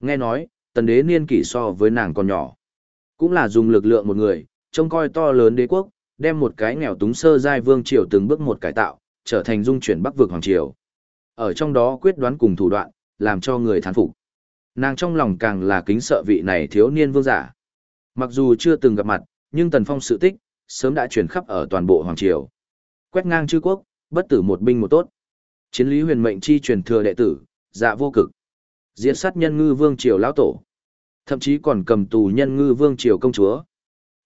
Nghe nói, tần đế niên kỷ so với nàng còn nhỏ. Cũng là dùng lực lượng một người, trông coi to lớn đế quốc, đem một cái nghèo túng sơ giai vương triều từng bước một cải tạo, trở thành dung chuyển bắc vực hoàng triều. Ở trong đó quyết đoán cùng thủ đoạn, làm cho người thán phục. Nàng trong lòng càng là kính sợ vị này thiếu niên vương giả. Mặc dù chưa từng gặp mặt, nhưng tần phong sự tích, sớm đã truyền khắp ở toàn bộ hoàng triều. Quét ngang chư quốc, bất tử một binh một tốt. Chiến lý huyền mệnh chi truyền thừa đệ tử, dạ vô cực diệt sát nhân ngư vương triều lão tổ. Thậm chí còn cầm tù nhân ngư vương triều công chúa.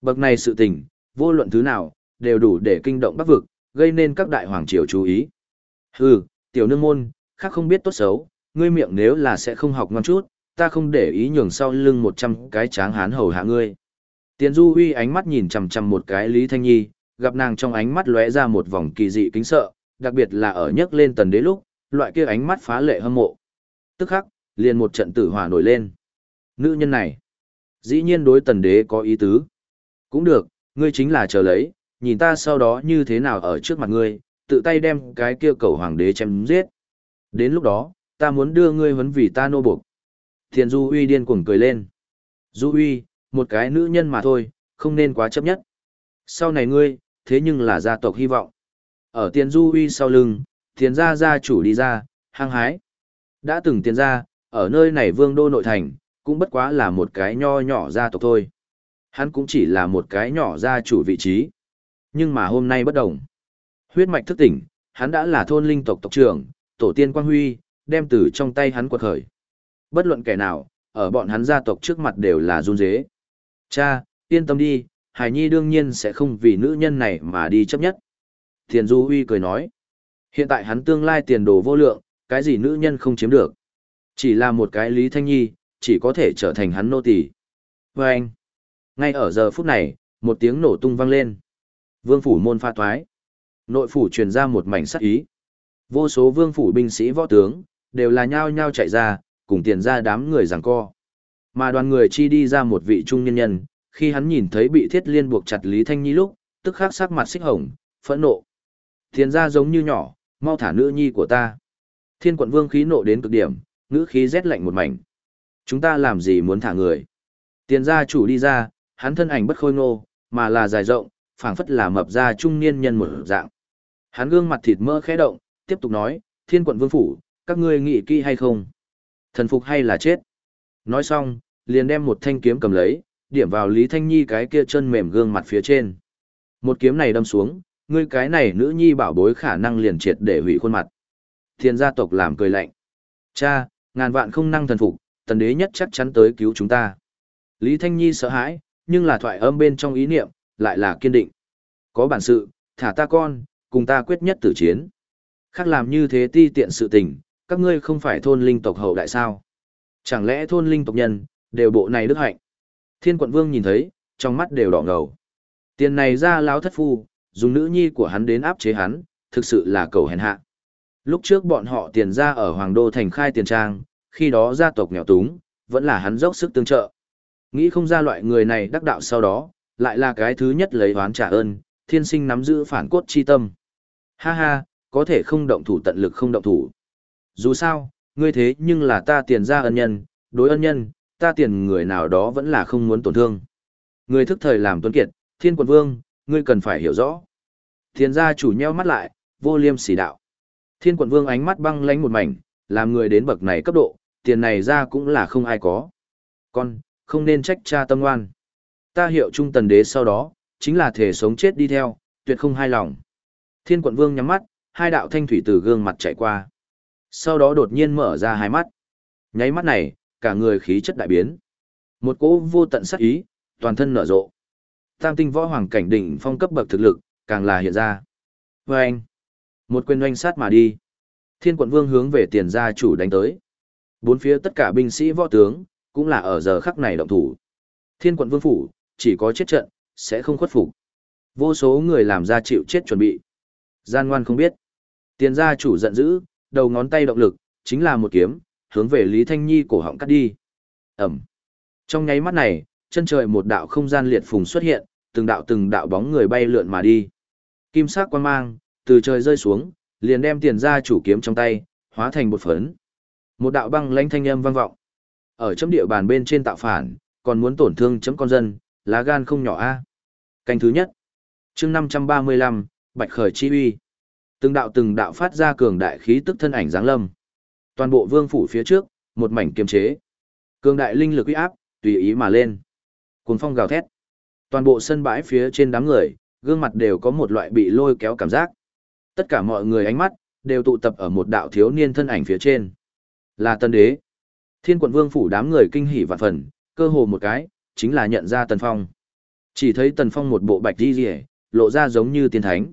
Bậc này sự tình, vô luận thứ nào, đều đủ để kinh động bắc vực, gây nên các đại hoàng triều chú ý. Hừ, tiểu nương môn, khác không biết tốt xấu, ngươi miệng nếu là sẽ không học ngon chút, ta không để ý nhường sau lưng một trăm cái tráng hán hầu hạ ngươi. Tiền Du Huy ánh mắt nhìn chằm chằm một cái Lý Thanh Nhi, gặp nàng trong ánh mắt lóe ra một vòng kỳ dị kính sợ, đặc biệt là ở nhấc lên tần đế lúc, loại kia ánh mắt phá lệ hâm mộ. Tức khắc, liền một trận tử hỏa nổi lên. Nữ nhân này, dĩ nhiên đối tần đế có ý tứ. Cũng được, ngươi chính là chờ lấy, nhìn ta sau đó như thế nào ở trước mặt ngươi, tự tay đem cái kia cầu hoàng đế chém giết. Đến lúc đó, ta muốn đưa ngươi huấn vì ta nô buộc. Thiền Du Uy điên cuồng cười lên. Du Uy, một cái nữ nhân mà thôi, không nên quá chấp nhất. Sau này ngươi, thế nhưng là gia tộc hy vọng. Ở tiền Du Uy sau lưng, tiền gia gia chủ đi ra, hăng hái. Đã từng tiền gia, ở nơi này vương đô nội thành, cũng bất quá là một cái nho nhỏ gia tộc thôi. Hắn cũng chỉ là một cái nhỏ gia chủ vị trí. Nhưng mà hôm nay bất đồng. Huyết mạch thức tỉnh, hắn đã là thôn linh tộc tộc trưởng, tổ tiên Quang Huy, đem từ trong tay hắn quật khởi. Bất luận kẻ nào, ở bọn hắn gia tộc trước mặt đều là run dế. Cha, yên tâm đi, Hải Nhi đương nhiên sẽ không vì nữ nhân này mà đi chấp nhất. Thiền Du Huy cười nói. Hiện tại hắn tương lai tiền đồ vô lượng, cái gì nữ nhân không chiếm được. Chỉ là một cái Lý Thanh Nhi, chỉ có thể trở thành hắn nô tỳ. Và anh, ngay ở giờ phút này, một tiếng nổ tung vang lên. Vương phủ môn pha thoái. Nội phủ truyền ra một mảnh sắc ý. Vô số vương phủ binh sĩ võ tướng, đều là nhao nhao chạy ra, cùng tiền ra đám người giằng co. Mà đoàn người chi đi ra một vị trung nhân nhân, khi hắn nhìn thấy bị thiết liên buộc chặt Lý Thanh Nhi lúc, tức khắc sắc mặt xích hồng, phẫn nộ. Tiền ra giống như nhỏ, mau thả nữ nhi của ta. Thiên quận vương khí nộ đến cực điểm, ngữ khí rét lạnh một mảnh. Chúng ta làm gì muốn thả người? Tiền gia chủ đi ra, hắn thân ảnh bất khôi ngô, mà là dài rộng, phảng phất là mập ra trung niên nhân một dạng. Hắn gương mặt thịt mỡ khẽ động, tiếp tục nói, thiên quận vương phủ, các ngươi nghĩ kỹ hay không? Thần phục hay là chết? Nói xong, liền đem một thanh kiếm cầm lấy, điểm vào Lý Thanh Nhi cái kia chân mềm gương mặt phía trên. Một kiếm này đâm xuống, ngươi cái này nữ nhi bảo bối khả năng liền triệt để hủy khuôn mặt. Thiên gia tộc làm cười lạnh. Cha, ngàn vạn không năng thần phục, tần đế nhất chắc chắn tới cứu chúng ta. Lý Thanh Nhi sợ hãi, nhưng là thoại âm bên trong ý niệm, lại là kiên định. Có bản sự, thả ta con, cùng ta quyết nhất tử chiến. Khác làm như thế ti tiện sự tình, các ngươi không phải thôn linh tộc hậu đại sao. Chẳng lẽ thôn linh tộc nhân, đều bộ này đức hạnh. Thiên quận vương nhìn thấy, trong mắt đều đỏ ngầu. Tiền này ra láo thất phu, dùng nữ nhi của hắn đến áp chế hắn, thực sự là cầu hèn hạ. Lúc trước bọn họ tiền ra ở Hoàng Đô thành khai tiền trang, khi đó gia tộc nghèo túng, vẫn là hắn dốc sức tương trợ. Nghĩ không ra loại người này đắc đạo sau đó, lại là cái thứ nhất lấy oán trả ơn, thiên sinh nắm giữ phản cốt chi tâm. Ha ha, có thể không động thủ tận lực không động thủ. Dù sao, ngươi thế nhưng là ta tiền ra ân nhân, đối ân nhân, ta tiền người nào đó vẫn là không muốn tổn thương. Ngươi thức thời làm tuấn kiệt, thiên quận vương, ngươi cần phải hiểu rõ. Tiền gia chủ nheo mắt lại, vô liêm sỉ đạo. Thiên quận vương ánh mắt băng lánh một mảnh, làm người đến bậc này cấp độ, tiền này ra cũng là không ai có. Con, không nên trách cha tâm ngoan. Ta hiệu trung tần đế sau đó, chính là thể sống chết đi theo, tuyệt không hai lòng. Thiên quận vương nhắm mắt, hai đạo thanh thủy từ gương mặt chạy qua. Sau đó đột nhiên mở ra hai mắt. Nháy mắt này, cả người khí chất đại biến. Một cỗ vô tận sắc ý, toàn thân nở rộ. Tam tinh võ hoàng cảnh đỉnh phong cấp bậc thực lực, càng là hiện ra. Vâng! anh, một quyền oanh sát mà đi. Thiên quận vương hướng về tiền gia chủ đánh tới. Bốn phía tất cả binh sĩ võ tướng, cũng là ở giờ khắc này động thủ. Thiên quận vương phủ, chỉ có chết trận, sẽ không khuất phục. Vô số người làm ra chịu chết chuẩn bị. Gian ngoan không biết. Tiền gia chủ giận dữ, đầu ngón tay động lực, chính là một kiếm, hướng về Lý Thanh Nhi cổ họng cắt đi. Ẩm. Trong nháy mắt này, chân trời một đạo không gian liệt phùng xuất hiện, từng đạo từng đạo bóng người bay lượn mà đi. Kim sắc quang mang, từ trời rơi xuống, liền đem tiền gia chủ kiếm trong tay, hóa thành một phấn. Một đạo băng lãnh thanh âm vang vọng. Ở chấm địa bàn bên trên tạo phản, còn muốn tổn thương chấm con dân, lá gan không nhỏ a. Canh thứ nhất. Chương 535, Bạch Khởi chi uy. Từng đạo từng đạo phát ra cường đại khí tức thân ảnh giáng lâm. Toàn bộ vương phủ phía trước, một mảnh kiềm chế. Cường đại linh lực uy áp, tùy ý mà lên. Cuồng phong gào thét. Toàn bộ sân bãi phía trên đám người, gương mặt đều có một loại bị lôi kéo cảm giác. Tất cả mọi người ánh mắt, đều tụ tập ở một đạo thiếu niên thân ảnh phía trên. Là tân đế. Thiên quận vương phủ đám người kinh hỉ vạn phần, cơ hồ một cái, chính là nhận ra tần phong. Chỉ thấy tần phong một bộ bạch đi rỉ, lộ ra giống như tiên thánh.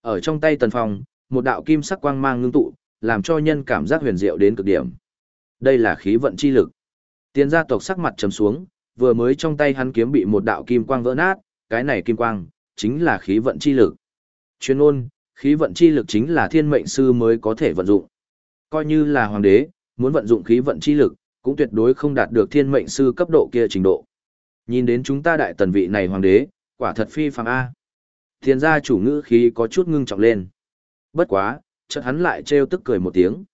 Ở trong tay tần phong, một đạo kim sắc quang mang ngưng tụ, làm cho nhân cảm giác huyền diệu đến cực điểm. Đây là khí vận chi lực. Tiên gia tộc sắc mặt trầm xuống, vừa mới trong tay hắn kiếm bị một đạo kim quang vỡ nát, cái này kim quang, chính là khí vận chi lực. Chuyên ôn, khí vận chi lực chính là thiên mệnh sư mới có thể vận dụng. Coi như là hoàng đế, muốn vận dụng khí vận chi lực, cũng tuyệt đối không đạt được thiên mệnh sư cấp độ kia trình độ. Nhìn đến chúng ta đại tần vị này hoàng đế, quả thật phi phàm A. Thiên gia chủ ngữ khí có chút ngưng trọng lên. Bất quá, chợt hắn lại trêu tức cười một tiếng.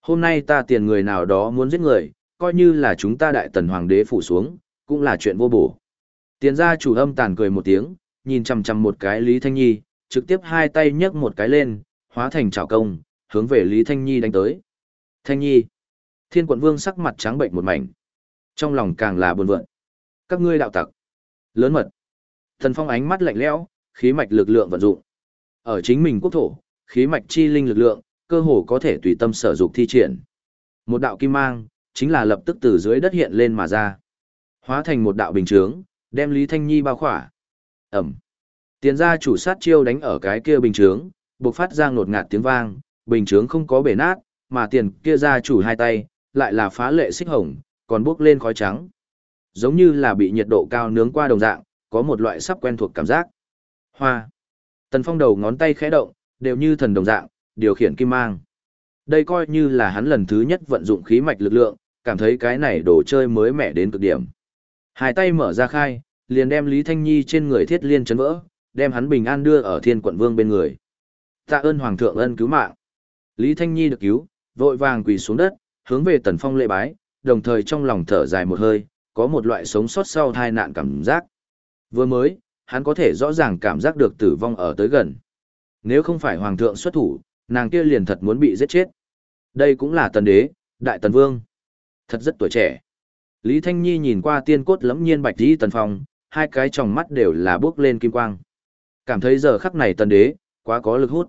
Hôm nay ta tiền người nào đó muốn giết người, coi như là chúng ta đại tần hoàng đế phủ xuống, cũng là chuyện vô bổ. Tiền gia chủ âm tàn cười một tiếng, nhìn chằm chằm một cái Lý Thanh Nhi, trực tiếp hai tay nhấc một cái lên, hóa thành trảo công, hướng về Lý Thanh Nhi đánh tới. Thanh Nhi. Thiên quận vương sắc mặt trắng bệnh một mảnh. Trong lòng càng là buồn vượn. Các ngươi đạo tặc. Lớn mật. Thần phong ánh mắt lạnh lẽo, khí mạch lực lượng vận dụng. Ở chính mình quốc thổ, khí mạch chi linh lực lượng, cơ hồ có thể tùy tâm sở dục thi triển. Một đạo kim mang, chính là lập tức từ dưới đất hiện lên mà ra. Hóa thành một đạo bình chướng, đem Lý Thanh Nhi bao khỏa. Ẩm. Tiền gia chủ sát chiêu đánh ở cái kia bình chướng, bộc phát ra ngột ngạt tiếng vang, bình chướng không có bể nát, mà tiền kia gia chủ hai tay, lại là phá lệ xích hồng, còn bốc lên khói trắng. Giống như là bị nhiệt độ cao nướng qua đồng dạng, có một loại sắp quen thuộc cảm giác. Hoa. Tần Phong đầu ngón tay khẽ động, đều như thần đồng dạng, điều khiển kim mang. Đây coi như là hắn lần thứ nhất vận dụng khí mạch lực lượng, cảm thấy cái này đồ chơi mới mẻ đến cực điểm. Hai tay mở ra khai, liền đem Lý Thanh Nhi trên người thiết liên chấn vỡ, đem hắn bình an đưa ở thiên quận vương bên người. Tạ ơn Hoàng thượng ân cứu mạng. Lý Thanh Nhi được cứu, vội vàng quỳ xuống đất, hướng về Tần Phong lễ bái, đồng thời trong lòng thở dài một hơi, có một loại sống sót sau tai nạn cảm giác. Vừa mới, hắn có thể rõ ràng cảm giác được tử vong ở tới gần. Nếu không phải Hoàng thượng xuất thủ, nàng kia liền thật muốn bị giết chết. Đây cũng là tần đế, đại tần vương. Thật rất tuổi trẻ. Lý Thanh Nhi nhìn qua tiên cốt lẫm nhiên bạch đi tần phong, hai cái tròng mắt đều là bước lên kim quang. Cảm thấy giờ khắc này tần đế, quá có lực hút.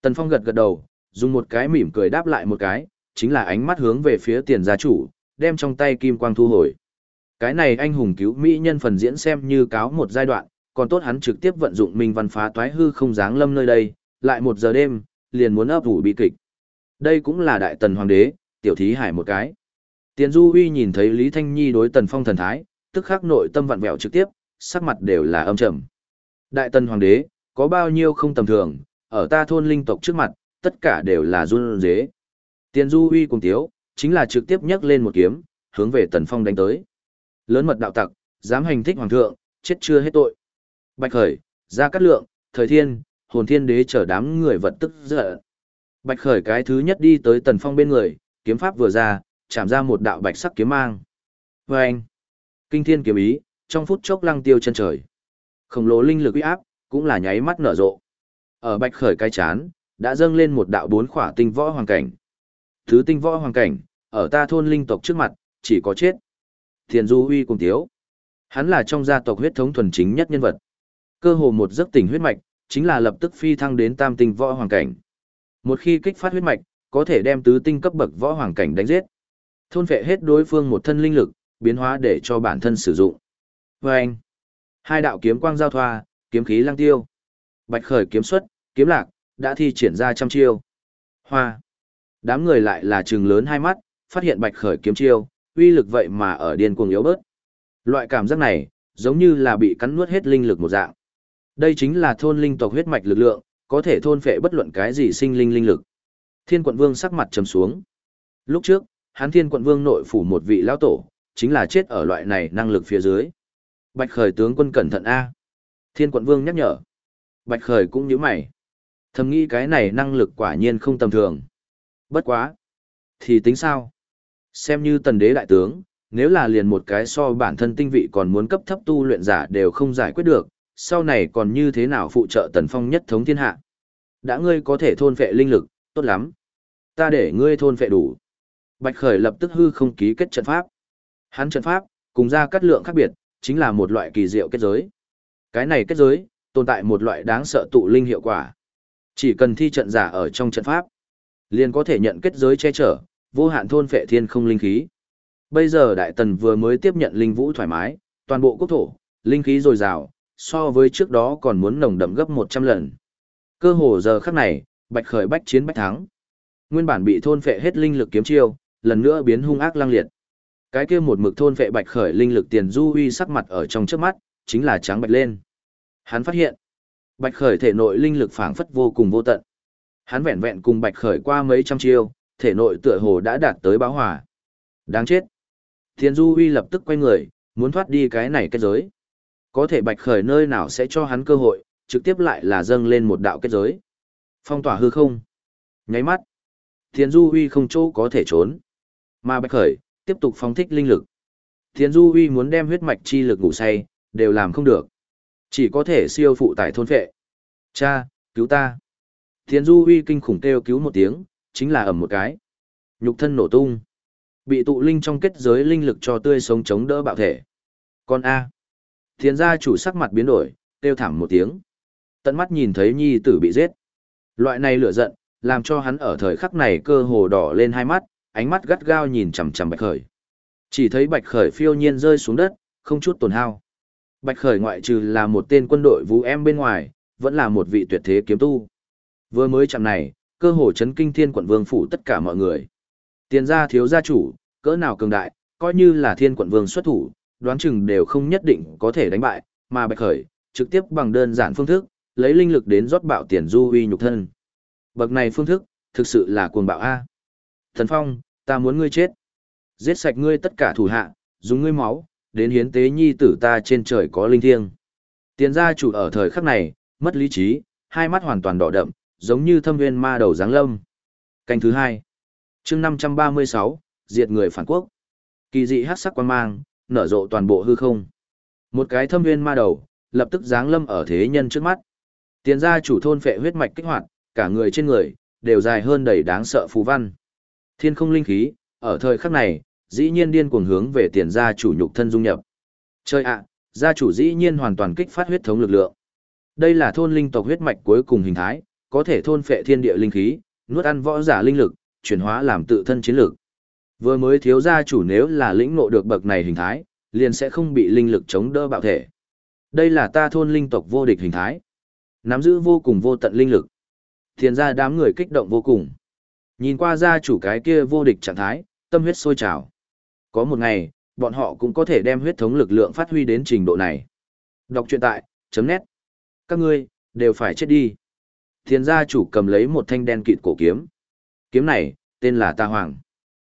Tần phong gật gật đầu, dùng một cái mỉm cười đáp lại một cái, chính là ánh mắt hướng về phía tiền gia chủ, đem trong tay kim quang thu hồi. Cái này anh hùng cứu mỹ nhân phần diễn xem như cáo một giai đoạn, còn tốt hắn trực tiếp vận dụng minh văn phá toái hư không dáng lâm nơi đây, lại một giờ đêm, liền muốn ấp ủ bi kịch. Đây cũng là đại tần hoàng đế, tiểu thí hải một cái. Tiền Du Huy nhìn thấy Lý Thanh Nhi đối tần phong thần thái, tức khắc nội tâm vặn vẹo trực tiếp, sắc mặt đều là âm trầm. Đại tần hoàng đế, có bao nhiêu không tầm thường, ở ta thôn linh tộc trước mặt, tất cả đều là run dế. Tiền Du uy cùng tiếu, chính là trực tiếp nhấc lên một kiếm, hướng về tần phong đánh tới. Lớn mật đạo tặc, dám hành thích hoàng thượng, chết chưa hết tội. Bạch Khởi, ra Cát Lượng, Thời Thiên, Hồn Thiên Đế chở đám người vật tức giận. Bạch Khởi cái thứ nhất đi tới Tần Phong bên người, kiếm pháp vừa ra, chạm ra một đạo bạch sắc kiếm mang. Và anh, kinh thiên kiếm ý, trong phút chốc lăng tiêu chân trời. Khổng lồ linh lực uy áp, cũng là nháy mắt nở rộ. Ở Bạch Khởi cái chán, đã dâng lên một đạo bốn khỏa tinh võ hoàng cảnh. Thứ tinh võ hoàng cảnh, ở ta thôn linh tộc trước mặt, chỉ có chết. Thiền Du Huy cùng tiếu. Hắn là trong gia tộc huyết thống thuần chính nhất nhân vật. Cơ hồ một giấc tỉnh huyết mạch, chính là lập tức phi thăng đến tam tinh võ hoàng cảnh. Một khi kích phát huyết mạch, có thể đem tứ tinh cấp bậc võ hoàng cảnh đánh giết. Thôn phệ hết đối phương một thân linh lực, biến hóa để cho bản thân sử dụng. vê anh, hai đạo kiếm quang giao thoa, kiếm khí lăng tiêu. Bạch khởi kiếm xuất, kiếm lạc, đã thi triển ra trăm chiêu. Hoa. Đám người lại là trừng lớn hai mắt, phát hiện bạch khởi kiếm chiêu, uy lực vậy mà ở điên cuồng yếu bớt. Loại cảm giác này, giống như là bị cắn nuốt hết linh lực một dạng. Đây chính là thôn linh tộc huyết mạch lực lượng, có thể thôn phệ bất luận cái gì sinh linh linh lực. Thiên quận vương sắc mặt trầm xuống. Lúc trước, hắn thiên quận vương nội phủ một vị lão tổ, chính là chết ở loại này năng lực phía dưới. Bạch khởi tướng quân cẩn thận A. Thiên quận vương nhắc nhở. Bạch khởi cũng nhíu mày. Thầm nghĩ cái này năng lực quả nhiên không tầm thường. Bất quá. Thì tính sao? Xem như tần đế đại tướng, nếu là liền một cái so bản thân tinh vị còn muốn cấp thấp tu luyện giả đều không giải quyết được, sau này còn như thế nào phụ trợ Tần Phong nhất thống thiên hạ. Đã ngươi có thể thôn phệ linh lực, tốt lắm. Ta để ngươi thôn phệ đủ. Bạch Khởi lập tức hư không ký kết trận pháp. Hắn trận pháp, cùng ra cắt lượng khác biệt, chính là một loại kỳ diệu kết giới. Cái này kết giới, tồn tại một loại đáng sợ tụ linh hiệu quả. Chỉ cần thi trận giả ở trong trận pháp, liền có thể nhận kết giới che chở, vô hạn thôn phệ thiên không linh khí. Bây giờ Đại Tần vừa mới tiếp nhận linh vũ thoải mái, toàn bộ quốc thổ, linh khí dồi dào, so với trước đó còn muốn nồng đậm gấp 100 lần. Cơ hồ giờ khắc này, Bạch Khởi bách chiến bách thắng. Nguyên bản bị thôn phệ hết linh lực kiếm chiêu, lần nữa biến hung ác lang liệt. Cái kia một mực thôn vệ Bạch Khởi linh lực tiền du huy sắc mặt ở trong trước mắt, chính là trắng bạch lên. Hắn phát hiện, Bạch Khởi thể nội linh lực phảng phất vô cùng vô tận. Hắn vẹn vẹn cùng Bạch Khởi qua mấy trăm chiêu, thể nội tựa hồ đã đạt tới báo hỏa. Đáng chết. Thiên Du Huy lập tức quay người, muốn thoát đi cái này kết giới. Có thể Bạch Khởi nơi nào sẽ cho hắn cơ hội, trực tiếp lại là dâng lên một đạo kết giới. Phong tỏa hư không. Nháy mắt. Thiên Du Huy không chỗ có thể trốn. Mà Bạch Khởi, tiếp tục phóng thích linh lực. Thiên Du Huy muốn đem huyết mạch chi lực ngủ say, đều làm không được. Chỉ có thể siêu phụ tại thôn phệ. Cha, cứu ta. Thiên Du Huy kinh khủng kêu cứu một tiếng, chính là ầm một cái. Nhục thân nổ tung. Bị tụ linh trong kết giới linh lực cho tươi sống chống đỡ bạo thể. Con A. Thiên gia chủ sắc mặt biến đổi, kêu thảm một tiếng. Tận mắt nhìn thấy nhi tử bị giết. Loại này lửa giận, làm cho hắn ở thời khắc này cơ hồ đỏ lên hai mắt, ánh mắt gắt gao nhìn chằm chằm Bạch Khởi. Chỉ thấy Bạch Khởi phiêu nhiên rơi xuống đất, không chút tổn hao. Bạch Khởi ngoại trừ là một tên quân đội vũ em bên ngoài, vẫn là một vị tuyệt thế kiếm tu. Vừa mới chạm này, cơ hồ chấn kinh thiên quận vương phủ tất cả mọi người. Tiền gia thiếu gia chủ, cỡ nào cường đại, coi như là thiên quận vương xuất thủ, đoán chừng đều không nhất định có thể đánh bại, mà Bạch Khởi, trực tiếp bằng đơn giản phương thức, lấy linh lực đến rót bạo tiền du uy nhục thân. Bậc này phương thức, thực sự là cuồng bạo A. Thần Phong, ta muốn ngươi chết. Giết sạch ngươi tất cả thủ hạ, dùng ngươi máu, đến hiến tế nhi tử ta trên trời có linh thiêng. Tiền gia chủ ở thời khắc này, mất lý trí, hai mắt hoàn toàn đỏ đậm, giống như thâm viên ma đầu giáng lâm. Canh thứ hai chương 536, diệt người phản quốc. Kỳ dị hắc sắc quan mang, nở rộ toàn bộ hư không. Một cái thâm viên ma đầu, lập tức giáng lâm ở thế nhân trước mắt. Tiền gia chủ thôn phệ huyết mạch kích hoạt, cả người trên người, đều dài hơn đầy đáng sợ phù văn. Thiên không linh khí, ở thời khắc này, dĩ nhiên điên cuồng hướng về tiền gia chủ nhục thân dung nhập. Chơi ạ, gia chủ dĩ nhiên hoàn toàn kích phát huyết thống lực lượng. Đây là thôn linh tộc huyết mạch cuối cùng hình thái, có thể thôn phệ thiên địa linh khí, nuốt ăn võ giả linh lực, chuyển hóa làm tự thân chiến lực. Vừa mới thiếu gia chủ nếu là lĩnh ngộ được bậc này hình thái, liền sẽ không bị linh lực chống đỡ bạo thể. Đây là ta thôn linh tộc vô địch hình thái. Nắm giữ vô cùng vô tận linh lực. Thiền ra đám người kích động vô cùng. Nhìn qua gia chủ cái kia vô địch trạng thái, tâm huyết sôi trào. Có một ngày, bọn họ cũng có thể đem huyết thống lực lượng phát huy đến trình độ này. Đọc truyện tại, chấm nét. Các ngươi, đều phải chết đi. Thiền gia chủ cầm lấy một thanh đen kịt cổ kiếm. Kiếm này, tên là Ta Hoàng.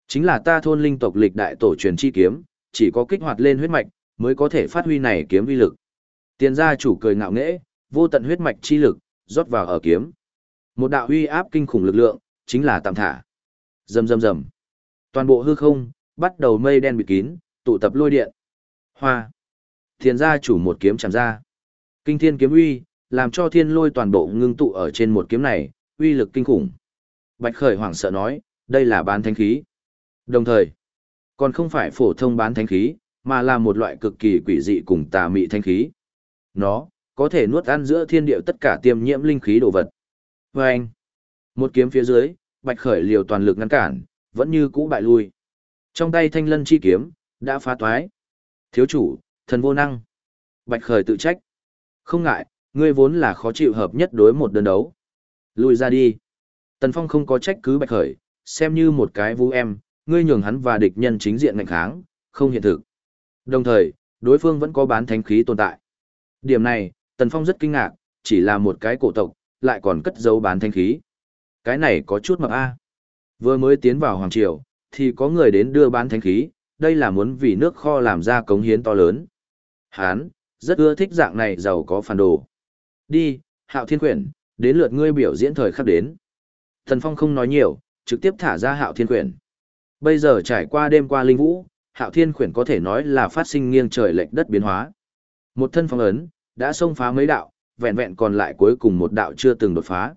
Chính là ta thôn linh tộc lịch đại tổ truyền chi kiếm, chỉ có kích hoạt lên huyết mạch, mới có thể phát huy này kiếm vi lực. Tiền gia chủ cười ngạo nghễ, vô tận huyết mạch chi lực, rót vào ở kiếm. Một đạo huy áp kinh khủng lực lượng, chính là tạm thả. Rầm rầm rầm. Toàn bộ hư không, bắt đầu mây đen bịt kín, tụ tập lôi điện. Hoa. thiên gia chủ một kiếm chạm ra. Kinh thiên kiếm uy, làm cho thiên lôi toàn bộ ngưng tụ ở trên một kiếm này, uy lực kinh khủng. Bạch Khởi hoảng sợ nói, đây là bán thánh khí. Đồng thời, còn không phải phổ thông bán thánh khí, mà là một loại cực kỳ quỷ dị cùng tà mị thánh khí. Nó, có thể nuốt ăn giữa thiên địa tất cả tiêm nhiễm linh khí đồ vật. Và anh, một kiếm phía dưới, Bạch Khởi liều toàn lực ngăn cản, vẫn như cũ bại lui. Trong tay thanh lân chi kiếm, đã phá toái. Thiếu chủ, thần vô năng. Bạch Khởi tự trách. Không ngại, ngươi vốn là khó chịu hợp nhất đối một đơn đấu. Lùi ra đi. Tần Phong không có trách cứ Bạch Khởi, xem như một cái vũ em, ngươi nhường hắn và địch nhân chính diện ngạnh kháng, không hiện thực. Đồng thời, đối phương vẫn có bán thánh khí tồn tại. Điểm này, Tần Phong rất kinh ngạc, chỉ là một cái cổ tộc, lại còn cất giấu bán thánh khí. Cái này có chút mập a. Vừa mới tiến vào Hoàng Triều, thì có người đến đưa bán thánh khí, đây là muốn vì nước kho làm ra cống hiến to lớn. Hán, rất ưa thích dạng này giàu có phản đồ. Đi, Hạo Thiên Quyển, đến lượt ngươi biểu diễn thời khắc đến. Thần Phong không nói nhiều, trực tiếp thả ra hạo thiên quyển. Bây giờ trải qua đêm qua linh vũ, Hạo Thiên quyển có thể nói là phát sinh nghiêng trời lệch đất biến hóa. Một thân phong ấn, đã xông phá mấy đạo, vẹn vẹn còn lại cuối cùng một đạo chưa từng đột phá.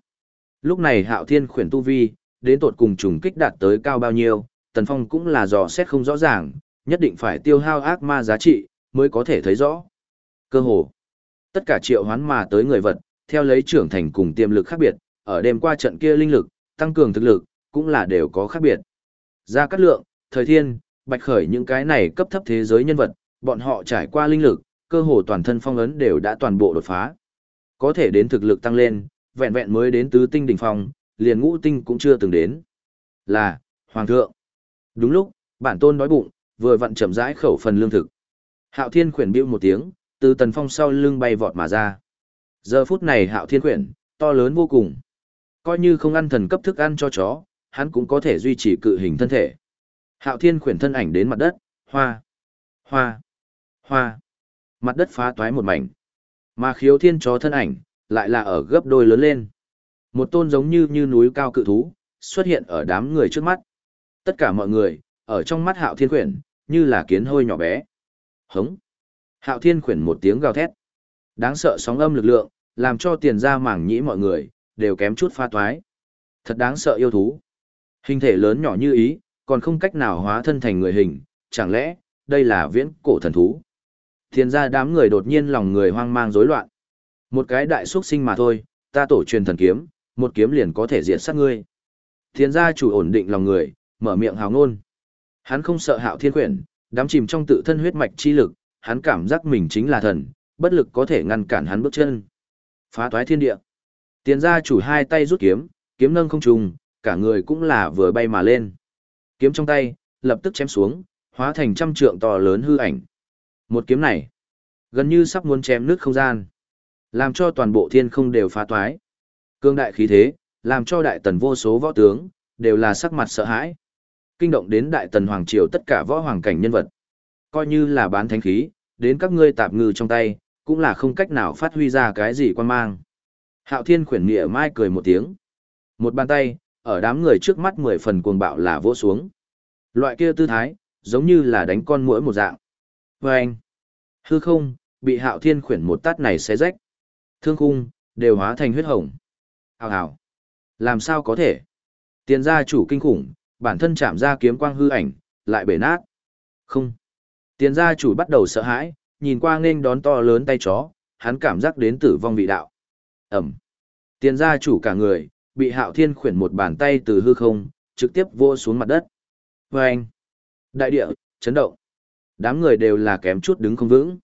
Lúc này Hạo Thiên Khuyển tu vi, đến tột cùng trùng kích đạt tới cao bao nhiêu, Tần Phong cũng là dò xét không rõ ràng, nhất định phải tiêu hao ác ma giá trị, mới có thể thấy rõ. Cơ hồ, tất cả triệu hoán mà tới người vật, theo lấy trưởng thành cùng tiềm lực khác biệt, ở đêm qua trận kia linh lực, tăng cường thực lực, cũng là đều có khác biệt. Gia Cát Lượng, Thời Thiên, Bạch Khởi những cái này cấp thấp thế giới nhân vật, bọn họ trải qua linh lực, cơ hồ toàn thân phong ấn đều đã toàn bộ đột phá. Có thể đến thực lực tăng lên, vẹn vẹn mới đến tứ tinh đỉnh phong, liền ngũ tinh cũng chưa từng đến. Là, Hoàng thượng. Đúng lúc, bản tôn đói bụng, vừa vặn chậm rãi khẩu phần lương thực. Hạo Thiên khuyển bĩu một tiếng, từ Tần Phong sau lưng bay vọt mà ra. Giờ phút này Hạo Thiên khuyển, to lớn vô cùng. Coi như không ăn thần cấp thức ăn cho chó, hắn cũng có thể duy trì cự hình thân thể. Hạo Thiên khuyển thân ảnh đến mặt đất, hoa, hoa, hoa. Mặt đất phá toái một mảnh. Mà khiếu thiên chó thân ảnh, lại là ở gấp đôi lớn lên. Một tôn giống như như núi cao cự thú, xuất hiện ở đám người trước mắt. Tất cả mọi người, ở trong mắt hạo thiên khuyển, như là kiến hôi nhỏ bé. Hống. Hạo thiên khuyển một tiếng gào thét. Đáng sợ sóng âm lực lượng, làm cho tiền ra mảng nhĩ mọi người, đều kém chút pha toái. Thật đáng sợ yêu thú. Hình thể lớn nhỏ như ý, còn không cách nào hóa thân thành người hình, chẳng lẽ, đây là viễn cổ thần thú. Thiên ra đám người đột nhiên lòng người hoang mang rối loạn. Một cái đại xuất sinh mà thôi, ta tổ truyền thần kiếm, một kiếm liền có thể diệt sát ngươi. Thiên gia chủ ổn định lòng người, mở miệng hào ngôn. Hắn không sợ hạo thiên quyển, đắm chìm trong tự thân huyết mạch chi lực, hắn cảm giác mình chính là thần, bất lực có thể ngăn cản hắn bước chân. Phá toái thiên địa. Tiền gia chủ hai tay rút kiếm, kiếm nâng không trùng, cả người cũng là vừa bay mà lên. Kiếm trong tay, lập tức chém xuống, hóa thành trăm trượng to lớn hư ảnh. Một kiếm này, gần như sắp muốn chém nước không gian, làm cho toàn bộ thiên không đều phá toái. Cương đại khí thế, làm cho đại tần vô số võ tướng, đều là sắc mặt sợ hãi. Kinh động đến đại tần hoàng triều tất cả võ hoàng cảnh nhân vật. Coi như là bán thánh khí, đến các ngươi tạp ngư trong tay, cũng là không cách nào phát huy ra cái gì quan mang. Hạo thiên khuyển nghĩa mai cười một tiếng. Một bàn tay, ở đám người trước mắt mười phần cuồng bạo là vỗ xuống. Loại kia tư thái, giống như là đánh con muỗi một dạng. Vâng! anh, hư không, bị hạo thiên khuyển một tát này xé rách. Thương khung, đều hóa thành huyết hồng. Hào hào. Làm sao có thể? Tiền gia chủ kinh khủng, bản thân chạm ra kiếm quang hư ảnh, lại bể nát. Không. Tiền gia chủ bắt đầu sợ hãi, nhìn qua nghênh đón to lớn tay chó, hắn cảm giác đến tử vong vị đạo. Ẩm. Tiền gia chủ cả người, bị hạo thiên khuyển một bàn tay từ hư không, trực tiếp vô xuống mặt đất. Và anh. Đại địa, chấn động. Đám người đều là kém chút đứng không vững.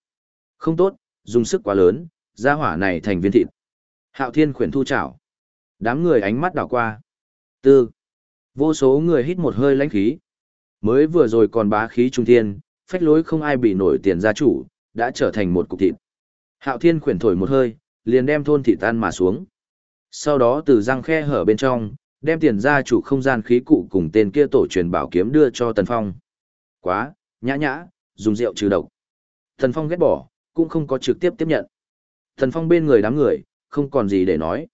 Không tốt, dùng sức quá lớn, gia hỏa này thành viên thịt. Hạo thiên khuyển thu chảo. Đám người ánh mắt đảo qua. Tư. Vô số người hít một hơi lãnh khí. Mới vừa rồi còn bá khí trung thiên, phách lối không ai bị nổi tiền gia chủ, đã trở thành một cục thịt. Hạo thiên khuyển thổi một hơi, liền đem thôn thịt tan mà xuống. Sau đó từ răng khe hở bên trong, đem tiền gia chủ không gian khí cụ cùng tên kia tổ truyền bảo kiếm đưa cho Tần Phong. Quá, nhã nhã, dùng rượu trừ độc. Tần Phong ghét bỏ, cũng không có trực tiếp tiếp nhận. Thần Phong bên người đám người, không còn gì để nói.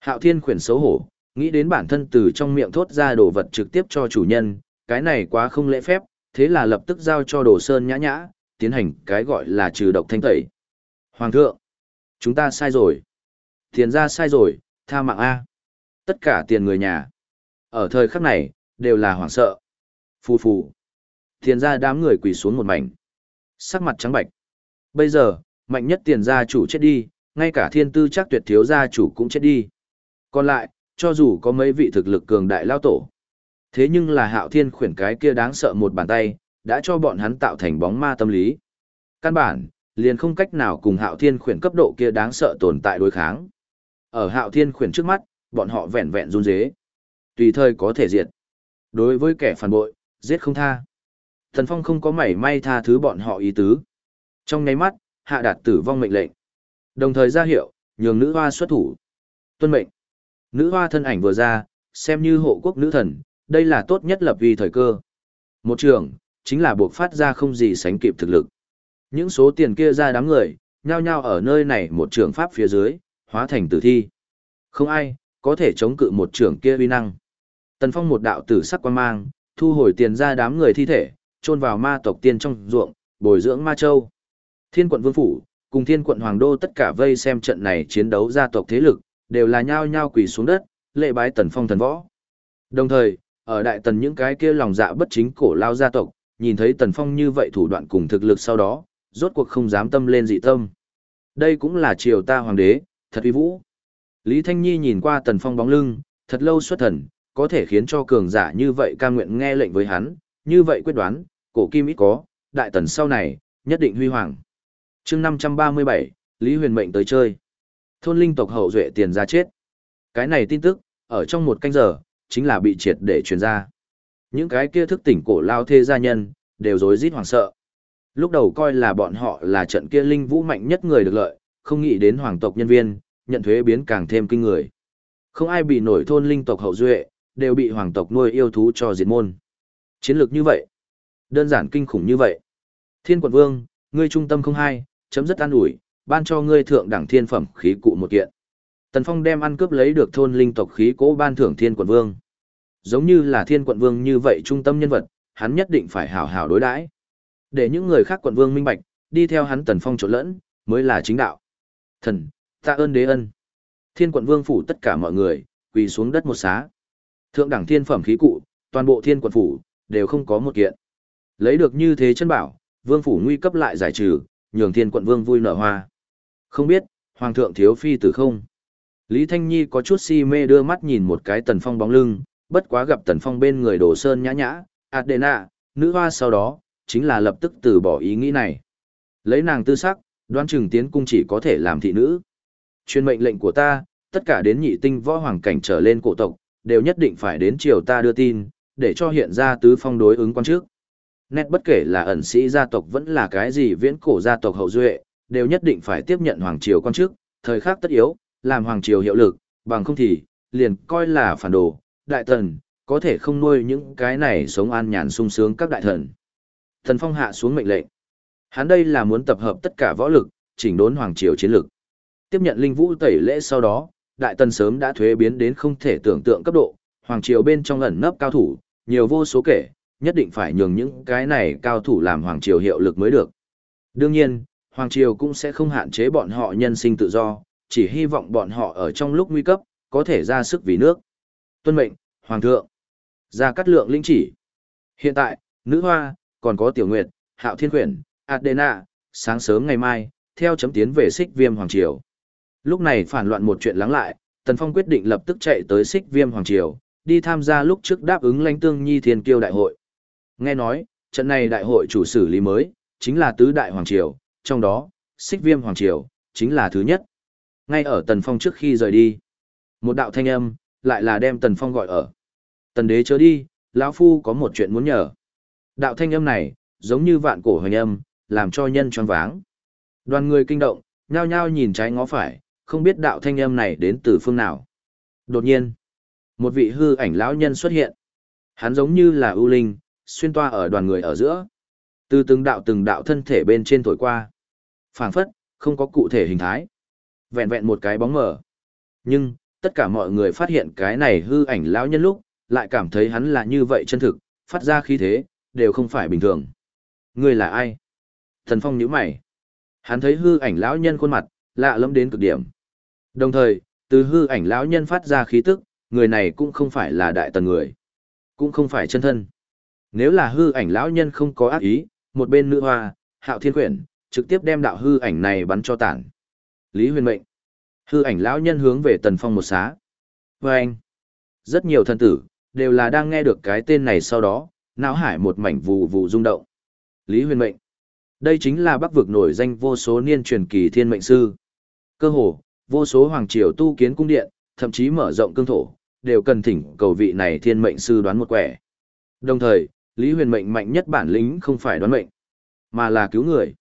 Hạo Thiên khuyển xấu hổ, nghĩ đến bản thân từ trong miệng thốt ra đồ vật trực tiếp cho chủ nhân, cái này quá không lễ phép, thế là lập tức giao cho đồ sơn nhã nhã, tiến hành cái gọi là trừ độc thanh tẩy. Hoàng thượng, chúng ta sai rồi. Tiền ra sai rồi, tha mạng A. Tất cả tiền người nhà. Ở thời khắc này, đều là hoảng sợ. Phù phù. Tiền ra đám người quỳ xuống một mảnh. Sắc mặt trắng bạch. Bây giờ, mạnh nhất tiền gia chủ chết đi, ngay cả thiên tư chắc tuyệt thiếu gia chủ cũng chết đi. Còn lại, cho dù có mấy vị thực lực cường đại lao tổ. Thế nhưng là hạo thiên khuyển cái kia đáng sợ một bàn tay, đã cho bọn hắn tạo thành bóng ma tâm lý. Căn bản, liền không cách nào cùng hạo thiên khuyển cấp độ kia đáng sợ tồn tại đối kháng. Ở hạo thiên khuyển trước mắt, bọn họ vẹn vẹn run rế. Tùy thời có thể diệt. Đối với kẻ phản bội, giết không tha. Thần Phong không có mảy may tha thứ bọn họ ý tứ. Trong nháy mắt, hạ đạt tử vong mệnh lệnh. Đồng thời ra hiệu, nhường nữ hoa xuất thủ. Tuân mệnh. Nữ hoa thân ảnh vừa ra, xem như hộ quốc nữ thần, đây là tốt nhất lập vì thời cơ. Một trường, chính là buộc phát ra không gì sánh kịp thực lực. Những số tiền kia ra đám người, nhao nhao ở nơi này một trường pháp phía dưới, hóa thành tử thi. Không ai, có thể chống cự một trường kia uy năng. Tần Phong một đạo tử sắc quan mang, thu hồi tiền ra đám người thi thể, chôn vào ma tộc tiên trong ruộng, bồi dưỡng ma châu. Thiên quận vương phủ, cùng thiên quận hoàng đô tất cả vây xem trận này chiến đấu gia tộc thế lực, đều là nhao nhao quỳ xuống đất, lệ bái tần phong thần võ. Đồng thời, ở đại tần những cái kia lòng dạ bất chính cổ lao gia tộc, nhìn thấy tần phong như vậy thủ đoạn cùng thực lực sau đó, rốt cuộc không dám tâm lên dị tâm. Đây cũng là triều ta hoàng đế, thật uy vũ. Lý Thanh Nhi nhìn qua tần phong bóng lưng, thật lâu xuất thần, có thể khiến cho cường giả như vậy ca nguyện nghe lệnh với hắn, như vậy quyết đoán, cổ kim ít có, đại tần sau này, nhất định huy hoàng chương 537, Lý Huyền Mệnh tới chơi. Thôn linh tộc hậu duệ tiền ra chết. Cái này tin tức, ở trong một canh giờ, chính là bị triệt để truyền ra. Những cái kia thức tỉnh cổ lao thê gia nhân, đều rối rít hoảng sợ. Lúc đầu coi là bọn họ là trận kia linh vũ mạnh nhất người được lợi, không nghĩ đến hoàng tộc nhân viên, nhận thuế biến càng thêm kinh người. Không ai bị nổi thôn linh tộc hậu duệ, đều bị hoàng tộc nuôi yêu thú cho diệt môn. Chiến lược như vậy, đơn giản kinh khủng như vậy. Thiên quận vương, ngươi trung tâm không hai, chấm dứt an ủi, ban cho ngươi thượng đẳng thiên phẩm khí cụ một kiện. Tần Phong đem ăn cướp lấy được thôn linh tộc khí cố ban thưởng thiên quận vương. Giống như là thiên quận vương như vậy trung tâm nhân vật, hắn nhất định phải hảo hảo đối đãi. Để những người khác quận vương minh bạch, đi theo hắn Tần Phong trộn lẫn, mới là chính đạo. Thần, ta ơn đế ân. Thiên quận vương phủ tất cả mọi người, quỳ xuống đất một xá. Thượng đẳng thiên phẩm khí cụ, toàn bộ thiên quận phủ, đều không có một kiện. Lấy được như thế chân bảo, vương phủ nguy cấp lại giải trừ, nhường thiên quận vương vui nở hoa. Không biết, hoàng thượng thiếu phi tử không? Lý Thanh Nhi có chút si mê đưa mắt nhìn một cái tần phong bóng lưng, bất quá gặp tần phong bên người đồ sơn nhã nhã, Adena, nữ hoa sau đó, chính là lập tức từ bỏ ý nghĩ này. Lấy nàng tư sắc, đoan trừng tiến cung chỉ có thể làm thị nữ. Chuyên mệnh lệnh của ta, tất cả đến nhị tinh võ hoàng cảnh trở lên cổ tộc, đều nhất định phải đến triều ta đưa tin, để cho hiện ra tứ phong đối ứng quan trước. Nét bất kể là ẩn sĩ gia tộc vẫn là cái gì viễn cổ gia tộc hậu duệ, đều nhất định phải tiếp nhận hoàng triều quan chức, thời khắc tất yếu, làm hoàng triều hiệu lực, bằng không thì, liền coi là phản đồ, đại thần, có thể không nuôi những cái này sống an nhàn sung sướng các đại thần. Thần Phong hạ xuống mệnh lệnh. Hắn đây là muốn tập hợp tất cả võ lực, chỉnh đốn hoàng triều chiến lực. Tiếp nhận linh vũ tẩy lễ sau đó, đại tần sớm đã thuế biến đến không thể tưởng tượng cấp độ, hoàng triều bên trong ẩn nấp cao thủ, nhiều vô số kể, nhất định phải nhường những cái này cao thủ làm hoàng triều hiệu lực mới được. Đương nhiên, hoàng triều cũng sẽ không hạn chế bọn họ nhân sinh tự do, chỉ hy vọng bọn họ ở trong lúc nguy cấp, có thể ra sức vì nước. Tuân mệnh, Hoàng thượng. Ra cắt lượng linh chỉ. Hiện tại, nữ hoa, còn có tiểu nguyệt, hạo thiên quyển, Adena, sáng sớm ngày mai, theo chấm tiến về xích viêm Hoàng Triều. Lúc này phản loạn một chuyện lắng lại, Tần Phong quyết định lập tức chạy tới xích viêm Hoàng Triều, đi tham gia lúc trước đáp ứng lãnh tương nhi thiên kiêu đại hội. Nghe nói, trận này đại hội chủ xử lý mới, chính là tứ đại Hoàng Triều, trong đó, xích viêm Hoàng Triều, chính là thứ nhất. Ngay ở Tần Phong trước khi rời đi, một đạo thanh âm, lại là đem Tần Phong gọi ở. Tần đế chớ đi, lão Phu có một chuyện muốn nhờ. Đạo thanh âm này, giống như vạn cổ hoành âm, làm cho nhân choáng váng. Đoàn người kinh động, nhao nhao nhìn trái ngó phải, không biết đạo thanh âm này đến từ phương nào. Đột nhiên, một vị hư ảnh lão nhân xuất hiện. Hắn giống như là ưu linh, xuyên toa ở đoàn người ở giữa. Từ từng đạo từng đạo thân thể bên trên thổi qua. phảng phất, không có cụ thể hình thái. Vẹn vẹn một cái bóng mờ. Nhưng, tất cả mọi người phát hiện cái này hư ảnh lão nhân lúc, lại cảm thấy hắn là như vậy chân thực, phát ra khí thế, đều không phải bình thường. Người là ai? Thần Phong nhíu mày. Hắn thấy hư ảnh lão nhân khuôn mặt, lạ lẫm đến cực điểm. Đồng thời, từ hư ảnh lão nhân phát ra khí tức, người này cũng không phải là đại tần người, cũng không phải chân thân. Nếu là hư ảnh lão nhân không có ác ý, một bên nữ hoa, hạo thiên quyển, trực tiếp đem đạo hư ảnh này bắn cho tản. Lý huyền mệnh. Hư ảnh lão nhân hướng về tần phong một xá. Và anh. Rất nhiều thần tử, đều là đang nghe được cái tên này sau đó, não hải một mảnh vù vù rung động. Lý huyền mệnh. Đây chính là bắc vực nổi danh vô số niên truyền kỳ thiên mệnh sư. Cơ hồ, vô số hoàng triều tu kiến cung điện, thậm chí mở rộng cương thổ, đều cần thỉnh cầu vị này thiên mệnh sư đoán một quẻ. Đồng thời, Lý Huyền mệnh mạnh nhất bản lĩnh không phải đoán mệnh, mà là cứu người.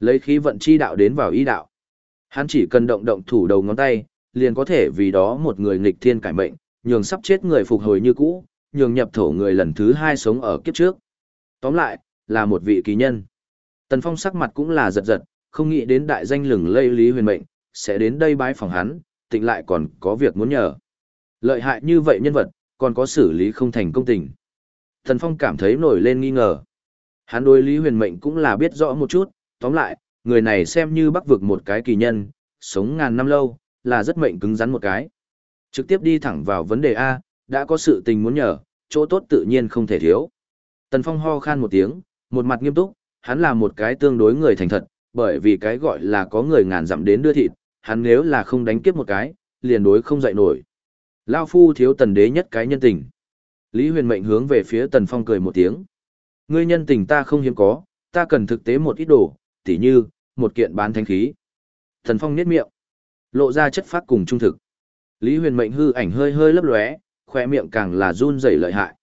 Lấy khí vận chi đạo đến vào ý đạo. Hắn chỉ cần động động thủ đầu ngón tay, liền có thể vì đó một người nghịch thiên cải mệnh, nhường sắp chết người phục hồi như cũ, nhường nhập thổ người lần thứ hai sống ở kiếp trước. Tóm lại, là một vị kỳ nhân. Tần Phong sắc mặt cũng là giật giật, không nghĩ đến đại danh lừng lây Lý Huyền Mệnh, sẽ đến đây bái phòng hắn, tịnh lại còn có việc muốn nhờ. Lợi hại như vậy nhân vật, còn có xử lý không thành công tình. Tần Phong cảm thấy nổi lên nghi ngờ. Hắn đối Lý Huyền Mệnh cũng là biết rõ một chút, tóm lại, người này xem như bắc vực một cái kỳ nhân, sống ngàn năm lâu, là rất mệnh cứng rắn một cái. Trực tiếp đi thẳng vào vấn đề A, đã có sự tình muốn nhờ, chỗ tốt tự nhiên không thể thiếu. Tần Phong ho khan một tiếng, một mặt nghiêm túc, hắn là một cái tương đối người thành thật, bởi vì cái gọi là có người ngàn dặm đến đưa thịt, hắn nếu là không đánh kiếp một cái, liền đối không dậy nổi. Lao phu thiếu tần đế nhất cái nhân tình. Lý huyền mệnh hướng về phía tần phong cười một tiếng. Ngươi nhân tình ta không hiếm có, ta cần thực tế một ít đồ, tỉ như, một kiện bán thanh khí. Tần phong niết miệng, lộ ra chất phát cùng trung thực. Lý huyền mệnh hư ảnh hơi hơi lấp lóe, khoe miệng càng là run rẩy lợi hại.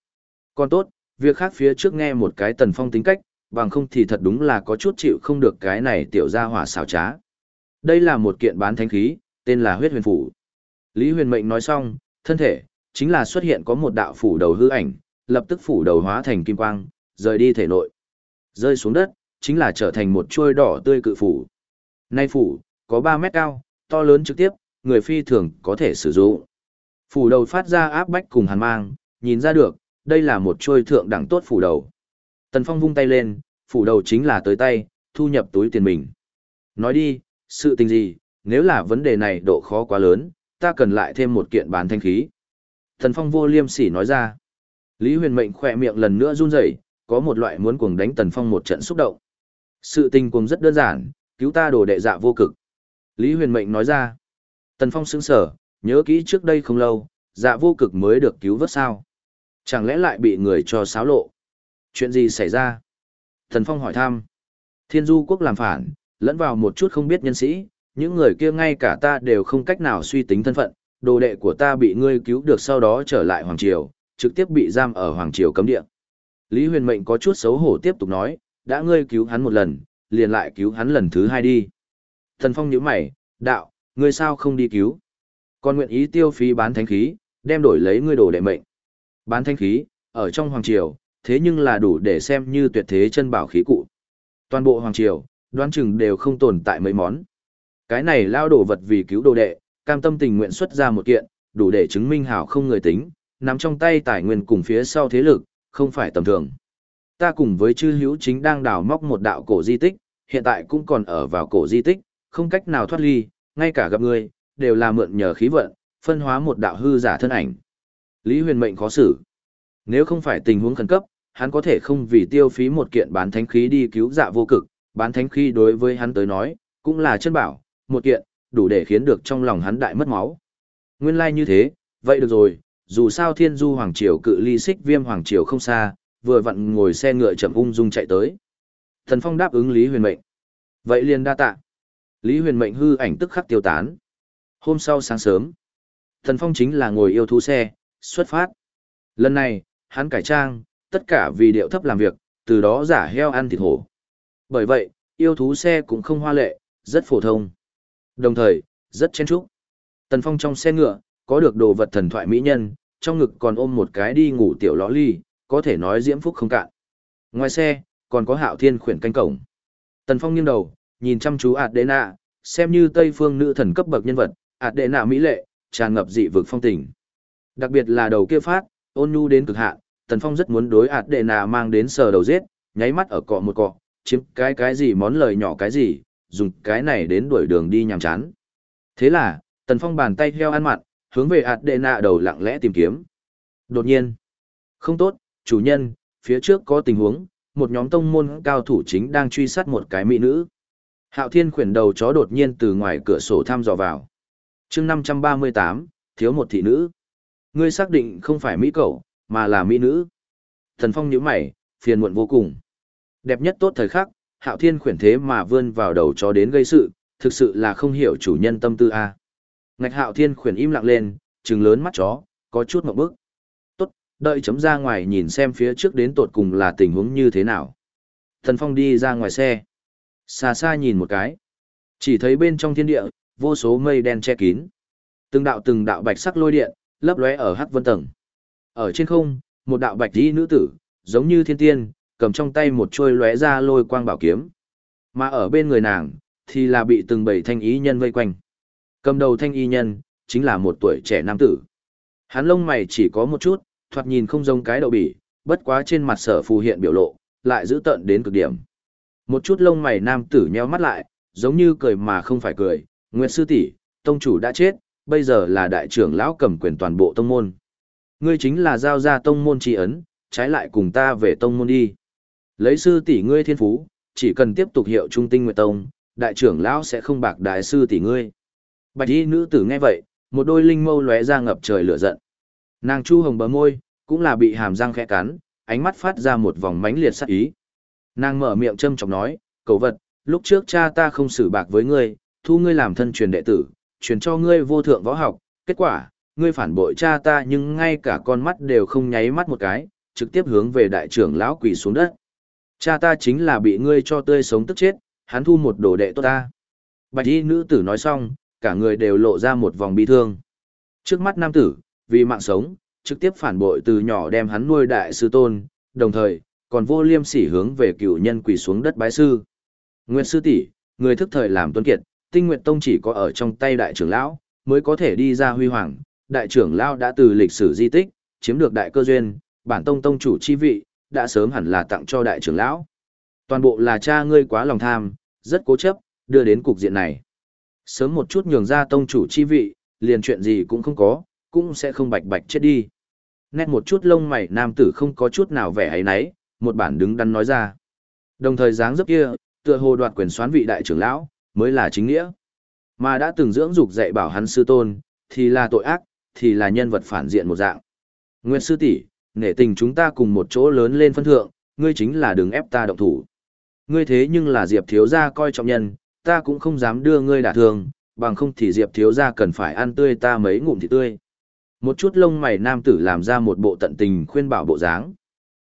Còn tốt, việc khác phía trước nghe một cái tần phong tính cách, bằng không thì thật đúng là có chút chịu không được cái này tiểu ra hỏa xảo trá. Đây là một kiện bán thánh khí, tên là huyết huyền phủ. Lý huyền mệnh nói xong, thân thể, chính là xuất hiện có một đạo phủ đầu hư ảnh, lập tức phủ đầu hóa thành kim quang, rời đi thể nội. Rơi xuống đất, chính là trở thành một chuôi đỏ tươi cự phủ. Nay phủ, có 3 mét cao, to lớn trực tiếp, người phi thường có thể sử dụng. Phủ đầu phát ra áp bách cùng hàn mang, nhìn ra được, đây là một chuôi thượng đẳng tốt phủ đầu. Tần Phong vung tay lên, phủ đầu chính là tới tay, thu nhập túi tiền mình. Nói đi, sự tình gì, nếu là vấn đề này độ khó quá lớn, ta cần lại thêm một kiện bán thanh khí. Thần Phong vô liêm sỉ nói ra. Lý huyền mệnh khỏe miệng lần nữa run rẩy, có một loại muốn cuồng đánh Tần Phong một trận xúc động. Sự tình cuồng rất đơn giản, cứu ta đồ đệ dạ vô cực. Lý huyền mệnh nói ra. Tần Phong sững sở, nhớ kỹ trước đây không lâu, dạ vô cực mới được cứu vớt sao. Chẳng lẽ lại bị người cho xáo lộ? Chuyện gì xảy ra? Thần Phong hỏi thăm. Thiên du quốc làm phản, lẫn vào một chút không biết nhân sĩ, những người kia ngay cả ta đều không cách nào suy tính thân phận, đồ đệ của ta bị ngươi cứu được sau đó trở lại Hoàng Triều, trực tiếp bị giam ở Hoàng Triều cấm địa. Lý huyền mệnh có chút xấu hổ tiếp tục nói, đã ngươi cứu hắn một lần, liền lại cứu hắn lần thứ hai đi. Thần Phong nhíu mày, đạo, ngươi sao không đi cứu? Còn nguyện ý tiêu phí bán thánh khí, đem đổi lấy ngươi đồ đệ mệnh. Bán thánh khí, ở trong Hoàng Triều, thế nhưng là đủ để xem như tuyệt thế chân bảo khí cụ. Toàn bộ Hoàng Triều, đoán chừng đều không tồn tại mấy món. Cái này lao đồ vật vì cứu đồ đệ, cam tâm tình nguyện xuất ra một kiện, đủ để chứng minh hảo không người tính, nắm trong tay tài nguyên cùng phía sau thế lực, không phải tầm thường. Ta cùng với chư hữu chính đang đào móc một đạo cổ di tích, hiện tại cũng còn ở vào cổ di tích, không cách nào thoát ly, ngay cả gặp người, đều là mượn nhờ khí vận, phân hóa một đạo hư giả thân ảnh. Lý huyền mệnh khó xử. Nếu không phải tình huống khẩn cấp, hắn có thể không vì tiêu phí một kiện bán thánh khí đi cứu dạ vô cực, bán thánh khí đối với hắn tới nói, cũng là chân bảo, một kiện, đủ để khiến được trong lòng hắn đại mất máu. Nguyên lai like như thế, vậy được rồi, dù sao thiên du hoàng triều cự ly xích viêm hoàng triều không xa, vừa vặn ngồi xe ngựa chậm ung dung chạy tới. Thần Phong đáp ứng Lý Huyền Mệnh. Vậy liền đa tạ. Lý Huyền Mệnh hư ảnh tức khắc tiêu tán. Hôm sau sáng sớm, Thần Phong chính là ngồi yêu thú xe, xuất phát. Lần này, hắn cải trang, tất cả vì điệu thấp làm việc, từ đó giả heo ăn thịt hổ. Bởi vậy, yêu thú xe cũng không hoa lệ, rất phổ thông. Đồng thời, rất chen chúc. Tần Phong trong xe ngựa, có được đồ vật thần thoại mỹ nhân, trong ngực còn ôm một cái đi ngủ tiểu lõ ly, có thể nói diễm phúc không cạn. Ngoài xe, còn có hạo thiên khuyển canh cổng. Tần Phong nghiêng đầu, nhìn chăm chú Adena, xem như Tây phương nữ thần cấp bậc nhân vật, Adena mỹ lệ, tràn ngập dị vực phong tình. Đặc biệt là đầu kia phát, ôn nhu đến cực hạn, Tần Phong rất muốn đối Adena mang đến sờ đầu giết, nháy mắt ở cọ một cọ, chiếm cái cái gì món lời nhỏ cái gì, dùng cái này đến đuổi đường đi nhàm chán. Thế là, Tần Phong bàn tay heo ăn mặn, hướng về ạt đệ nạ đầu lặng lẽ tìm kiếm. Đột nhiên, không tốt, chủ nhân, phía trước có tình huống, một nhóm tông môn cao thủ chính đang truy sát một cái mỹ nữ. Hạo Thiên khuyển đầu chó đột nhiên từ ngoài cửa sổ thăm dò vào. chương 538, thiếu một thị nữ. Ngươi xác định không phải mỹ cậu, mà là mỹ nữ. Thần Phong nhíu mày, phiền muộn vô cùng. Đẹp nhất tốt thời khắc, hạo thiên khuyển thế mà vươn vào đầu chó đến gây sự, thực sự là không hiểu chủ nhân tâm tư a. Ngạch hạo thiên khuyển im lặng lên, trừng lớn mắt chó, có chút một bước. Tốt, đợi chấm ra ngoài nhìn xem phía trước đến tột cùng là tình huống như thế nào. Thần phong đi ra ngoài xe. Xa xa nhìn một cái. Chỉ thấy bên trong thiên địa, vô số mây đen che kín. Từng đạo từng đạo bạch sắc lôi điện, lấp lóe ở hắc vân tầng. Ở trên không, một đạo bạch y nữ tử, giống như thiên tiên, cầm trong tay một chuôi lóe ra lôi quang bảo kiếm. Mà ở bên người nàng, thì là bị từng bảy thanh ý nhân vây quanh. Cầm đầu thanh y nhân, chính là một tuổi trẻ nam tử. Hắn lông mày chỉ có một chút, thoạt nhìn không giống cái đậu bỉ, bất quá trên mặt sở phù hiện biểu lộ, lại giữ tận đến cực điểm. Một chút lông mày nam tử nheo mắt lại, giống như cười mà không phải cười, Nguyệt sư tỷ, tông chủ đã chết, bây giờ là đại trưởng lão cầm quyền toàn bộ tông môn. Ngươi chính là giao ra tông môn tri ấn, trái lại cùng ta về tông môn đi. Lấy sư tỷ ngươi thiên phú, chỉ cần tiếp tục hiệu trung tinh nguyệt tông, đại trưởng lão sẽ không bạc đại sư tỷ ngươi. Bạch y nữ tử nghe vậy, một đôi linh mâu lóe ra ngập trời lửa giận. Nàng chu hồng bờ môi, cũng là bị hàm răng khẽ cắn, ánh mắt phát ra một vòng mãnh liệt sát ý. Nàng mở miệng châm chọc nói, cầu vật, lúc trước cha ta không xử bạc với ngươi, thu ngươi làm thân truyền đệ tử, truyền cho ngươi vô thượng võ học, kết quả, ngươi phản bội cha ta nhưng ngay cả con mắt đều không nháy mắt một cái, trực tiếp hướng về đại trưởng lão quỳ xuống đất. Cha ta chính là bị ngươi cho tươi sống tức chết, hắn thu một đồ đệ tốt ta. Bạch y nữ tử nói xong, cả người đều lộ ra một vòng bi thương. Trước mắt nam tử, vì mạng sống, trực tiếp phản bội từ nhỏ đem hắn nuôi đại sư tôn, đồng thời, còn vô liêm sỉ hướng về cựu nhân quỳ xuống đất bái sư. Nguyệt sư tỷ, người thức thời làm tuân kiệt, tinh nguyện tông chỉ có ở trong tay đại trưởng lão, mới có thể đi ra huy hoàng. Đại trưởng lão đã từ lịch sử di tích, chiếm được đại cơ duyên, bản tông tông chủ chi vị, đã sớm hẳn là tặng cho đại trưởng lão. Toàn bộ là cha ngươi quá lòng tham, rất cố chấp, đưa đến cục diện này. Sớm một chút nhường ra tông chủ chi vị, liền chuyện gì cũng không có, cũng sẽ không bạch bạch chết đi. Nét một chút lông mày nam tử không có chút nào vẻ ấy nấy, một bản đứng đắn nói ra. Đồng thời dáng dấp kia, tựa hồ đoạt quyền xoán vị đại trưởng lão, mới là chính nghĩa. Mà đã từng dưỡng dục dạy bảo hắn sư tôn, thì là tội ác, thì là nhân vật phản diện một dạng. Nguyên sư tỷ, nể tình chúng ta cùng một chỗ lớn lên phân thượng, ngươi chính là đừng ép ta động thủ. Ngươi thế nhưng là Diệp thiếu gia coi trọng nhân, ta cũng không dám đưa ngươi đả thương, bằng không thì Diệp thiếu gia cần phải ăn tươi ta mấy ngụm thì tươi. Một chút lông mày nam tử làm ra một bộ tận tình khuyên bảo bộ dáng.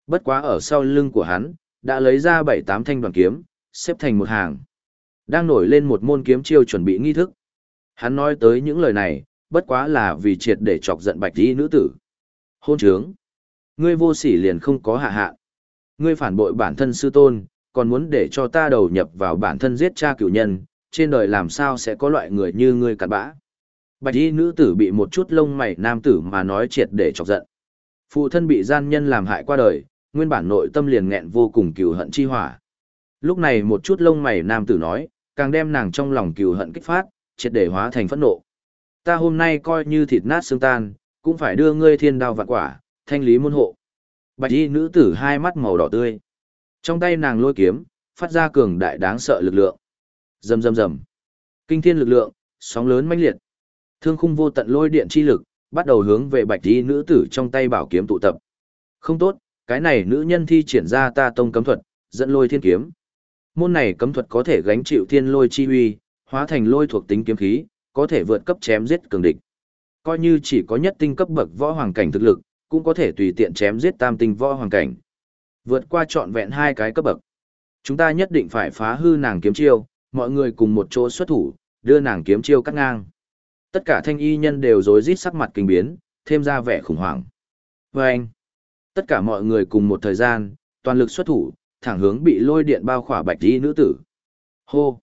Bất quá ở sau lưng của hắn, đã lấy ra bảy tám thanh đoàn kiếm, xếp thành một hàng. Đang nổi lên một môn kiếm chiêu chuẩn bị nghi thức. Hắn nói tới những lời này, bất quá là vì triệt để chọc giận bạch y nữ tử. Hôn trướng. Ngươi vô sỉ liền không có hạ hạ. Ngươi phản bội bản thân sư tôn, còn muốn để cho ta đầu nhập vào bản thân giết cha cửu nhân, trên đời làm sao sẽ có loại người như ngươi cặn bã. Bạch y nữ tử bị một chút lông mày nam tử mà nói triệt để chọc giận. Phụ thân bị gian nhân làm hại qua đời, nguyên bản nội tâm liền nghẹn vô cùng cừu hận chi hỏa. Lúc này một chút lông mày nam tử nói, càng đem nàng trong lòng cừu hận kích phát, triệt để hóa thành phẫn nộ. Ta hôm nay coi như thịt nát xương tan, cũng phải đưa ngươi thiên đao vạn quả, thanh lý môn hộ. Bạch y nữ tử hai mắt màu đỏ tươi. Trong tay nàng lôi kiếm, phát ra cường đại đáng sợ lực lượng. Rầm rầm rầm. Kinh thiên lực lượng, sóng lớn mãnh liệt. Thương khung vô tận lôi điện chi lực, bắt đầu hướng về bạch y nữ tử trong tay bảo kiếm tụ tập. Không tốt, cái này nữ nhân thi triển ra ta tông cấm thuật, dẫn lôi thiên kiếm. Môn này cấm thuật có thể gánh chịu thiên lôi chi uy, hóa thành lôi thuộc tính kiếm khí, có thể vượt cấp chém giết cường địch. Coi như chỉ có nhất tinh cấp bậc võ hoàng cảnh thực lực, cũng có thể tùy tiện chém giết tam tinh võ hoàng cảnh. Vượt qua trọn vẹn hai cái cấp bậc. Chúng ta nhất định phải phá hư nàng kiếm chiêu, mọi người cùng một chỗ xuất thủ, đưa nàng kiếm chiêu cắt ngang. Tất cả thanh y nhân đều rối rít sắc mặt kinh biến, thêm ra vẻ khủng hoảng. Và anh, tất cả mọi người cùng một thời gian, toàn lực xuất thủ, thẳng hướng bị lôi điện bao khỏa bạch y nữ tử. Hô!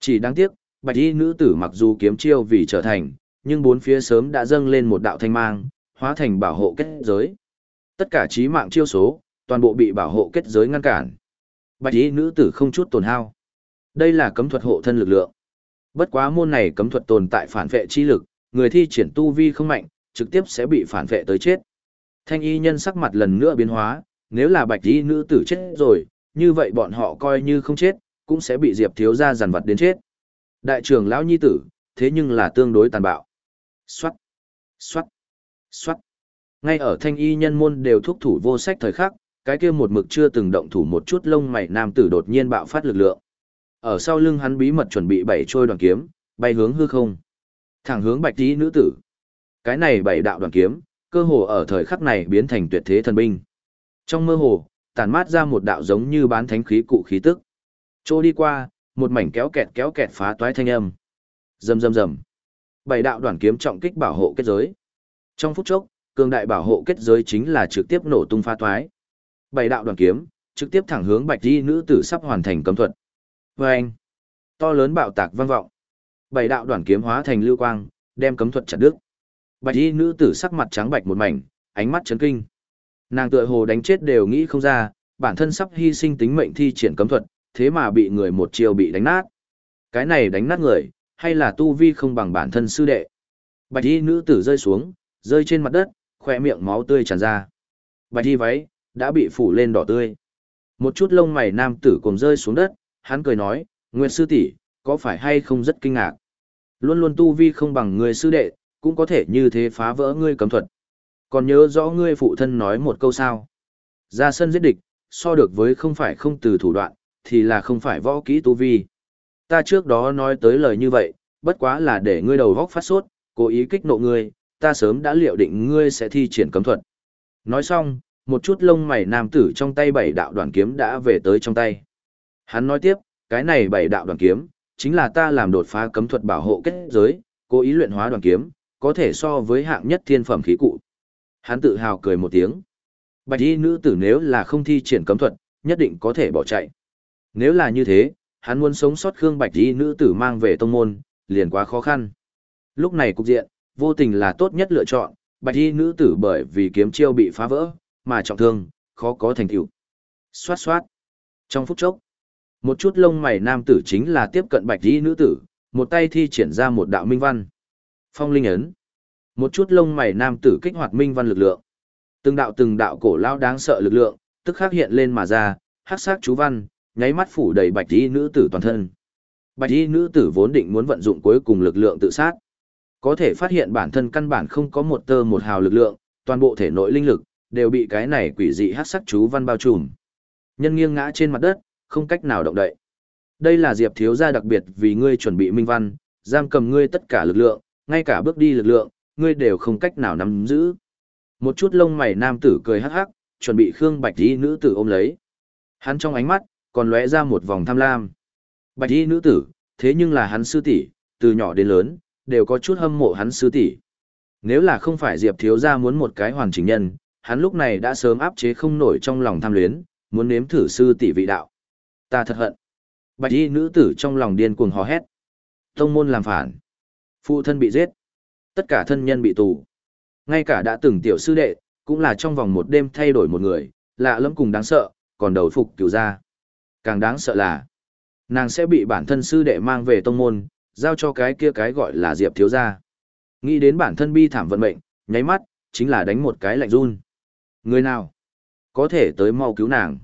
Chỉ đáng tiếc, bạch y nữ tử mặc dù kiếm chiêu vì trở thành, nhưng bốn phía sớm đã dâng lên một đạo thanh mang, hóa thành bảo hộ kết giới. Tất cả trí mạng chiêu số, toàn bộ bị bảo hộ kết giới ngăn cản. Bạch y nữ tử không chút tổn hao. Đây là cấm thuật hộ thân lực lượng. Bất quá môn này cấm thuật tồn tại phản vệ chi lực, người thi triển tu vi không mạnh, trực tiếp sẽ bị phản vệ tới chết. Thanh y nhân sắc mặt lần nữa biến hóa, nếu là bạch y nữ tử chết rồi, như vậy bọn họ coi như không chết, cũng sẽ bị Diệp thiếu gia giàn vật đến chết. Đại trưởng lão nhi tử, thế nhưng là tương đối tàn bạo. Xoát, xoát, xoát. Ngay ở thanh y nhân môn đều thúc thủ vô sách thời khắc, cái kia một mực chưa từng động thủ một chút lông mày nam tử đột nhiên bạo phát lực lượng. Ở sau lưng hắn bí mật chuẩn bị bảy trôi đoàn kiếm, bay hướng hư không. Thẳng hướng bạch tí nữ tử. Cái này bảy đạo đoàn kiếm, cơ hồ ở thời khắc này biến thành tuyệt thế thần binh. Trong mơ hồ, tản mát ra một đạo giống như bán thánh khí cụ khí tức. Trô đi qua, một mảnh kéo kẹt kéo kẹt phá toái thanh âm. Rầm rầm rầm. Bảy đạo đoàn kiếm trọng kích bảo hộ kết giới. Trong phút chốc, cường đại bảo hộ kết giới chính là trực tiếp nổ tung pha toái. Bảy đạo đoàn kiếm, trực tiếp thẳng hướng Bạch Y nữ tử sắp hoàn thành cấm thuật. Và anh, to lớn bạo tạc vang vọng. Bảy đạo đoàn kiếm hóa thành lưu quang, đem cấm thuật chặt đứt. Bạch y nữ tử sắc mặt trắng bạch một mảnh, ánh mắt chấn kinh. Nàng tựa hồ đánh chết đều nghĩ không ra, bản thân sắp hy sinh tính mệnh thi triển cấm thuật, thế mà bị người một chiều bị đánh nát. Cái này đánh nát người, hay là tu vi không bằng bản thân sư đệ. Bạch y nữ tử rơi xuống, rơi trên mặt đất, khỏe miệng máu tươi tràn ra. Bạch y váy, đã bị phủ lên đỏ tươi. Một chút lông mày nam tử cùng rơi xuống đất, hắn cười nói, Nguyệt sư tỷ, có phải hay không rất kinh ngạc? Luôn luôn tu vi không bằng người sư đệ, cũng có thể như thế phá vỡ ngươi cấm thuật. Còn nhớ rõ ngươi phụ thân nói một câu sao? Ra sân giết địch, so được với không phải không từ thủ đoạn, thì là không phải võ kỹ tu vi. Ta trước đó nói tới lời như vậy, bất quá là để ngươi đầu góc phát sốt, cố ý kích nộ ngươi, ta sớm đã liệu định ngươi sẽ thi triển cấm thuật. Nói xong, một chút lông mày nam tử trong tay bảy đạo đoàn kiếm đã về tới trong tay. Hắn nói tiếp, cái này bảy đạo đoàn kiếm, chính là ta làm đột phá cấm thuật bảo hộ kết giới, cố ý luyện hóa đoàn kiếm, có thể so với hạng nhất thiên phẩm khí cụ. Hắn tự hào cười một tiếng. Bạch y nữ tử nếu là không thi triển cấm thuật, nhất định có thể bỏ chạy. Nếu là như thế, hắn muốn sống sót Khương Bạch y nữ tử mang về tông môn, liền quá khó khăn. Lúc này cục diện, vô tình là tốt nhất lựa chọn, Bạch y nữ tử bởi vì kiếm chiêu bị phá vỡ, mà trọng thương, khó có thành tựu. Xoát xoát. Trong phút chốc, một chút lông mày nam tử chính là tiếp cận Bạch y nữ tử, một tay thi triển ra một đạo minh văn. Phong linh ấn. Một chút lông mày nam tử kích hoạt minh văn lực lượng. Từng đạo từng đạo cổ lao đáng sợ lực lượng, tức khắc hiện lên mà ra, hắc sắc chú văn, nháy mắt phủ đầy bạch y nữ tử toàn thân. Bạch y nữ tử vốn định muốn vận dụng cuối cùng lực lượng tự sát. Có thể phát hiện bản thân căn bản không có một tơ một hào lực lượng, toàn bộ thể nội linh lực đều bị cái này quỷ dị hắc sắc chú văn bao trùm. Nhân nghiêng ngã trên mặt đất, không cách nào động đậy. Đây là Diệp thiếu gia đặc biệt vì ngươi chuẩn bị minh văn, giam cầm ngươi tất cả lực lượng, ngay cả bước đi lực lượng, ngươi đều không cách nào nắm giữ. Một chút lông mày nam tử cười hắc hắc, chuẩn bị Khương Bạch Y nữ tử ôm lấy. Hắn trong ánh mắt còn lóe ra một vòng tham lam. Bạch Y nữ tử, thế nhưng là hắn sư tỷ, từ nhỏ đến lớn đều có chút hâm mộ hắn sư tỷ. Nếu là không phải Diệp thiếu gia muốn một cái hoàn chỉnh nhân, hắn lúc này đã sớm áp chế không nổi trong lòng tham luyến, muốn nếm thử sư tỷ vị đạo. Ta thật hận. Bạch y nữ tử trong lòng điên cuồng hò hét. Tông môn làm phản. Phụ thân bị giết. Tất cả thân nhân bị tù. Ngay cả đã từng tiểu sư đệ, cũng là trong vòng một đêm thay đổi một người, lạ lẫm cùng đáng sợ, còn đầu phục cửu ra. Càng đáng sợ là, nàng sẽ bị bản thân sư đệ mang về tông môn, giao cho cái kia cái gọi là diệp thiếu gia. Nghĩ đến bản thân bi thảm vận mệnh, nháy mắt, chính là đánh một cái lạnh run. Người nào? Có thể tới mau cứu nàng.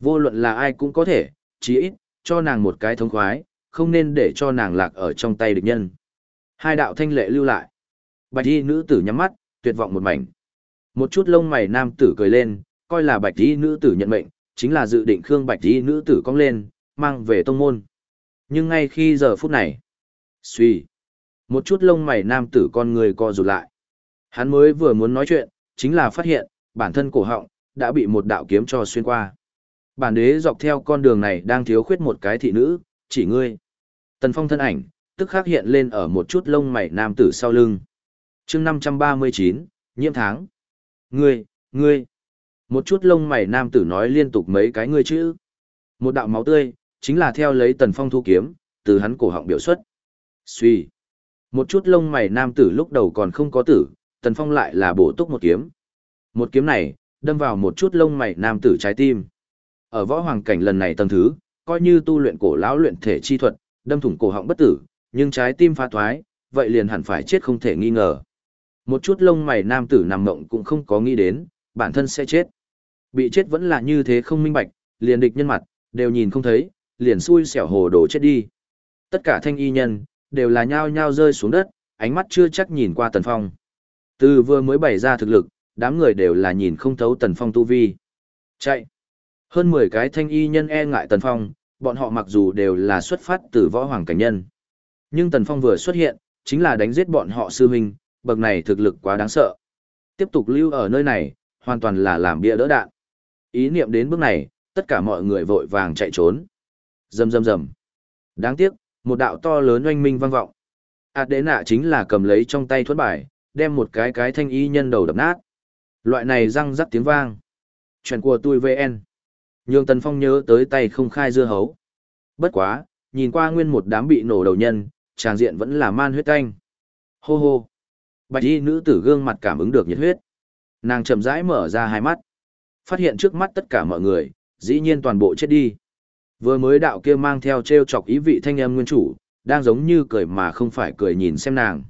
Vô luận là ai cũng có thể, chí ít, cho nàng một cái thống khoái, không nên để cho nàng lạc ở trong tay địch nhân. Hai đạo thanh lệ lưu lại. Bạch y nữ tử nhắm mắt, tuyệt vọng một mảnh. Một chút lông mày nam tử cười lên, coi là bạch y nữ tử nhận mệnh, chính là dự định khương bạch y nữ tử cong lên, mang về tông môn. Nhưng ngay khi giờ phút này, suy, một chút lông mày nam tử con người co rụt lại. Hắn mới vừa muốn nói chuyện, chính là phát hiện, bản thân cổ họng, đã bị một đạo kiếm cho xuyên qua. Bản đế dọc theo con đường này đang thiếu khuyết một cái thị nữ, chỉ ngươi. Tần phong thân ảnh, tức khắc hiện lên ở một chút lông mày nam tử sau lưng. chương 539, nhiễm tháng. Ngươi, ngươi. Một chút lông mày nam tử nói liên tục mấy cái ngươi chữ. Một đạo máu tươi, chính là theo lấy tần phong thu kiếm, từ hắn cổ họng biểu xuất. Suy. Một chút lông mày nam tử lúc đầu còn không có tử, tần phong lại là bổ túc một kiếm. Một kiếm này, đâm vào một chút lông mày nam tử trái tim. Ở võ hoàng cảnh lần này tầng thứ, coi như tu luyện cổ lão luyện thể chi thuật, đâm thủng cổ họng bất tử, nhưng trái tim phá thoái, vậy liền hẳn phải chết không thể nghi ngờ. Một chút lông mày nam tử nằm mộng cũng không có nghĩ đến, bản thân sẽ chết. Bị chết vẫn là như thế không minh bạch, liền địch nhân mặt, đều nhìn không thấy, liền xui xẻo hồ đồ chết đi. Tất cả thanh y nhân, đều là nhao nhao rơi xuống đất, ánh mắt chưa chắc nhìn qua tần phong. Từ vừa mới bày ra thực lực, đám người đều là nhìn không thấu tần phong tu vi. Chạy! Hơn 10 cái thanh y nhân e ngại tần phong, bọn họ mặc dù đều là xuất phát từ võ hoàng cảnh nhân. Nhưng Tần Phong vừa xuất hiện, chính là đánh giết bọn họ sư huynh, bậc này thực lực quá đáng sợ. Tiếp tục lưu ở nơi này, hoàn toàn là làm bia đỡ đạn. Ý niệm đến bước này, tất cả mọi người vội vàng chạy trốn. Rầm rầm rầm. Đáng tiếc, một đạo to lớn oanh minh vang vọng. ạt đế nạ chính là cầm lấy trong tay thuẫn bài, đem một cái cái thanh y nhân đầu đập nát. Loại này răng rắc tiếng vang. Chuyện của tôi VN. Nhường Tần Phong nhớ tới tay không khai dưa hấu. Bất quá, nhìn qua nguyên một đám bị nổ đầu nhân, tràng diện vẫn là man huyết canh. Hô hô. Bạch y nữ tử gương mặt cảm ứng được nhiệt huyết. Nàng chậm rãi mở ra hai mắt. Phát hiện trước mắt tất cả mọi người, dĩ nhiên toàn bộ chết đi. Vừa mới đạo kia mang theo treo chọc ý vị thanh âm nguyên chủ, đang giống như cười mà không phải cười nhìn xem nàng.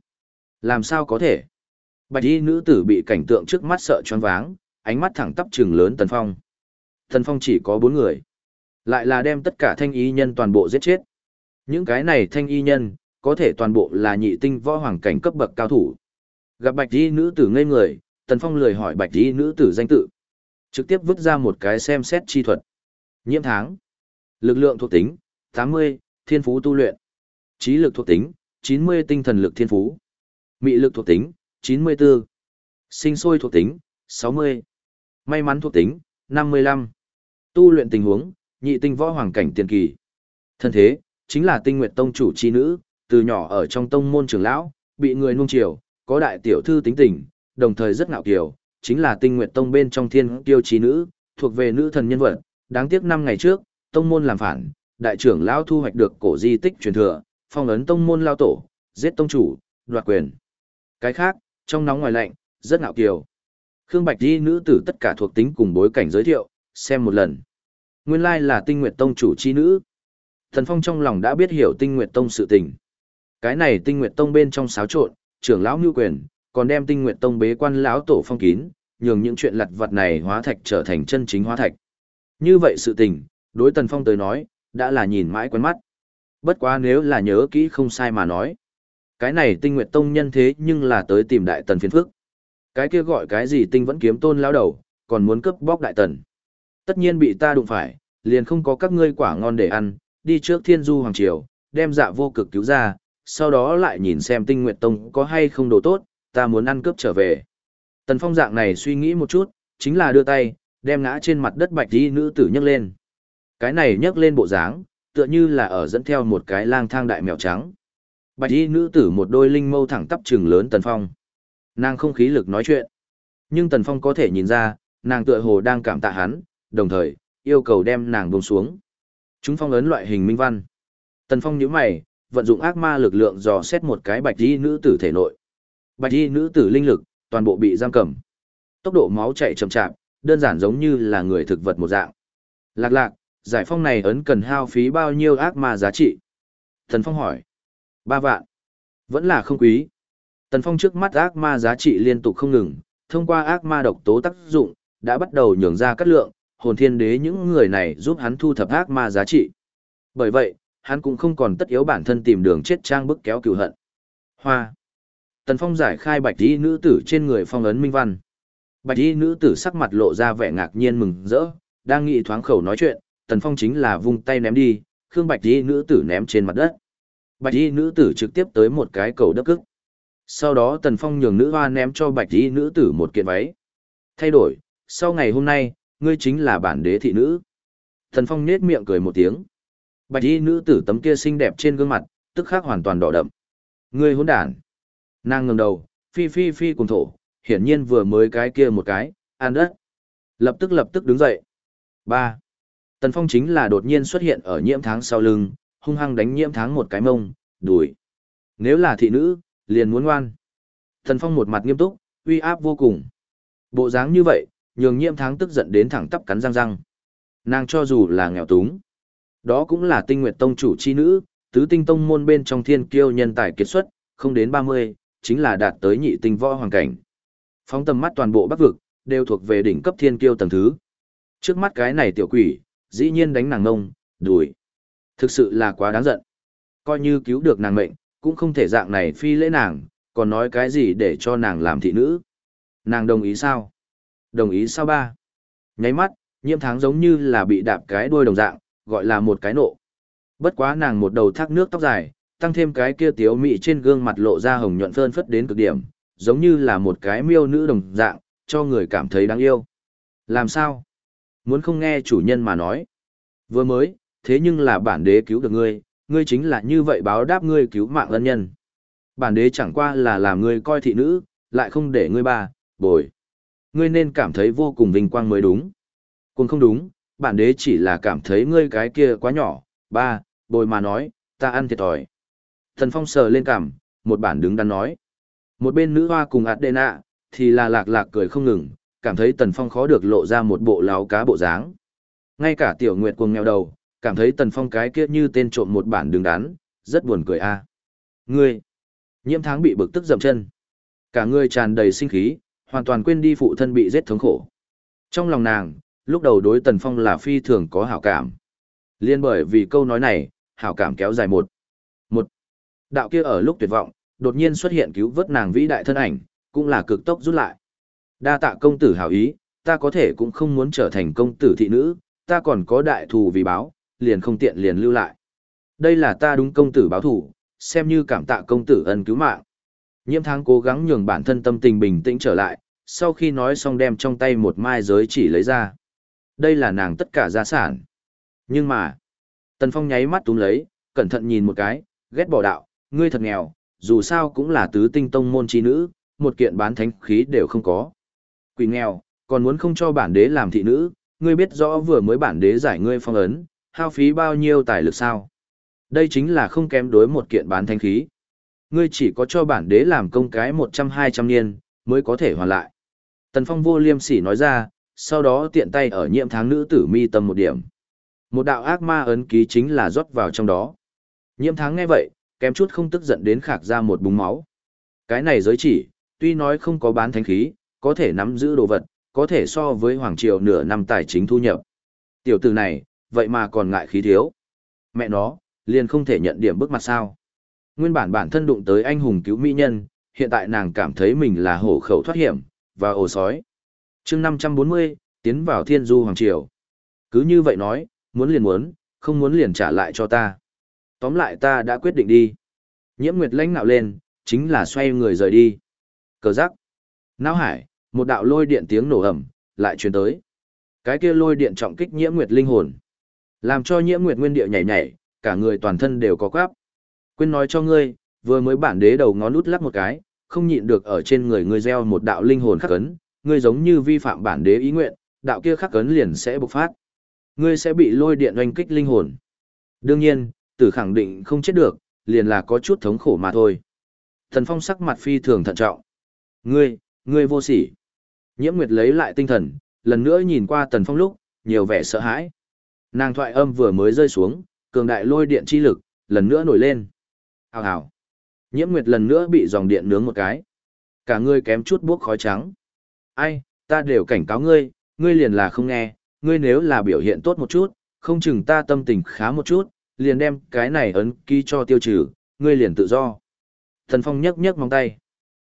Làm sao có thể? Bạch y nữ tử bị cảnh tượng trước mắt sợ choáng váng, ánh mắt thẳng tắp trừng lớn Tần Phong. Tần Phong chỉ có bốn người. Lại là đem tất cả thanh y nhân toàn bộ giết chết. Những cái này thanh y nhân, có thể toàn bộ là nhị tinh võ hoàng cảnh cấp bậc cao thủ. Gặp bạch y nữ tử ngây người, Tần Phong lười hỏi bạch y nữ tử danh tự. Trực tiếp vứt ra một cái xem xét chi thuật. Nhiễm tháng. Lực lượng thuộc tính, 80, thiên phú tu luyện. Trí lực thuộc tính, 90 tinh thần lực thiên phú. Mị lực thuộc tính, 94. Sinh sôi thuộc tính, 60. May mắn thuộc tính, 55. Tu luyện tình huống, nhị tinh võ hoàng cảnh tiền kỳ. Thân thế, chính là tinh nguyệt tông chủ chi nữ, từ nhỏ ở trong tông môn trưởng lão, bị người nuông chiều, có đại tiểu thư tính tình, đồng thời rất ngạo kiều, chính là tinh nguyệt tông bên trong thiên kiêu chi nữ, thuộc về nữ thần nhân vật, đáng tiếc năm ngày trước, tông môn làm phản, đại trưởng lão thu hoạch được cổ di tích truyền thừa, phong ấn tông môn lao tổ, giết tông chủ, đoạt quyền. Cái khác, trong nóng ngoài lạnh, rất ngạo kiều. Khương Bạch Di nữ tử tất cả thuộc tính cùng bối cảnh giới thiệu, xem một lần. Nguyên lai là tinh nguyệt tông chủ chi nữ. Thần Phong trong lòng đã biết hiểu tinh nguyệt tông sự tình. Cái này tinh nguyệt tông bên trong xáo trộn, trưởng lão ngưu quyền, còn đem tinh nguyệt tông bế quan lão tổ phong kín, nhường những chuyện lặt vặt này hóa thạch trở thành chân chính hóa thạch. Như vậy sự tình, đối Tần Phong tới nói, đã là nhìn mãi quen mắt. Bất quá nếu là nhớ kỹ không sai mà nói. Cái này tinh nguyệt tông nhân thế nhưng là tới tìm đại tần phiền phức. Cái kia gọi cái gì tinh vẫn kiếm tôn lao đầu, còn muốn cướp bóc đại tần. Tất nhiên bị ta đụng phải, liền không có các ngươi quả ngon để ăn, đi trước thiên du hoàng triều, đem dạ vô cực cứu ra, sau đó lại nhìn xem tinh nguyệt tông có hay không đồ tốt, ta muốn ăn cướp trở về. Tần phong dạng này suy nghĩ một chút, chính là đưa tay, đem ngã trên mặt đất bạch đi nữ tử nhấc lên. Cái này nhấc lên bộ dáng, tựa như là ở dẫn theo một cái lang thang đại mèo trắng. Bạch y nữ tử một đôi linh mâu thẳng tắp trừng lớn Tần Phong. Nàng không khí lực nói chuyện. Nhưng Tần Phong có thể nhìn ra, nàng tựa hồ đang cảm tạ hắn, đồng thời, yêu cầu đem nàng buông xuống. Chúng phong ấn loại hình minh văn. Tần Phong nhíu mày, vận dụng ác ma lực lượng dò xét một cái bạch y nữ tử thể nội. Bạch y nữ tử linh lực, toàn bộ bị giam cầm. Tốc độ máu chạy chậm chạp, đơn giản giống như là người thực vật một dạng. Lạc lạc, giải phong này ấn cần hao phí bao nhiêu ác ma giá trị? Thần Phong hỏi. Ba vạn. Vẫn là không quý. Tần Phong trước mắt ác ma giá trị liên tục không ngừng, thông qua ác ma độc tố tác dụng, đã bắt đầu nhường ra cắt lượng, hồn thiên đế những người này giúp hắn thu thập ác ma giá trị. Bởi vậy, hắn cũng không còn tất yếu bản thân tìm đường chết trang bức kéo cựu hận. Hoa. Tần Phong giải khai bạch y nữ tử trên người phong ấn minh văn. Bạch y nữ tử sắc mặt lộ ra vẻ ngạc nhiên mừng rỡ, đang nghĩ thoáng khẩu nói chuyện, Tần Phong chính là vung tay ném đi, Khương Bạch y nữ tử ném trên mặt đất. Bạch y nữ tử trực tiếp tới một cái cầu đất cức. Sau đó Tần Phong nhường nữ hoa ném cho bạch y nữ tử một kiện váy. Thay đổi, sau ngày hôm nay, ngươi chính là bản đế thị nữ. Tần Phong nết miệng cười một tiếng. Bạch y nữ tử tấm kia xinh đẹp trên gương mặt, tức khắc hoàn toàn đỏ đậm. Ngươi hỗn đản. Nàng ngẩng đầu, phi phi phi cùng thổ, hiển nhiên vừa mới cái kia một cái, ăn đất. Lập tức lập tức đứng dậy. ba Tần Phong chính là đột nhiên xuất hiện ở nhiễm tháng sau lưng, hung hăng đánh nhiễm tháng một cái mông, đuổi. Nếu là thị nữ, liền muốn ngoan. Tần Phong một mặt nghiêm túc, uy áp vô cùng. Bộ dáng như vậy, nhường nhiễm tháng tức giận đến thẳng tắp cắn răng răng. Nàng cho dù là nghèo túng, đó cũng là tinh nguyệt tông chủ chi nữ, tứ tinh tông môn bên trong thiên kiêu nhân tài kiệt xuất, không đến 30, chính là đạt tới nhị tinh võ hoàng cảnh. Phóng tầm mắt toàn bộ bắc vực, đều thuộc về đỉnh cấp thiên kiêu tầng thứ. Trước mắt cái này tiểu quỷ, dĩ nhiên đánh nàng ngông, đuổi. Thực sự là quá đáng giận. Coi như cứu được nàng mệnh, cũng không thể dạng này phi lễ nàng, còn nói cái gì để cho nàng làm thị nữ. Nàng đồng ý sao? Đồng ý sao ba? Nháy mắt, nhiễm tháng giống như là bị đạp cái đuôi đồng dạng, gọi là một cái nộ. Bất quá nàng một đầu thác nước tóc dài, tăng thêm cái kia tiếu mị trên gương mặt lộ ra hồng nhuận phơn phất đến cực điểm, giống như là một cái miêu nữ đồng dạng, cho người cảm thấy đáng yêu. Làm sao? Muốn không nghe chủ nhân mà nói. Vừa mới, thế nhưng là bản đế cứu được ngươi, ngươi chính là như vậy báo đáp ngươi cứu mạng ân nhân. Bản đế chẳng qua là làm ngươi coi thị nữ, lại không để ngươi bà bồi. Ngươi nên cảm thấy vô cùng vinh quang mới đúng. Cũng không đúng, bản đế chỉ là cảm thấy ngươi cái kia quá nhỏ, ba, bồi mà nói, ta ăn thiệt thòi. Thần Phong sờ lên cằm một bản đứng đắn nói. Một bên nữ hoa cùng ạt đena thì là lạc lạc cười không ngừng, cảm thấy Tần Phong khó được lộ ra một bộ láo cá bộ dáng. Ngay cả tiểu nguyệt cuồng nghèo đầu, cảm thấy tần phong cái kia như tên trộm một bản đứng đắn, rất buồn cười a. Ngươi, nhiễm tháng bị bực tức dậm chân. Cả người tràn đầy sinh khí, hoàn toàn quên đi phụ thân bị giết thống khổ. Trong lòng nàng, lúc đầu đối tần phong là phi thường có hảo cảm. Liên bởi vì câu nói này, hảo cảm kéo dài một. Một. Đạo kia ở lúc tuyệt vọng, đột nhiên xuất hiện cứu vớt nàng vĩ đại thân ảnh, cũng là cực tốc rút lại. Đa tạ công tử hảo ý, ta có thể cũng không muốn trở thành công tử thị nữ, ta còn có đại thù vì báo, liền không tiện liền lưu lại. Đây là ta đúng công tử báo thù, xem như cảm tạ công tử ân cứu mạng. Nhiễm tháng cố gắng nhường bản thân tâm tình bình tĩnh trở lại, sau khi nói xong đem trong tay một mai giới chỉ lấy ra. Đây là nàng tất cả gia sản. Nhưng mà, Tần Phong nháy mắt túm lấy, cẩn thận nhìn một cái, ghét bỏ đạo, ngươi thật nghèo, dù sao cũng là tứ tinh tông môn chi nữ, một kiện bán thánh khí đều không có. Quỷ nghèo, còn muốn không cho bản đế làm thị nữ, ngươi biết rõ vừa mới bản đế giải ngươi phong ấn, hao phí bao nhiêu tài lực sao? Đây chính là không kém đối một kiện bán thanh khí. Ngươi chỉ có cho bản đế làm công cái một trăm hai trăm niên, mới có thể hoàn lại. Tần Phong vô liêm sỉ nói ra, sau đó tiện tay ở nhiệm tháng nữ tử mi tâm một điểm. Một đạo ác ma ấn ký chính là rót vào trong đó. Nhiệm tháng nghe vậy, kém chút không tức giận đến khạc ra một búng máu. Cái này giới chỉ, tuy nói không có bán thánh khí, có thể nắm giữ đồ vật, có thể so với Hoàng Triều nửa năm tài chính thu nhập. Tiểu tử này, vậy mà còn ngại khí thiếu. Mẹ nó, liền không thể nhận điểm bước mặt sao. Nguyên bản bản thân đụng tới anh hùng cứu mỹ nhân, hiện tại nàng cảm thấy mình là hổ khẩu thoát hiểm, và ổ sói. chương 540, tiến vào thiên du Hoàng Triều. Cứ như vậy nói, muốn liền muốn, không muốn liền trả lại cho ta. Tóm lại ta đã quyết định đi. Nhiễm Nguyệt lãnh nạo lên, chính là xoay người rời đi. Cờ giác. Náo hải, một đạo lôi điện tiếng nổ ầm, lại truyền tới. Cái kia lôi điện trọng kích Nhiễm Nguyệt linh hồn, làm cho Nhiễm Nguyệt nguyên địa nhảy nhảy, cả người toàn thân đều có quắp. Quên nói cho ngươi, vừa mới bản đế đầu ngón út lắc một cái, không nhịn được ở trên người ngươi gieo một đạo linh hồn khắc cấn ngươi giống như vi phạm bản đế ý nguyện, đạo kia khắc cấn liền sẽ bộc phát. Ngươi sẽ bị lôi điện oanh kích linh hồn. Đương nhiên, tử khẳng định không chết được, liền là có chút thống khổ mà thôi. Thần Phong sắc mặt phi thường thận trọng. Ngươi, ngươi vô sỉ. Nhiễm Nguyệt lấy lại tinh thần, lần nữa nhìn qua Tần Phong lúc, nhiều vẻ sợ hãi. Nàng thoại âm vừa mới rơi xuống, cường đại lôi điện chi lực, lần nữa nổi lên. Hào hào. Nhiễm Nguyệt lần nữa bị dòng điện nướng một cái. Cả ngươi kém chút buốc khói trắng. Ai, ta đều cảnh cáo ngươi, ngươi liền là không nghe, ngươi nếu là biểu hiện tốt một chút, không chừng ta tâm tình khá một chút, liền đem cái này ấn ký cho tiêu trừ, ngươi liền tự do. Thần Phong nhấc nhấc móng tay.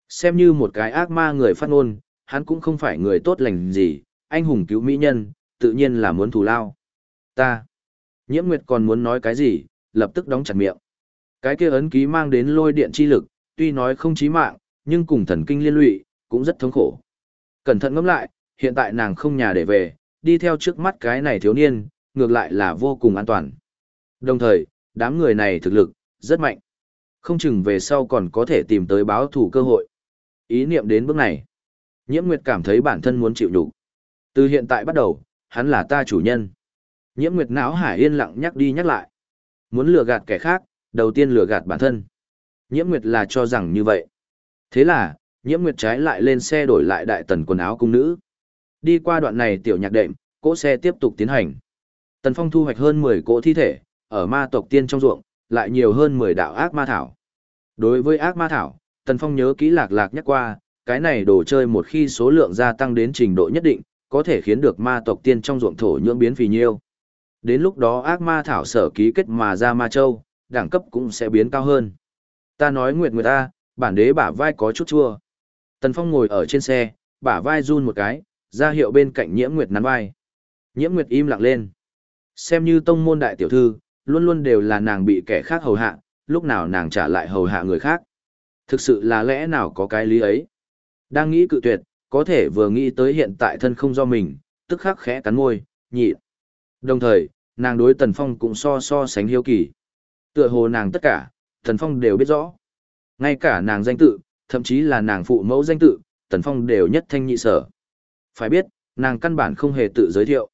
Xem như một cái ác ma người phát ngôn, hắn cũng không phải người tốt lành gì, anh hùng cứu mỹ nhân, tự nhiên là muốn thù lao. Ta. Nhiễm Nguyệt còn muốn nói cái gì, lập tức đóng chặt miệng. Cái kia ấn ký mang đến lôi điện chi lực, tuy nói không chí mạng, nhưng cùng thần kinh liên lụy, cũng rất thống khổ. Cẩn thận ngẫm lại, hiện tại nàng không nhà để về, đi theo trước mắt cái này thiếu niên, ngược lại là vô cùng an toàn. Đồng thời, đám người này thực lực, rất mạnh. Không chừng về sau còn có thể tìm tới báo thủ cơ hội. Ý niệm đến bước này. Nhiễm Nguyệt cảm thấy bản thân muốn chịu đủ. Từ hiện tại bắt đầu, hắn là ta chủ nhân. Nhiễm Nguyệt não hải yên lặng nhắc đi nhắc lại. Muốn lừa gạt kẻ khác, đầu tiên lừa gạt bản thân. Nhiễm Nguyệt là cho rằng như vậy. Thế là, Nhiễm Nguyệt trái lại lên xe đổi lại đại tần quần áo cung nữ. Đi qua đoạn này tiểu nhạc đệm, cỗ xe tiếp tục tiến hành. Tần Phong thu hoạch hơn 10 cỗ thi thể, ở ma tộc tiên trong ruộng, lại nhiều hơn 10 đạo ác ma thảo. Đối với ác ma thảo, Tần Phong nhớ kỹ lạc lạc nhắc qua, cái này đồ chơi một khi số lượng gia tăng đến trình độ nhất định, có thể khiến được ma tộc tiên trong ruộng thổ nhưỡng biến phì nhiêu. Đến lúc đó ác ma thảo sở ký kết mà ra ma châu, đẳng cấp cũng sẽ biến cao hơn. Ta nói nguyệt người ta, bản đế bả vai có chút chua. Tần Phong ngồi ở trên xe, bả vai run một cái, ra hiệu bên cạnh nhiễm nguyệt nắn vai. Nhiễm nguyệt im lặng lên. Xem như tông môn đại tiểu thư, luôn luôn đều là nàng bị kẻ khác hầu hạ, lúc nào nàng trả lại hầu hạ người khác. Thực sự là lẽ nào có cái lý ấy. Đang nghĩ cự tuyệt, có thể vừa nghĩ tới hiện tại thân không do mình, tức khắc khẽ cắn môi, nhịn. Đồng thời, nàng đối Tần Phong cũng so so sánh hiếu kỳ. Tựa hồ nàng tất cả, Tần Phong đều biết rõ. Ngay cả nàng danh tự, thậm chí là nàng phụ mẫu danh tự, Tần Phong đều nhất thanh nhị sở. Phải biết, nàng căn bản không hề tự giới thiệu.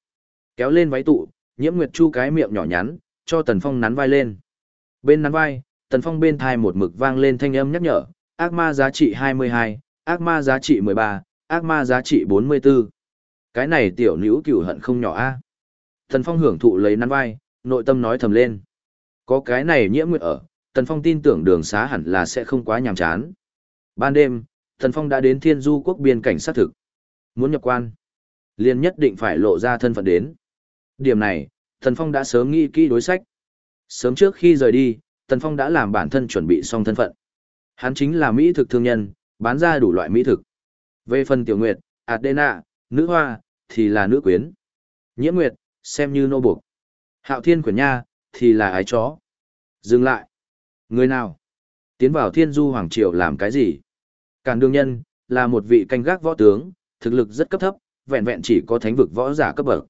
Kéo lên váy tụ, nhiễm nguyệt chu cái miệng nhỏ nhắn, cho Tần Phong nắn vai lên. Bên nắn vai, Tần Phong bên thai một mực vang lên thanh âm nhắc nhở, ác ma giá trị 22, ác ma giá trị 13, ác ma giá trị 44. Cái này tiểu nữ cửu hận không nhỏ a. Tần Phong hưởng thụ lấy nắn vai, nội tâm nói thầm lên. Có cái này nhiễm nguyệt ở, Tần Phong tin tưởng đường xá hẳn là sẽ không quá nhàm chán. Ban đêm, Tần Phong đã đến Thiên Du quốc biên cảnh xác thực. Muốn nhập quan, liền nhất định phải lộ ra thân phận đến. Điểm này, Tần Phong đã sớm nghĩ kỹ đối sách. Sớm trước khi rời đi, Tần Phong đã làm bản thân chuẩn bị xong thân phận. Hắn chính là mỹ thực thương nhân, bán ra đủ loại mỹ thực. Về phần Tiểu Nguyệt, Adena, nữ hoa, thì là nữ quyến. Nhiễm Nguyệt, xem như nô buộc. Hạo Thiên Quyển Nha, thì là ái chó. Dừng lại. Người nào? Tiến vào Thiên Du Hoàng Triều làm cái gì? Càn đương nhân, là một vị canh gác võ tướng, thực lực rất cấp thấp, vẹn vẹn chỉ có thánh vực võ giả cấp bậc.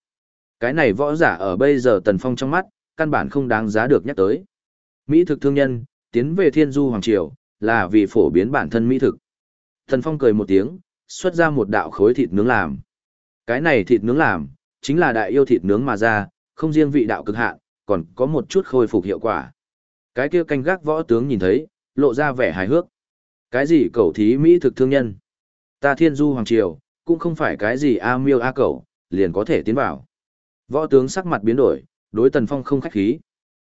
Cái này võ giả ở bây giờ Tần Phong trong mắt, căn bản không đáng giá được nhắc tới. Mỹ thực thương nhân, tiến về Thiên Du Hoàng Triều, là vì phổ biến bản thân mỹ thực. Tần Phong cười một tiếng, xuất ra một đạo khối thịt nướng làm. Cái này thịt nướng làm, chính là đại yêu thịt nướng mà ra, không riêng vị đạo cực hạn, còn có một chút khôi phục hiệu quả. Cái kia canh gác võ tướng nhìn thấy, lộ ra vẻ hài hước. Cái gì cầu thí Mỹ thực thương nhân? Ta thiên du hoàng triều, cũng không phải cái gì A miêu A cầu, liền có thể tiến vào. Võ tướng sắc mặt biến đổi, đối tần phong không khách khí.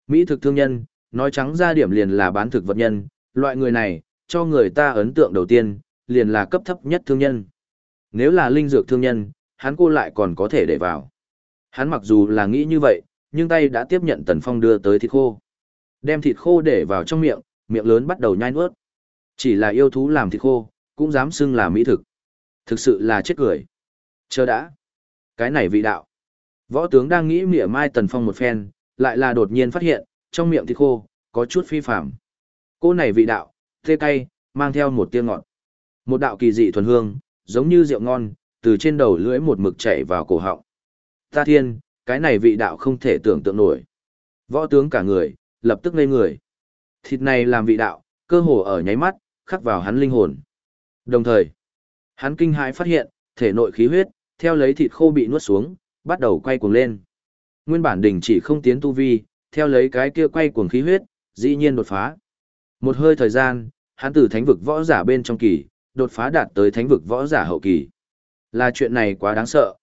Mỹ thực thương nhân, nói trắng ra điểm liền là bán thực vật nhân, loại người này, cho người ta ấn tượng đầu tiên, liền là cấp thấp nhất thương nhân. Nếu là linh dược thương nhân, hắn cô lại còn có thể để vào. Hắn mặc dù là nghĩ như vậy, nhưng tay đã tiếp nhận tần phong đưa tới thịt khô. Đem thịt khô để vào trong miệng, miệng lớn bắt đầu nhai nuốt. Chỉ là yêu thú làm thịt khô, cũng dám xưng là mỹ thực. Thực sự là chết cười. Chờ đã. Cái này vị đạo. Võ tướng đang nghĩ mỉa mai tần phong một phen, lại là đột nhiên phát hiện, trong miệng thịt khô, có chút phi phạm. Cô này vị đạo, tê cay, mang theo một tia ngọt. Một đạo kỳ dị thuần hương, giống như rượu ngon, từ trên đầu lưỡi một mực chảy vào cổ họng. Ta thiên, cái này vị đạo không thể tưởng tượng nổi. Võ tướng cả người, lập tức ngây người. Thịt này làm vị đạo, cơ hồ ở nháy mắt, khắc vào hắn linh hồn. Đồng thời, hắn kinh hãi phát hiện, thể nội khí huyết, theo lấy thịt khô bị nuốt xuống, bắt đầu quay cuồng lên. Nguyên bản đỉnh chỉ không tiến tu vi, theo lấy cái kia quay cuồng khí huyết, dĩ nhiên đột phá. Một hơi thời gian, hắn từ thánh vực võ giả bên trong kỳ, đột phá đạt tới thánh vực võ giả hậu kỳ. Là chuyện này quá đáng sợ.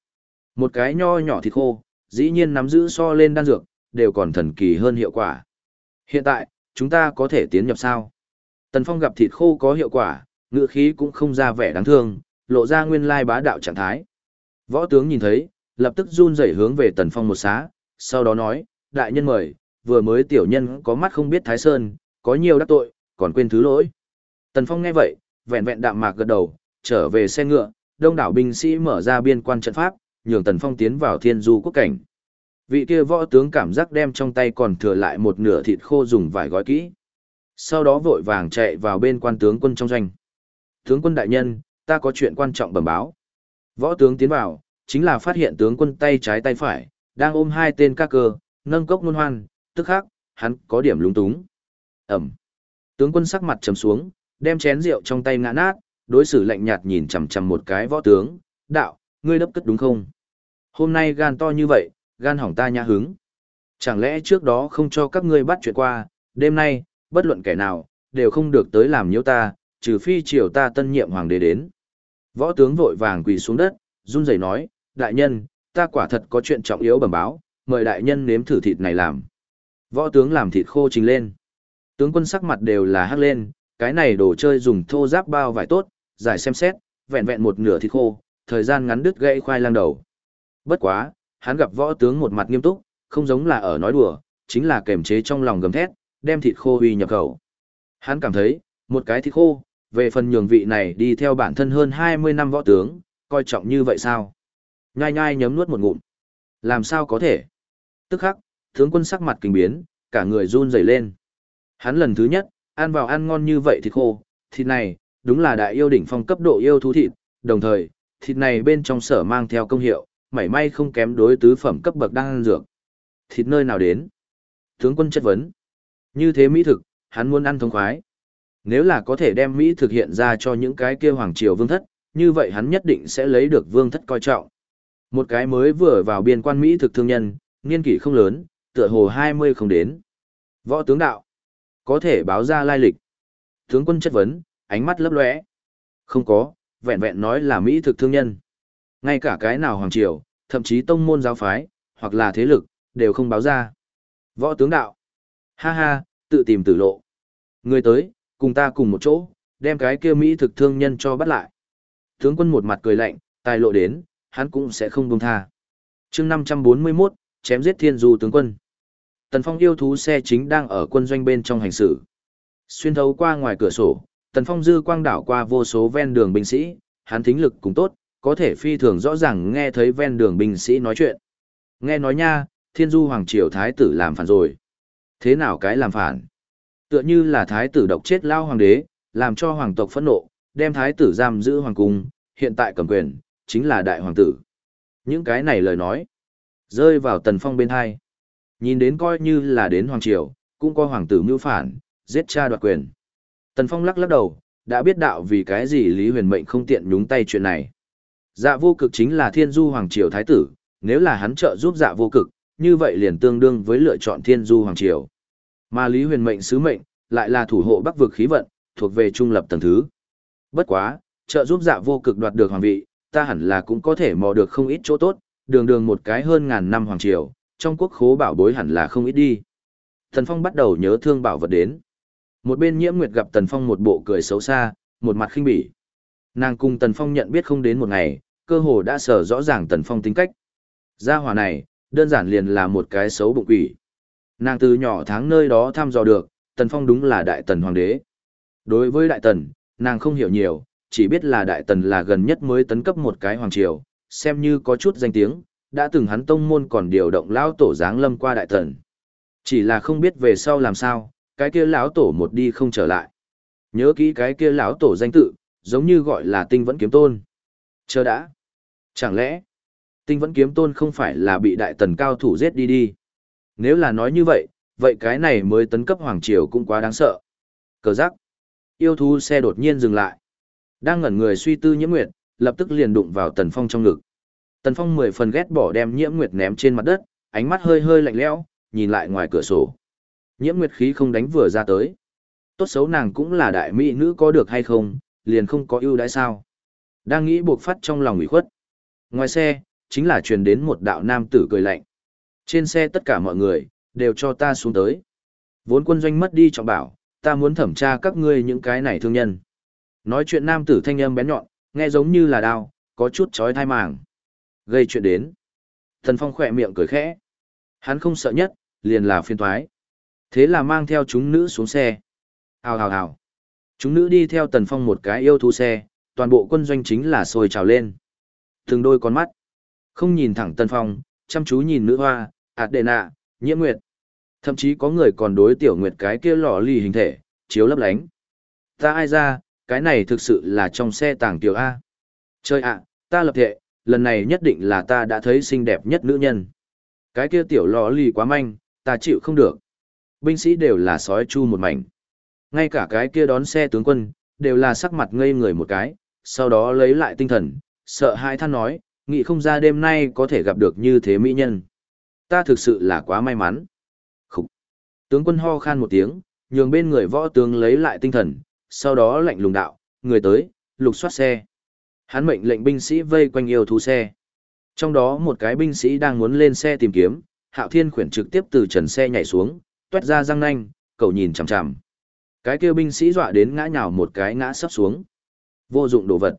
Một cái nho nhỏ thịt khô, dĩ nhiên nắm giữ so lên đan dược, đều còn thần kỳ hơn hiệu quả. Hiện tại, chúng ta có thể tiến nhập sao? Tần Phong gặp thịt khô có hiệu quả, ngựa khí cũng không ra vẻ đáng thương, lộ ra nguyên lai bá đạo trạng thái. Võ tướng nhìn thấy, lập tức run rẩy hướng về Tần Phong một xá, sau đó nói, đại nhân mời, vừa mới tiểu nhân có mắt không biết Thái Sơn, có nhiều đắc tội, còn quên thứ lỗi. Tần Phong nghe vậy, vẹn vẹn đạm mạc gật đầu, trở về xe ngựa, đông đảo binh sĩ mở ra biên quan trận pháp, nhường Tần Phong tiến vào thiên du quốc cảnh. Vị kia võ tướng cảm giác đem trong tay còn thừa lại một nửa thịt khô dùng vải gói kỹ. Sau đó vội vàng chạy vào bên quan tướng quân trong doanh. Tướng quân đại nhân, ta có chuyện quan trọng bẩm báo. Võ tướng tiến vào, chính là phát hiện tướng quân tay trái tay phải, đang ôm hai tên ca cơ, nâng cốc nôn hoan, tức khắc, hắn có điểm lúng túng. Ẩm. Tướng quân sắc mặt trầm xuống, đem chén rượu trong tay ngã nát, đối xử lạnh nhạt nhìn chằm chằm một cái võ tướng, đạo, ngươi đấp cất đúng không? Hôm nay gan to như vậy, gan hỏng ta nhã hứng. Chẳng lẽ trước đó không cho các ngươi bắt chuyện qua, đêm nay, bất luận kẻ nào, đều không được tới làm nhiễu ta, trừ phi triều ta tân nhiệm hoàng đế đến. Võ tướng vội vàng quỳ xuống đất, run rẩy nói, đại nhân, ta quả thật có chuyện trọng yếu bẩm báo, mời đại nhân nếm thử thịt này làm. Võ tướng làm thịt khô trình lên. Tướng quân sắc mặt đều là hắc lên, cái này đồ chơi dùng thô giáp bao vải tốt, giải xem xét, vẹn vẹn một nửa thịt khô, thời gian ngắn đứt gãy khoai lang đầu. Bất quá, hắn gặp võ tướng một mặt nghiêm túc, không giống là ở nói đùa, chính là kềm chế trong lòng gầm thét, đem thịt khô uy nhập khẩu. Hắn cảm thấy, một cái thịt khô, về phần nhường vị này đi theo bản thân hơn 20 năm võ tướng, coi trọng như vậy sao? Nhai nhai nhấm nuốt một ngụm. Làm sao có thể? Tức khắc, tướng quân sắc mặt kinh biến, cả người run rẩy lên. Hắn lần thứ nhất, ăn vào ăn ngon như vậy thịt khô, thịt này, đúng là đại yêu đỉnh phong cấp độ yêu thú thịt, đồng thời, thịt này bên trong sở mang theo công hiệu, mảy may không kém đối tứ phẩm cấp bậc đang ăn dược. Thịt nơi nào đến? Tướng quân chất vấn. Như thế mỹ thực, hắn muốn ăn thông khoái. Nếu là có thể đem mỹ thực hiện ra cho những cái kia hoàng triều vương thất, như vậy hắn nhất định sẽ lấy được vương thất coi trọng. Một cái mới vừa vào biên quan mỹ thực thương nhân, niên kỷ không lớn, tựa hồ 20 không đến. Võ tướng đạo, có thể báo ra lai lịch. Tướng quân chất vấn, ánh mắt lấp lóe. Không có, vẹn vẹn nói là mỹ thực thương nhân. Ngay cả cái nào hoàng triều, thậm chí tông môn giáo phái, hoặc là thế lực, đều không báo ra. Võ tướng đạo. Ha ha, tự tìm tử lộ. Người tới, cùng ta cùng một chỗ, đem cái kia Mỹ thực thương nhân cho bắt lại. Tướng quân một mặt cười lạnh, tài lộ đến, hắn cũng sẽ không buông tha. chương 541, chém giết thiên du tướng quân. Tần Phong yêu thú xe chính đang ở quân doanh bên trong hành xử. Xuyên thấu qua ngoài cửa sổ, Tần Phong dư quang đảo qua vô số ven đường binh sĩ, hắn thính lực cũng tốt, có thể phi thường rõ ràng nghe thấy ven đường binh sĩ nói chuyện. Nghe nói nha, thiên du hoàng triều thái tử làm phản rồi. Thế nào cái làm phản? Tựa như là thái tử độc chết lao hoàng đế, làm cho hoàng tộc phẫn nộ, đem thái tử giam giữ hoàng cung, hiện tại cầm quyền, chính là đại hoàng tử. Những cái này lời nói, rơi vào tần phong bên hai. Nhìn đến coi như là đến hoàng triều, cũng có hoàng tử mưu phản, giết cha đoạt quyền. Tần phong lắc lắc đầu, đã biết đạo vì cái gì Lý Huyền Mệnh không tiện nhúng tay chuyện này. Dạ vô cực chính là thiên du hoàng triều thái tử, nếu là hắn trợ giúp dạ vô cực, như vậy liền tương đương với lựa chọn thiên du hoàng triều. Mà Lý Huyền Mệnh sứ mệnh, lại là thủ hộ bắc vực khí vận, thuộc về trung lập tầng thứ. Bất quá, trợ giúp dạ vô cực đoạt được hoàng vị, ta hẳn là cũng có thể mò được không ít chỗ tốt, đường đường một cái hơn ngàn năm hoàng triều, trong quốc khố bảo bối hẳn là không ít đi. Tần Phong bắt đầu nhớ thương bảo vật đến. Một bên nhiễm nguyệt gặp Tần Phong một bộ cười xấu xa, một mặt khinh bỉ. Nàng cùng Tần Phong nhận biết không đến một ngày, cơ hồ đã sở rõ ràng Tần Phong tính cách. Gia hỏa này, đơn giản liền là một cái xấu bụng quỷ. Nàng từ nhỏ tháng nơi đó thăm dò được, Tần Phong đúng là đại tần hoàng đế. Đối với đại tần, nàng không hiểu nhiều, chỉ biết là đại tần là gần nhất mới tấn cấp một cái hoàng triều, xem như có chút danh tiếng, đã từng hắn tông môn còn điều động lão tổ giáng lâm qua đại tần. Chỉ là không biết về sau làm sao, cái kia lão tổ một đi không trở lại. Nhớ kỹ cái kia lão tổ danh tự, giống như gọi là Tinh Vẫn Kiếm Tôn. Chờ đã. Chẳng lẽ, Tinh Vẫn Kiếm Tôn không phải là bị đại tần cao thủ giết đi đi? Nếu là nói như vậy, vậy cái này mới tấn cấp hoàng triều cũng quá đáng sợ. Cờ giác. Yêu thú xe đột nhiên dừng lại. Đang ngẩn người suy tư nhiễm nguyệt, lập tức liền đụng vào Tần Phong trong ngực. Tần Phong mười phần ghét bỏ đem nhiễm nguyệt ném trên mặt đất, ánh mắt hơi hơi lạnh lẽo, nhìn lại ngoài cửa sổ. Nhiễm nguyệt khí không đánh vừa ra tới. Tốt xấu nàng cũng là đại mỹ nữ có được hay không, liền không có ưu đãi sao. Đang nghĩ buộc phát trong lòng ủy khuất. Ngoài xe, chính là truyền đến một đạo nam tử cười lạnh. Trên xe tất cả mọi người, đều cho ta xuống tới. Vốn quân doanh mất đi trọng bảo, ta muốn thẩm tra các ngươi những cái này thương nhân. Nói chuyện nam tử thanh âm bén nhọn, nghe giống như là đao, có chút chói tai màng. Gây chuyện đến. Thần Phong khỏe miệng cười khẽ. Hắn không sợ nhất, liền là phiên thoái. Thế là mang theo chúng nữ xuống xe. Hào hào hào. Chúng nữ đi theo Tần Phong một cái yêu thú xe, toàn bộ quân doanh chính là sôi trào lên. Từng đôi con mắt. Không nhìn thẳng Tần Phong, chăm chú nhìn nữ hoa, ạt đệ nạ, nhiễm nguyệt. Thậm chí có người còn đối tiểu nguyệt cái kia lò lì hình thể, chiếu lấp lánh. Ta ai ra, cái này thực sự là trong xe tàng tiểu A. Chơi ạ, ta lập thệ, lần này nhất định là ta đã thấy xinh đẹp nhất nữ nhân. Cái kia tiểu lò lì quá manh, ta chịu không được. Binh sĩ đều là sói chu một mảnh. Ngay cả cái kia đón xe tướng quân, đều là sắc mặt ngây người một cái, sau đó lấy lại tinh thần, sợ hãi than nói, nghĩ không ra đêm nay có thể gặp được như thế mỹ nhân. Ta thực sự là quá may mắn. Khúc. Tướng quân ho khan một tiếng, nhường bên người võ tướng lấy lại tinh thần, sau đó lệnh lùng đạo, người tới, lục soát xe. Hắn mệnh lệnh binh sĩ vây quanh yêu thú xe. Trong đó một cái binh sĩ đang muốn lên xe tìm kiếm, Hạo Thiên khuyển trực tiếp từ trần xe nhảy xuống, tuét ra răng nanh, cậu nhìn chằm chằm. Cái kia binh sĩ dọa đến ngã nhào một cái ngã sấp xuống. Vô dụng đồ vật.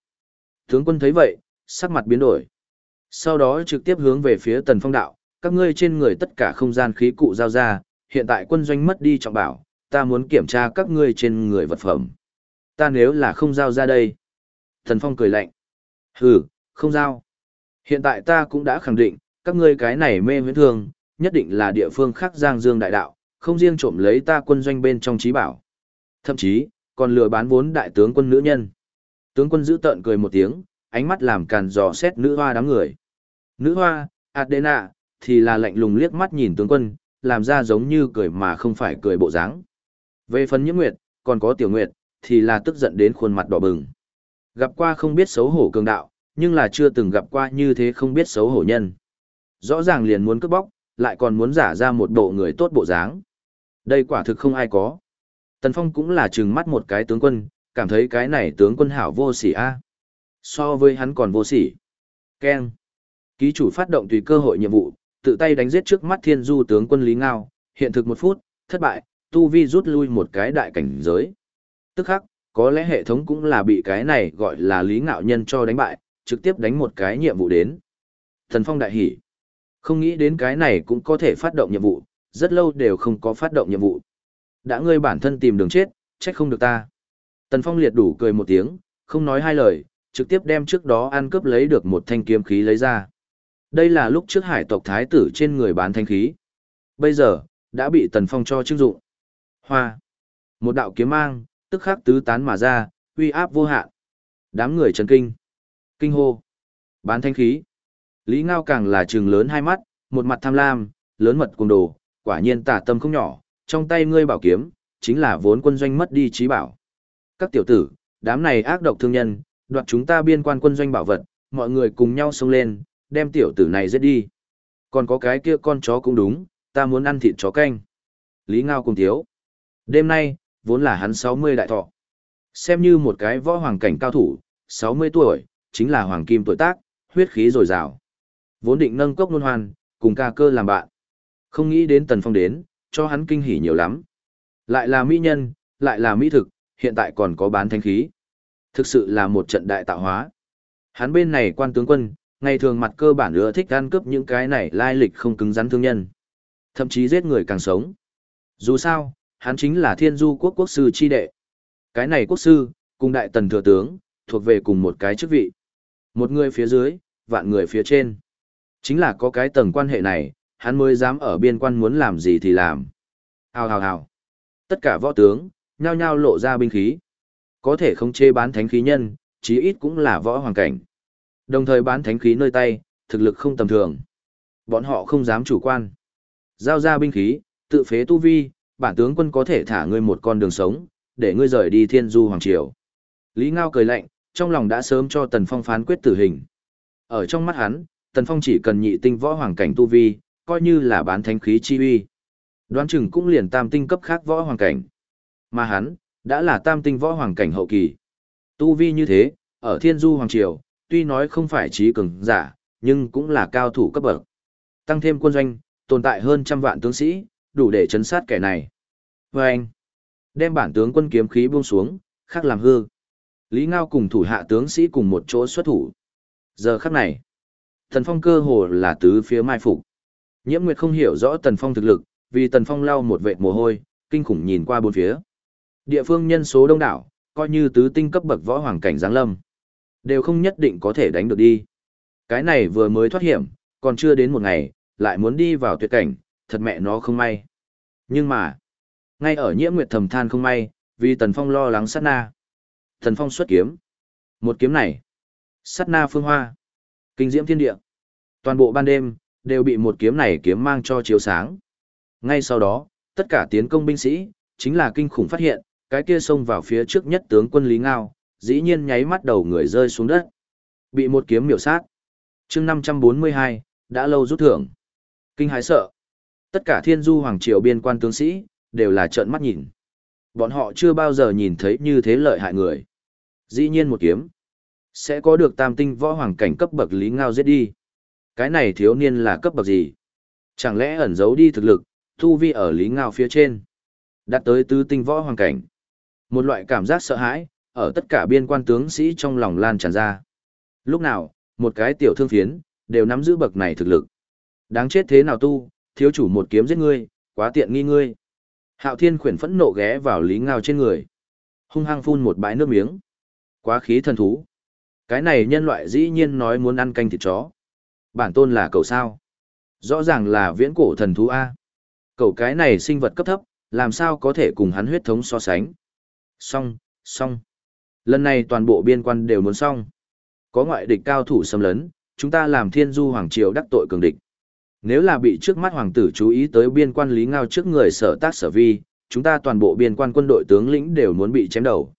Tướng quân thấy vậy, sắc mặt biến đổi. Sau đó trực tiếp hướng về phía Tần Phong đạo, các ngươi trên người tất cả không gian khí cụ giao ra, hiện tại quân doanh mất đi trọng bảo, ta muốn kiểm tra các ngươi trên người vật phẩm. Ta nếu là không giao ra đây. Thần Phong cười lạnh. Hừ, không giao. Hiện tại ta cũng đã khẳng định, các ngươi cái này mê huyễn thương, nhất định là địa phương khác giang dương đại đạo, không riêng trộm lấy ta quân doanh bên trong trí bảo. Thậm chí, còn lừa bán vốn đại tướng quân nữ nhân. Tướng quân giữ tợn cười một tiếng, ánh mắt làm càn dò xét nữ hoa đám người. Nữ hoa, Adena, thì là lạnh lùng liếc mắt nhìn tướng quân, làm ra giống như cười mà không phải cười bộ dáng. Về phần nhiễm nguyệt, còn có tiểu nguyệt, thì là tức giận đến khuôn mặt đỏ bừng. Gặp qua không biết xấu hổ cường đạo, nhưng là chưa từng gặp qua như thế không biết xấu hổ nhân. Rõ ràng liền muốn cướp bóc, lại còn muốn giả ra một bộ người tốt bộ dáng. Đây quả thực không ai có. Tần Phong cũng là trừng mắt một cái tướng quân, cảm thấy cái này tướng quân hảo vô sỉ a. So với hắn còn vô sỉ. Ken. Ký chủ phát động tùy cơ hội nhiệm vụ, tự tay đánh giết trước mắt thiên du tướng quân Lý Ngao, hiện thực một phút, thất bại, tu vi rút lui một cái đại cảnh giới. Tức khắc, có lẽ hệ thống cũng là bị cái này gọi là Lý Ngạo Nhân cho đánh bại, trực tiếp đánh một cái nhiệm vụ đến. Thần Phong đại hỉ. Không nghĩ đến cái này cũng có thể phát động nhiệm vụ, rất lâu đều không có phát động nhiệm vụ. Đã ngươi bản thân tìm đường chết, trách không được ta. Tần Phong liệt đủ cười một tiếng, không nói hai lời, trực tiếp đem trước đó ăn cướp lấy được một thanh kiếm khí lấy ra. Đây là lúc trước hải tộc thái tử trên người bán thanh khí. Bây giờ, đã bị Tần Phong cho chức dụng. Hoa. Một đạo kiếm mang, tức khắc tứ tán mà ra, uy áp vô hạn. Đám người chấn kinh. Kinh hô. Bán thanh khí. Lý Ngao càng là trừng lớn hai mắt, một mặt tham lam, lớn mật cùng đồ, quả nhiên tà tâm không nhỏ, trong tay ngươi bảo kiếm, chính là vốn quân doanh mất đi trí bảo. Các tiểu tử, đám này ác độc thương nhân, đoạt chúng ta biên quan quân doanh bảo vật, mọi người cùng nhau xông lên, đem tiểu tử này giết đi. Còn có cái kia con chó cũng đúng, ta muốn ăn thịt chó canh. Lý Ngao cùng thiếu. Đêm nay, vốn là hắn 60 đại thọ. Xem như một cái võ hoàng cảnh cao thủ, 60 tuổi, chính là hoàng kim tuổi tác, huyết khí dồi dào. Vốn định nâng cốc luân hoan, cùng ca cơ làm bạn. Không nghĩ đến Tần Phong đến, cho hắn kinh hỉ nhiều lắm. Lại là mỹ nhân, lại là mỹ thực, hiện tại còn có bán thanh khí. Thực sự là một trận đại tạo hóa. Hắn bên này quan tướng quân, ngày thường mặt cơ bản ưa thích ăn cướp những cái này lai lịch không cứng rắn thương nhân. Thậm chí giết người càng sống. Dù sao, hắn chính là thiên du quốc quốc sư chi đệ. Cái này quốc sư, cùng đại tần thừa tướng, thuộc về cùng một cái chức vị. Một người phía dưới, vạn người phía trên. Chính là có cái tầng quan hệ này, hắn mới dám ở biên quan muốn làm gì thì làm. Hào hào hào. Tất cả võ tướng, nhao nhao lộ ra binh khí. Có thể không chê bán thánh khí nhân, chí ít cũng là võ hoàng cảnh. Đồng thời bán thánh khí nơi tay, thực lực không tầm thường. Bọn họ không dám chủ quan. Giao ra binh khí, tự phế tu vi, bản tướng quân có thể thả ngươi một con đường sống, để ngươi rời đi thiên du hoàng triều. Lý Ngao cười lạnh, trong lòng đã sớm cho Tần Phong phán quyết tử hình. Ở trong mắt hắn, Tần Phong chỉ cần nhị tinh võ hoàng cảnh tu vi, coi như là bán thánh khí chi uy. Đoán chừng cũng liền tam tinh cấp khác võ hoàng cảnh. Mà hắn, đã là tam tinh võ hoàng cảnh hậu kỳ. Tu vi như thế, ở thiên du hoàng triều, tuy nói không phải trí cường giả, nhưng cũng là cao thủ cấp bậc. Tăng thêm quân doanh, tồn tại hơn trăm vạn tướng sĩ, đủ để chấn sát kẻ này. Và anh, đem bản tướng quân kiếm khí buông xuống, khắc làm hư. Lý Ngao cùng thủ hạ tướng sĩ cùng một chỗ xuất thủ. Giờ khắc này, Tần Phong cơ hồ là tứ phía mai phục. Nhiễm Nguyệt không hiểu rõ Tần Phong thực lực, vì Tần Phong lau một vệt mồ hôi, kinh khủng nhìn qua bốn phía. Địa phương nhân số đông đảo, coi như tứ tinh cấp bậc võ hoàng cảnh giáng lâm, đều không nhất định có thể đánh được đi. Cái này vừa mới thoát hiểm, còn chưa đến một ngày, lại muốn đi vào tuyệt cảnh, thật mẹ nó không may. Nhưng mà, ngay ở Nhiễm Nguyệt thầm than không may, vì Tần Phong lo lắng sát na. Tần Phong xuất kiếm. Một kiếm này, sát na phương hoa, kinh diễm thiên địa. Toàn bộ ban đêm, đều bị một kiếm này kiếm mang cho chiếu sáng. Ngay sau đó, tất cả tiến công binh sĩ, chính là kinh khủng phát hiện, cái kia xông vào phía trước nhất tướng quân Lý Ngao, dĩ nhiên nháy mắt đầu người rơi xuống đất. Bị một kiếm miểu sát. chương 542, đã lâu rút thưởng. Kinh hãi sợ. Tất cả thiên du hoàng triều biên quan tướng sĩ, đều là trợn mắt nhìn. Bọn họ chưa bao giờ nhìn thấy như thế lợi hại người. Dĩ nhiên một kiếm, sẽ có được tam tinh võ hoàng cảnh cấp bậc Lý Ngao giết đi. Cái này thiếu niên là cấp bậc gì? Chẳng lẽ ẩn giấu đi thực lực, thu vi ở Lý Ngao phía trên? Đạt tới tứ tinh võ hoàng cảnh. Một loại cảm giác sợ hãi, ở tất cả biên quan tướng sĩ trong lòng lan tràn ra. Lúc nào, một cái tiểu thương phiến, đều nắm giữ bậc này thực lực. Đáng chết thế nào tu, thiếu chủ một kiếm giết ngươi, quá tiện nghi ngươi. Hạo Thiên khuyển phẫn nộ ghé vào Lý Ngao trên người. Hung hăng phun một bãi nước miếng. Quá khí thần thú. Cái này nhân loại dĩ nhiên nói muốn ăn canh thịt chó. Bản tôn là cậu sao? Rõ ràng là viễn cổ thần thú A. Cậu cái này sinh vật cấp thấp, làm sao có thể cùng hắn huyết thống so sánh? Xong, xong. Lần này toàn bộ biên quan đều muốn xong. Có ngoại địch cao thủ xâm lấn, chúng ta làm thiên du hoàng triều đắc tội cường địch. Nếu là bị trước mắt hoàng tử chú ý tới biên quan Lý Ngao trước người sở tác sở vi, chúng ta toàn bộ biên quan quân đội tướng lĩnh đều muốn bị chém đầu.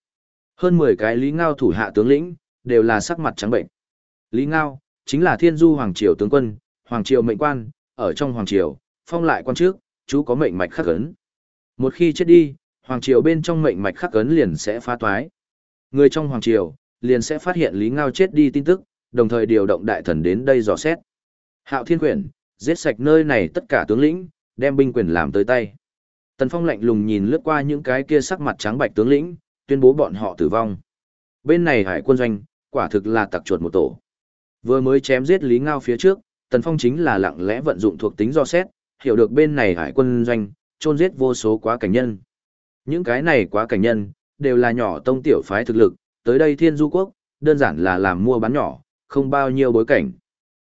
Hơn 10 cái Lý Ngao thủ hạ tướng lĩnh, đều là sắc mặt trắng bệnh. Lý Ngao, chính là thiên du hoàng triều tướng quân, hoàng triều mệnh quan, ở trong hoàng triều, phong lại quan trước, chú có mệnh mạch khắc ấn. Một khi chết đi, hoàng triều bên trong mệnh mạch khắc ấn liền sẽ phá toái. Người trong hoàng triều, liền sẽ phát hiện Lý Ngao chết đi tin tức, đồng thời điều động đại thần đến đây dò xét. Hạo Thiên Quyển, giết sạch nơi này tất cả tướng lĩnh, đem binh quyền làm tới tay. Tần Phong lạnh lùng nhìn lướt qua những cái kia sắc mặt trắng bạch tướng lĩnh, tuyên bố bọn họ tử vong. Bên này hải quân doanh, quả thực là tặc chuột một tổ. Vừa mới chém giết Lý Ngao phía trước, Tần Phong chính là lặng lẽ vận dụng thuộc tính do xét, hiểu được bên này hải quân doanh, chôn giết vô số quá cảnh nhân. Những cái này quá cảnh nhân, đều là nhỏ tông tiểu phái thực lực, tới đây thiên du quốc, đơn giản là làm mua bán nhỏ, không bao nhiêu bối cảnh.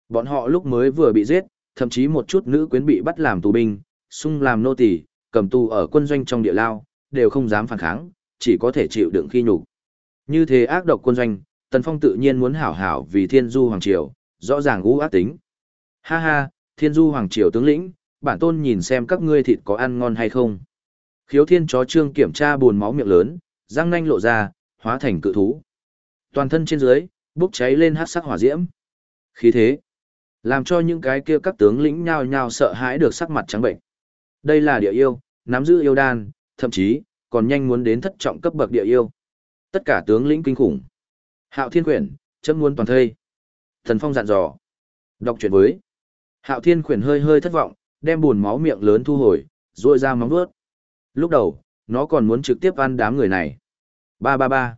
Bọn họ lúc mới vừa bị giết, thậm chí một chút nữ quyến bị bắt làm tù binh, sung làm nô tỳ, cầm tù ở quân doanh trong địa lao, đều không dám phản kháng, chỉ có thể chịu đựng khi nhục. Như thế ác độc quân doanh, Tần Phong tự nhiên muốn hảo hảo vì Thiên Du Hoàng Triều, rõ ràng ngũ ác tính. Ha ha, Thiên Du Hoàng Triều tướng lĩnh, bản tôn nhìn xem các ngươi thịt có ăn ngon hay không. Khiếu thiên chó trương kiểm tra buồn máu miệng lớn, răng nanh lộ ra, hóa thành cự thú. Toàn thân trên dưới, bốc cháy lên hát sắc hỏa diễm. Khí thế, làm cho những cái kia các tướng lĩnh nhao nhao sợ hãi được sắc mặt trắng bệnh. Đây là địa yêu, nắm giữ yêu đan, thậm chí, còn nhanh muốn đến thất trọng cấp bậc địa yêu. Tất cả tướng lĩnh kinh khủng. Hạo Thiên Quyển, chấm muốn toàn thây. Thần Phong dặn dò. Đọc chuyện với. Hạo Thiên Quyển hơi hơi thất vọng, đem buồn máu miệng lớn thu hồi, ruôi ra móng vuốt. Lúc đầu, nó còn muốn trực tiếp ăn đám người này. Ba ba ba.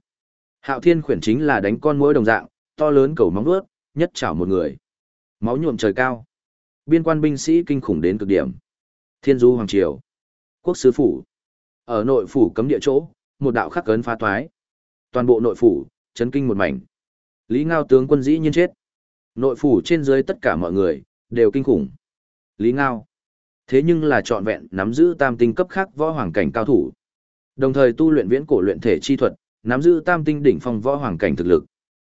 Hạo Thiên Quyển chính là đánh con muỗi đồng dạng, to lớn cầu móng vuốt, nhất chảo một người. Máu nhuộm trời cao. Biên quan binh sĩ kinh khủng đến cực điểm. Thiên Du Hoàng Triều. Quốc sứ phủ. Ở nội phủ cấm địa chỗ, một đạo khắc cấn phá toái. Toàn bộ nội phủ, chấn kinh một mảnh. Lý Ngao tướng quân dĩ nhiên chết. Nội phủ trên dưới tất cả mọi người, đều kinh khủng. Lý Ngao. Thế nhưng là trọn vẹn nắm giữ tam tinh cấp khác võ hoàng cảnh cao thủ. Đồng thời tu luyện viễn cổ luyện thể chi thuật, nắm giữ tam tinh đỉnh phong võ hoàng cảnh thực lực.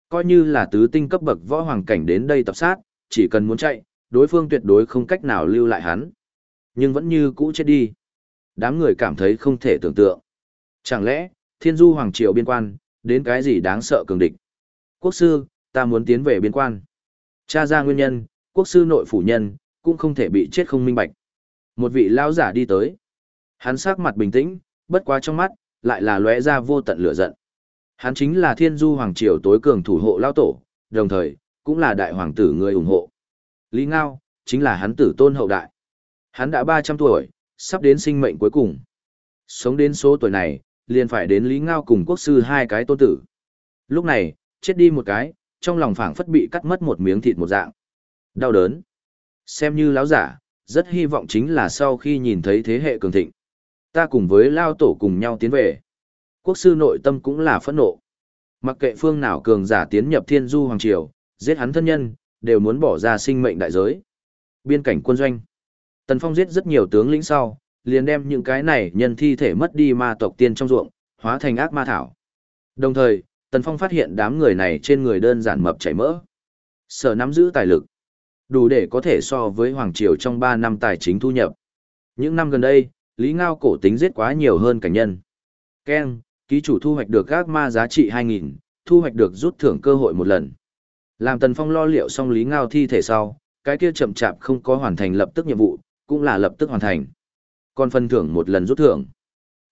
Coi như là tứ tinh cấp bậc võ hoàng cảnh đến đây tập sát, chỉ cần muốn chạy, đối phương tuyệt đối không cách nào lưu lại hắn. Nhưng vẫn như cũ chết đi. Đám người cảm thấy không thể tưởng tượng. Chẳng lẽ, thiên du hoàng triều biên quan, đến cái gì đáng sợ cường địch. Quốc sư, ta muốn tiến về biên quan. Cha ra nguyên nhân, quốc sư nội phủ nhân, cũng không thể bị chết không minh bạch. Một vị lao giả đi tới. Hắn sắc mặt bình tĩnh, bất quá trong mắt, lại là lóe ra vô tận lửa giận. Hắn chính là thiên du hoàng triều tối cường thủ hộ lao tổ, đồng thời, cũng là đại hoàng tử người ủng hộ. Lý Ngao, chính là hắn tử tôn hậu đại. Hắn đã 300 tuổi, sắp đến sinh mệnh cuối cùng. Sống đến số tuổi này, liền phải đến Lý Ngao cùng quốc sư hai cái tôn tử. Lúc này, chết đi một cái, trong lòng phảng phất bị cắt mất một miếng thịt một dạng. Đau đớn. Xem như láo giả, rất hy vọng chính là sau khi nhìn thấy thế hệ cường thịnh. Ta cùng với Lao Tổ cùng nhau tiến về. Quốc sư nội tâm cũng là phẫn nộ. Mặc kệ phương nào cường giả tiến nhập thiên du hoàng triều, giết hắn thân nhân, đều muốn bỏ ra sinh mệnh đại giới. Biên cảnh quân doanh. Tần Phong giết rất nhiều tướng lĩnh sau, liền đem những cái này nhân thi thể mất đi ma tộc tiên trong ruộng, hóa thành ác ma thảo. Đồng thời, Tần Phong phát hiện đám người này trên người đơn giản mập chảy mỡ. Sở nắm giữ tài lực, đủ để có thể so với Hoàng Triều trong 3 năm tài chính thu nhập. Những năm gần đây, Lý Ngao cổ tính giết quá nhiều hơn cảnh nhân. Ken, ký chủ thu hoạch được ác ma giá trị 2.000, thu hoạch được rút thưởng cơ hội một lần. Làm Tần Phong lo liệu xong Lý Ngao thi thể sau, cái kia chậm chạp không có hoàn thành lập tức nhiệm vụ, cũng là lập tức hoàn thành. Còn phần thưởng một lần rút thưởng.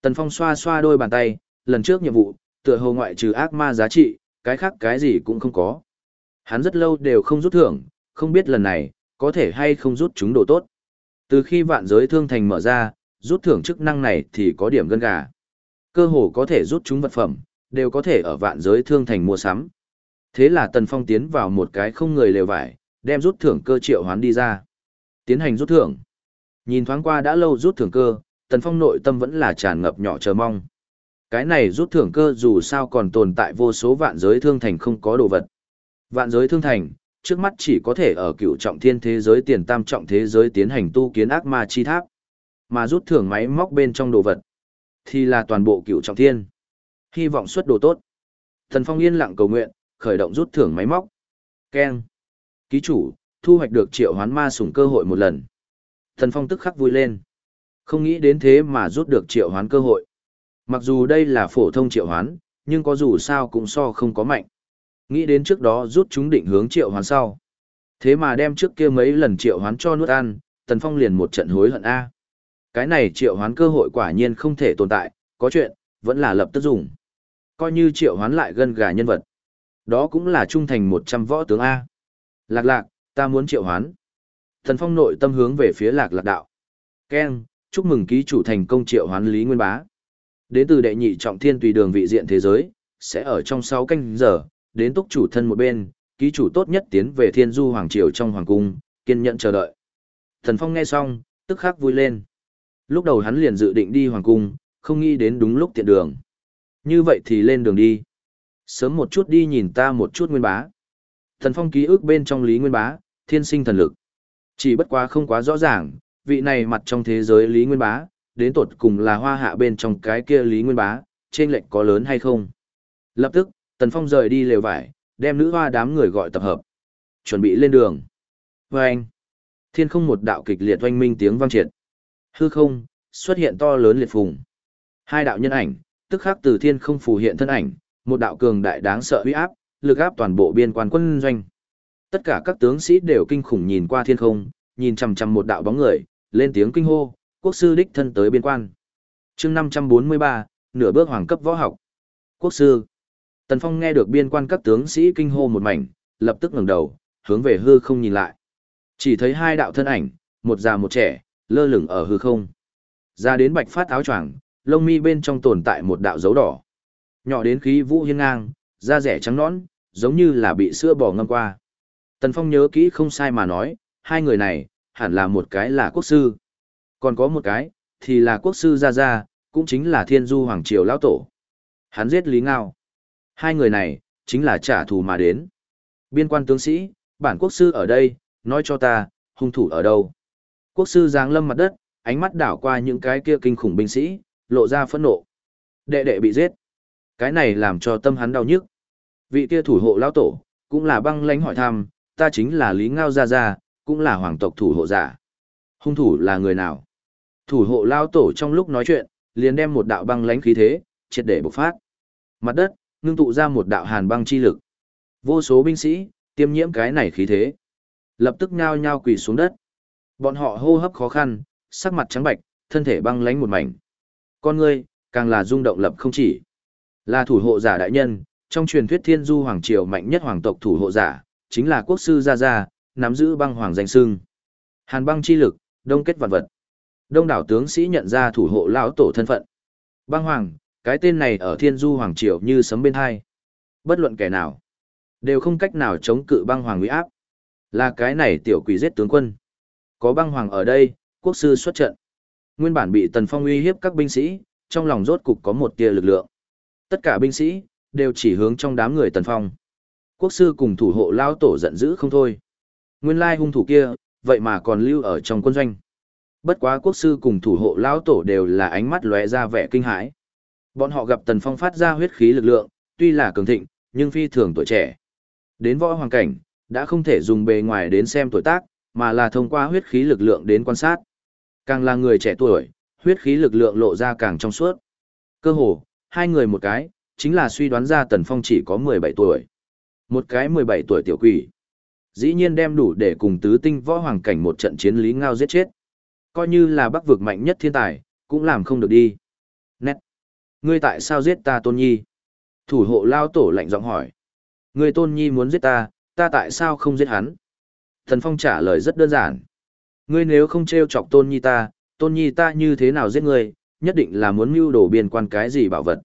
Tần Phong xoa xoa đôi bàn tay, lần trước nhiệm vụ, tựa hồ ngoại trừ ác ma giá trị, cái khác cái gì cũng không có. Hắn rất lâu đều không rút thưởng, không biết lần này, có thể hay không rút chúng đồ tốt. Từ khi vạn giới thương thành mở ra, rút thưởng chức năng này thì có điểm gân gà. Cơ hồ có thể rút chúng vật phẩm, đều có thể ở vạn giới thương thành mua sắm. Thế là Tần Phong tiến vào một cái không người lều vải, đem rút thưởng cơ triệu hoán đi ra. Tiến hành rút thưởng. Nhìn thoáng qua đã lâu rút thưởng cơ, Tần Phong nội tâm vẫn là tràn ngập nhỏ chờ mong. Cái này rút thưởng cơ dù sao còn tồn tại vô số vạn giới thương thành không có đồ vật. Vạn giới thương thành, trước mắt chỉ có thể ở cựu trọng thiên thế giới tiền tam trọng thế giới tiến hành tu kiến ác ma chi tháp. Mà rút thưởng máy móc bên trong đồ vật, thì là toàn bộ cựu trọng thiên. Hy vọng xuất đồ tốt. tần Phong yên lặng cầu nguyện, khởi động rút thưởng máy móc. Ken. Ký chủ, thu hoạch được triệu hoán ma sủng cơ hội một lần. Thần Phong tức khắc vui lên. Không nghĩ đến thế mà rút được triệu hoán cơ hội. Mặc dù đây là phổ thông triệu hoán, nhưng có dù sao cũng so không có mạnh. Nghĩ đến trước đó rút chúng định hướng triệu hoán sau. Thế mà đem trước kia mấy lần triệu hoán cho nuốt ăn, Tần Phong liền một trận hối hận A. Cái này triệu hoán cơ hội quả nhiên không thể tồn tại, có chuyện, vẫn là lập tức dùng. Coi như triệu hoán lại gân gà nhân vật. Đó cũng là trung thành 100 võ tướng A. Lạc lạc, ta muốn triệu hoán. thần Phong nội tâm hướng về phía lạc lạc đạo. Ken, chúc mừng ký chủ thành công triệu hoán Lý Nguyên Bá. Đến từ đệ nhị trọng thiên tùy đường vị diện thế giới, sẽ ở trong sáu canh giờ, đến túc chủ thân một bên, ký chủ tốt nhất tiến về thiên du hoàng triều trong hoàng cung, kiên nhẫn chờ đợi. Thần Phong nghe xong, tức khắc vui lên. Lúc đầu hắn liền dự định đi hoàng cung, không nghĩ đến đúng lúc tiện đường. Như vậy thì lên đường đi. Sớm một chút đi nhìn ta một chút nguyên bá. Thần Phong ký ức bên trong Lý Nguyên Bá, thiên sinh thần lực. Chỉ bất quá không quá rõ ràng, vị này mặt trong thế giới Lý Nguyên Bá, đến tột cùng là hoa hạ bên trong cái kia Lý Nguyên Bá, trên lệnh có lớn hay không. Lập tức, Tần Phong rời đi lều vải, đem nữ hoa đám người gọi tập hợp. Chuẩn bị lên đường. Và anh, thiên không một đạo kịch liệt oanh minh tiếng vang triệt. Hư không, xuất hiện to lớn liệt phùng. Hai đạo nhân ảnh, tức khắc từ thiên không phù hiện thân ảnh, một đạo cường đại đáng sợ uy áp, lực áp toàn bộ biên quan quân doanh. Tất cả các tướng sĩ đều kinh khủng nhìn qua thiên không, nhìn chằm chằm một đạo bóng người, lên tiếng kinh hô, quốc sư đích thân tới biên quan. chương 543, nửa bước hoàng cấp võ học. Quốc sư. Tần Phong nghe được biên quan các tướng sĩ kinh hô một mảnh, lập tức ngẩng đầu, hướng về hư không nhìn lại. Chỉ thấy hai đạo thân ảnh, một già một trẻ, lơ lửng ở hư không. Ra đến bạch phát áo choàng, lông mi bên trong tồn tại một đạo dấu đỏ. Nhỏ đến khí vũ hiên ngang, da rẻ trắng nõn, giống như là bị sữa bò ngâm qua. Tần Phong nhớ kỹ không sai mà nói, hai người này, hẳn là một cái là quốc sư. Còn có một cái, thì là quốc sư Gia Gia, cũng chính là thiên du hoàng triều lão tổ. Hắn giết Lý Ngao. Hai người này, chính là trả thù mà đến. Biên quan tướng sĩ, bản quốc sư ở đây, nói cho ta, hung thủ ở đâu. Quốc sư giáng lâm mặt đất, ánh mắt đảo qua những cái kia kinh khủng binh sĩ, lộ ra phẫn nộ. Đệ đệ bị giết. Cái này làm cho tâm hắn đau nhức. Vị kia thủ hộ lão tổ, cũng là băng lãnh hỏi thăm, ta chính là Lý Ngao Gia Gia, cũng là hoàng tộc thủ hộ giả. Hung thủ là người nào? Thủ hộ lão tổ trong lúc nói chuyện, liền đem một đạo băng lãnh khí thế, triệt để bộc phát. Mặt đất, ngưng tụ ra một đạo hàn băng chi lực. Vô số binh sĩ, tiêm nhiễm cái này khí thế. Lập tức nhao nhao quỳ xuống đất. Bọn họ hô hấp khó khăn, sắc mặt trắng bạch, thân thể băng lãnh một mảnh. Con ngươi, càng là rung động lập không chỉ. Là thủ hộ giả đại nhân, trong truyền thuyết thiên du hoàng triều mạnh nhất hoàng tộc thủ hộ giả, chính là quốc sư Gia Gia, nắm giữ băng hoàng danh sưng. Hàn băng chi lực, đông kết vạn vật. Đông đảo tướng sĩ nhận ra thủ hộ lão tổ thân phận. Băng hoàng, cái tên này ở thiên du hoàng triều như sấm bên hai. Bất luận kẻ nào, đều không cách nào chống cự băng hoàng uy áp. Là cái này tiểu quỷ giết tướng quân. Có băng hoàng ở đây, quốc sư xuất trận. Nguyên bản bị tần phong uy hiếp các binh sĩ, trong lòng rốt cục có một tia lực lượng. Tất cả binh sĩ, đều chỉ hướng trong đám người tần phong. Quốc sư cùng thủ hộ lao tổ giận dữ không thôi. Nguyên lai hung thủ kia, vậy mà còn lưu ở trong quân doanh. Bất quá quốc sư cùng thủ hộ lao tổ đều là ánh mắt lóe ra vẻ kinh hãi. Bọn họ gặp tần phong phát ra huyết khí lực lượng, tuy là cường thịnh, nhưng phi thường tuổi trẻ. Đến võ hoàng cảnh, đã không thể dùng bề ngoài đến xem tuổi tác, mà là thông qua huyết khí lực lượng đến quan sát. Càng là người trẻ tuổi, huyết khí lực lượng lộ ra càng trong suốt. Cơ hồ, hai người một cái, chính là suy đoán ra Tần Phong chỉ có 17 tuổi. Một cái 17 tuổi tiểu quỷ. Dĩ nhiên đem đủ để cùng tứ tinh võ hoàng cảnh một trận chiến lý ngao giết chết. Coi như là bắc vực mạnh nhất thiên tài, cũng làm không được đi. Nét. Ngươi tại sao giết ta tôn nhi? Thủ hộ lao tổ lạnh giọng hỏi. Ngươi tôn nhi muốn giết ta, ta tại sao không giết hắn? Thần Phong trả lời rất đơn giản. Ngươi nếu không trêu chọc tôn nhi ta, tôn nhi ta như thế nào giết ngươi, nhất định là muốn mưu đồ biên quan cái gì bảo vật.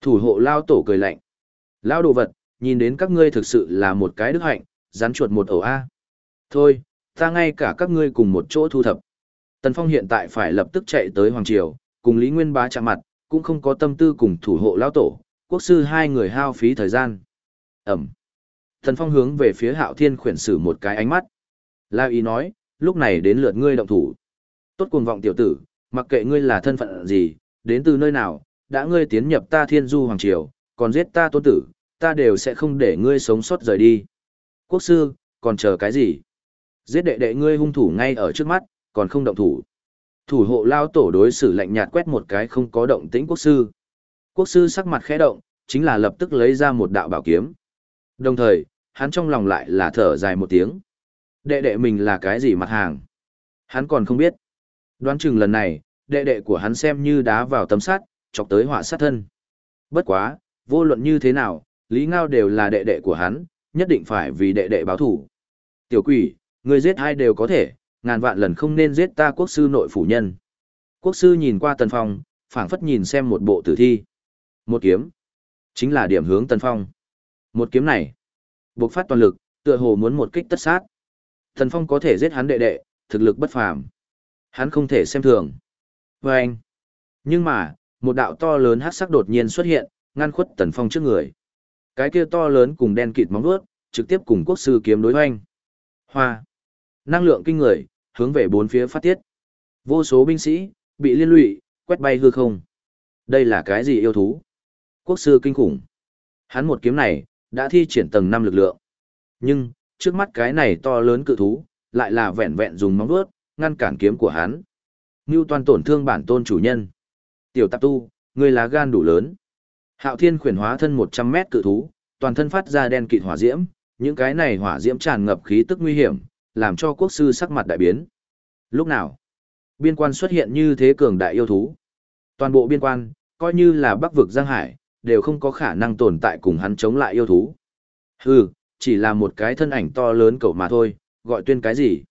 Thủ hộ lao tổ cười lạnh. Lao đồ vật, nhìn đến các ngươi thực sự là một cái đức hạnh, rắn chuột một ổ A. Thôi, ta ngay cả các ngươi cùng một chỗ thu thập. Tần Phong hiện tại phải lập tức chạy tới Hoàng Triều, cùng Lý Nguyên Bá chạm mặt, cũng không có tâm tư cùng thủ hộ lao tổ, quốc sư hai người hao phí thời gian. Ẩm. Tần Phong hướng về phía Hạo Thiên khuyển sử một cái ánh mắt. Lao ý nói, lúc này đến lượt ngươi động thủ. Tốt cuồng vọng tiểu tử, mặc kệ ngươi là thân phận gì, đến từ nơi nào, đã ngươi tiến nhập ta thiên du hoàng triều, còn giết ta tôn tử, ta đều sẽ không để ngươi sống sót rời đi. Quốc sư, còn chờ cái gì? Giết đệ đệ ngươi hung thủ ngay ở trước mắt, còn không động thủ. Thủ hộ lao tổ đối xử lạnh nhạt quét một cái không có động tĩnh quốc sư. Quốc sư sắc mặt khẽ động, chính là lập tức lấy ra một đạo bảo kiếm. Đồng thời, hắn trong lòng lại là thở dài một tiếng. Đệ đệ mình là cái gì mặt hàng? Hắn còn không biết. Đoán chừng lần này, đệ đệ của hắn xem như đá vào tấm sắt, chọc tới họa sát thân. Bất quá, vô luận như thế nào, Lý Ngao đều là đệ đệ của hắn, nhất định phải vì đệ đệ báo thủ. Tiểu quỷ, người giết hai đều có thể, ngàn vạn lần không nên giết ta quốc sư nội phủ nhân. Quốc sư nhìn qua Tần Phong, phảng phất nhìn xem một bộ tử thi. Một kiếm, chính là điểm hướng Tần Phong. Một kiếm này, buộc phát toàn lực, tựa hồ muốn một kích tất sát. Tần Phong có thể giết hắn đệ đệ, thực lực bất phàm. Hắn không thể xem thường. Và anh. Nhưng mà, một đạo to lớn hắc sắc đột nhiên xuất hiện, ngăn khuất Tần Phong trước người. Cái kia to lớn cùng đen kịt móng vuốt, trực tiếp cùng quốc sư kiếm đối hoành. Hoa. Năng lượng kinh người, hướng về bốn phía phát tiết. Vô số binh sĩ, bị liên lụy, quét bay hư không. Đây là cái gì yêu thú? Quốc sư kinh khủng. Hắn một kiếm này, đã thi triển tầng 5 lực lượng. Nhưng, trước mắt cái này to lớn cự thú, lại là vẹn vẹn dùng móng vuốt, ngăn cản kiếm của hắn. Ngưu toàn tổn thương bản tôn chủ nhân. Tiểu tạp tu, ngươi lá gan đủ lớn. Hạo thiên khuyển hóa thân 100 mét cự thú, toàn thân phát ra đen kịt hỏa diễm, những cái này hỏa diễm tràn ngập khí tức nguy hiểm, làm cho quốc sư sắc mặt đại biến. Lúc nào, biên quan xuất hiện như thế cường đại yêu thú. Toàn bộ biên quan, coi như là bắc vực Giang Hải, đều không có khả năng tồn tại cùng hắn chống lại yêu thú. Hừ, chỉ là một cái thân ảnh to lớn cậu mà thôi, gọi tuyên cái gì.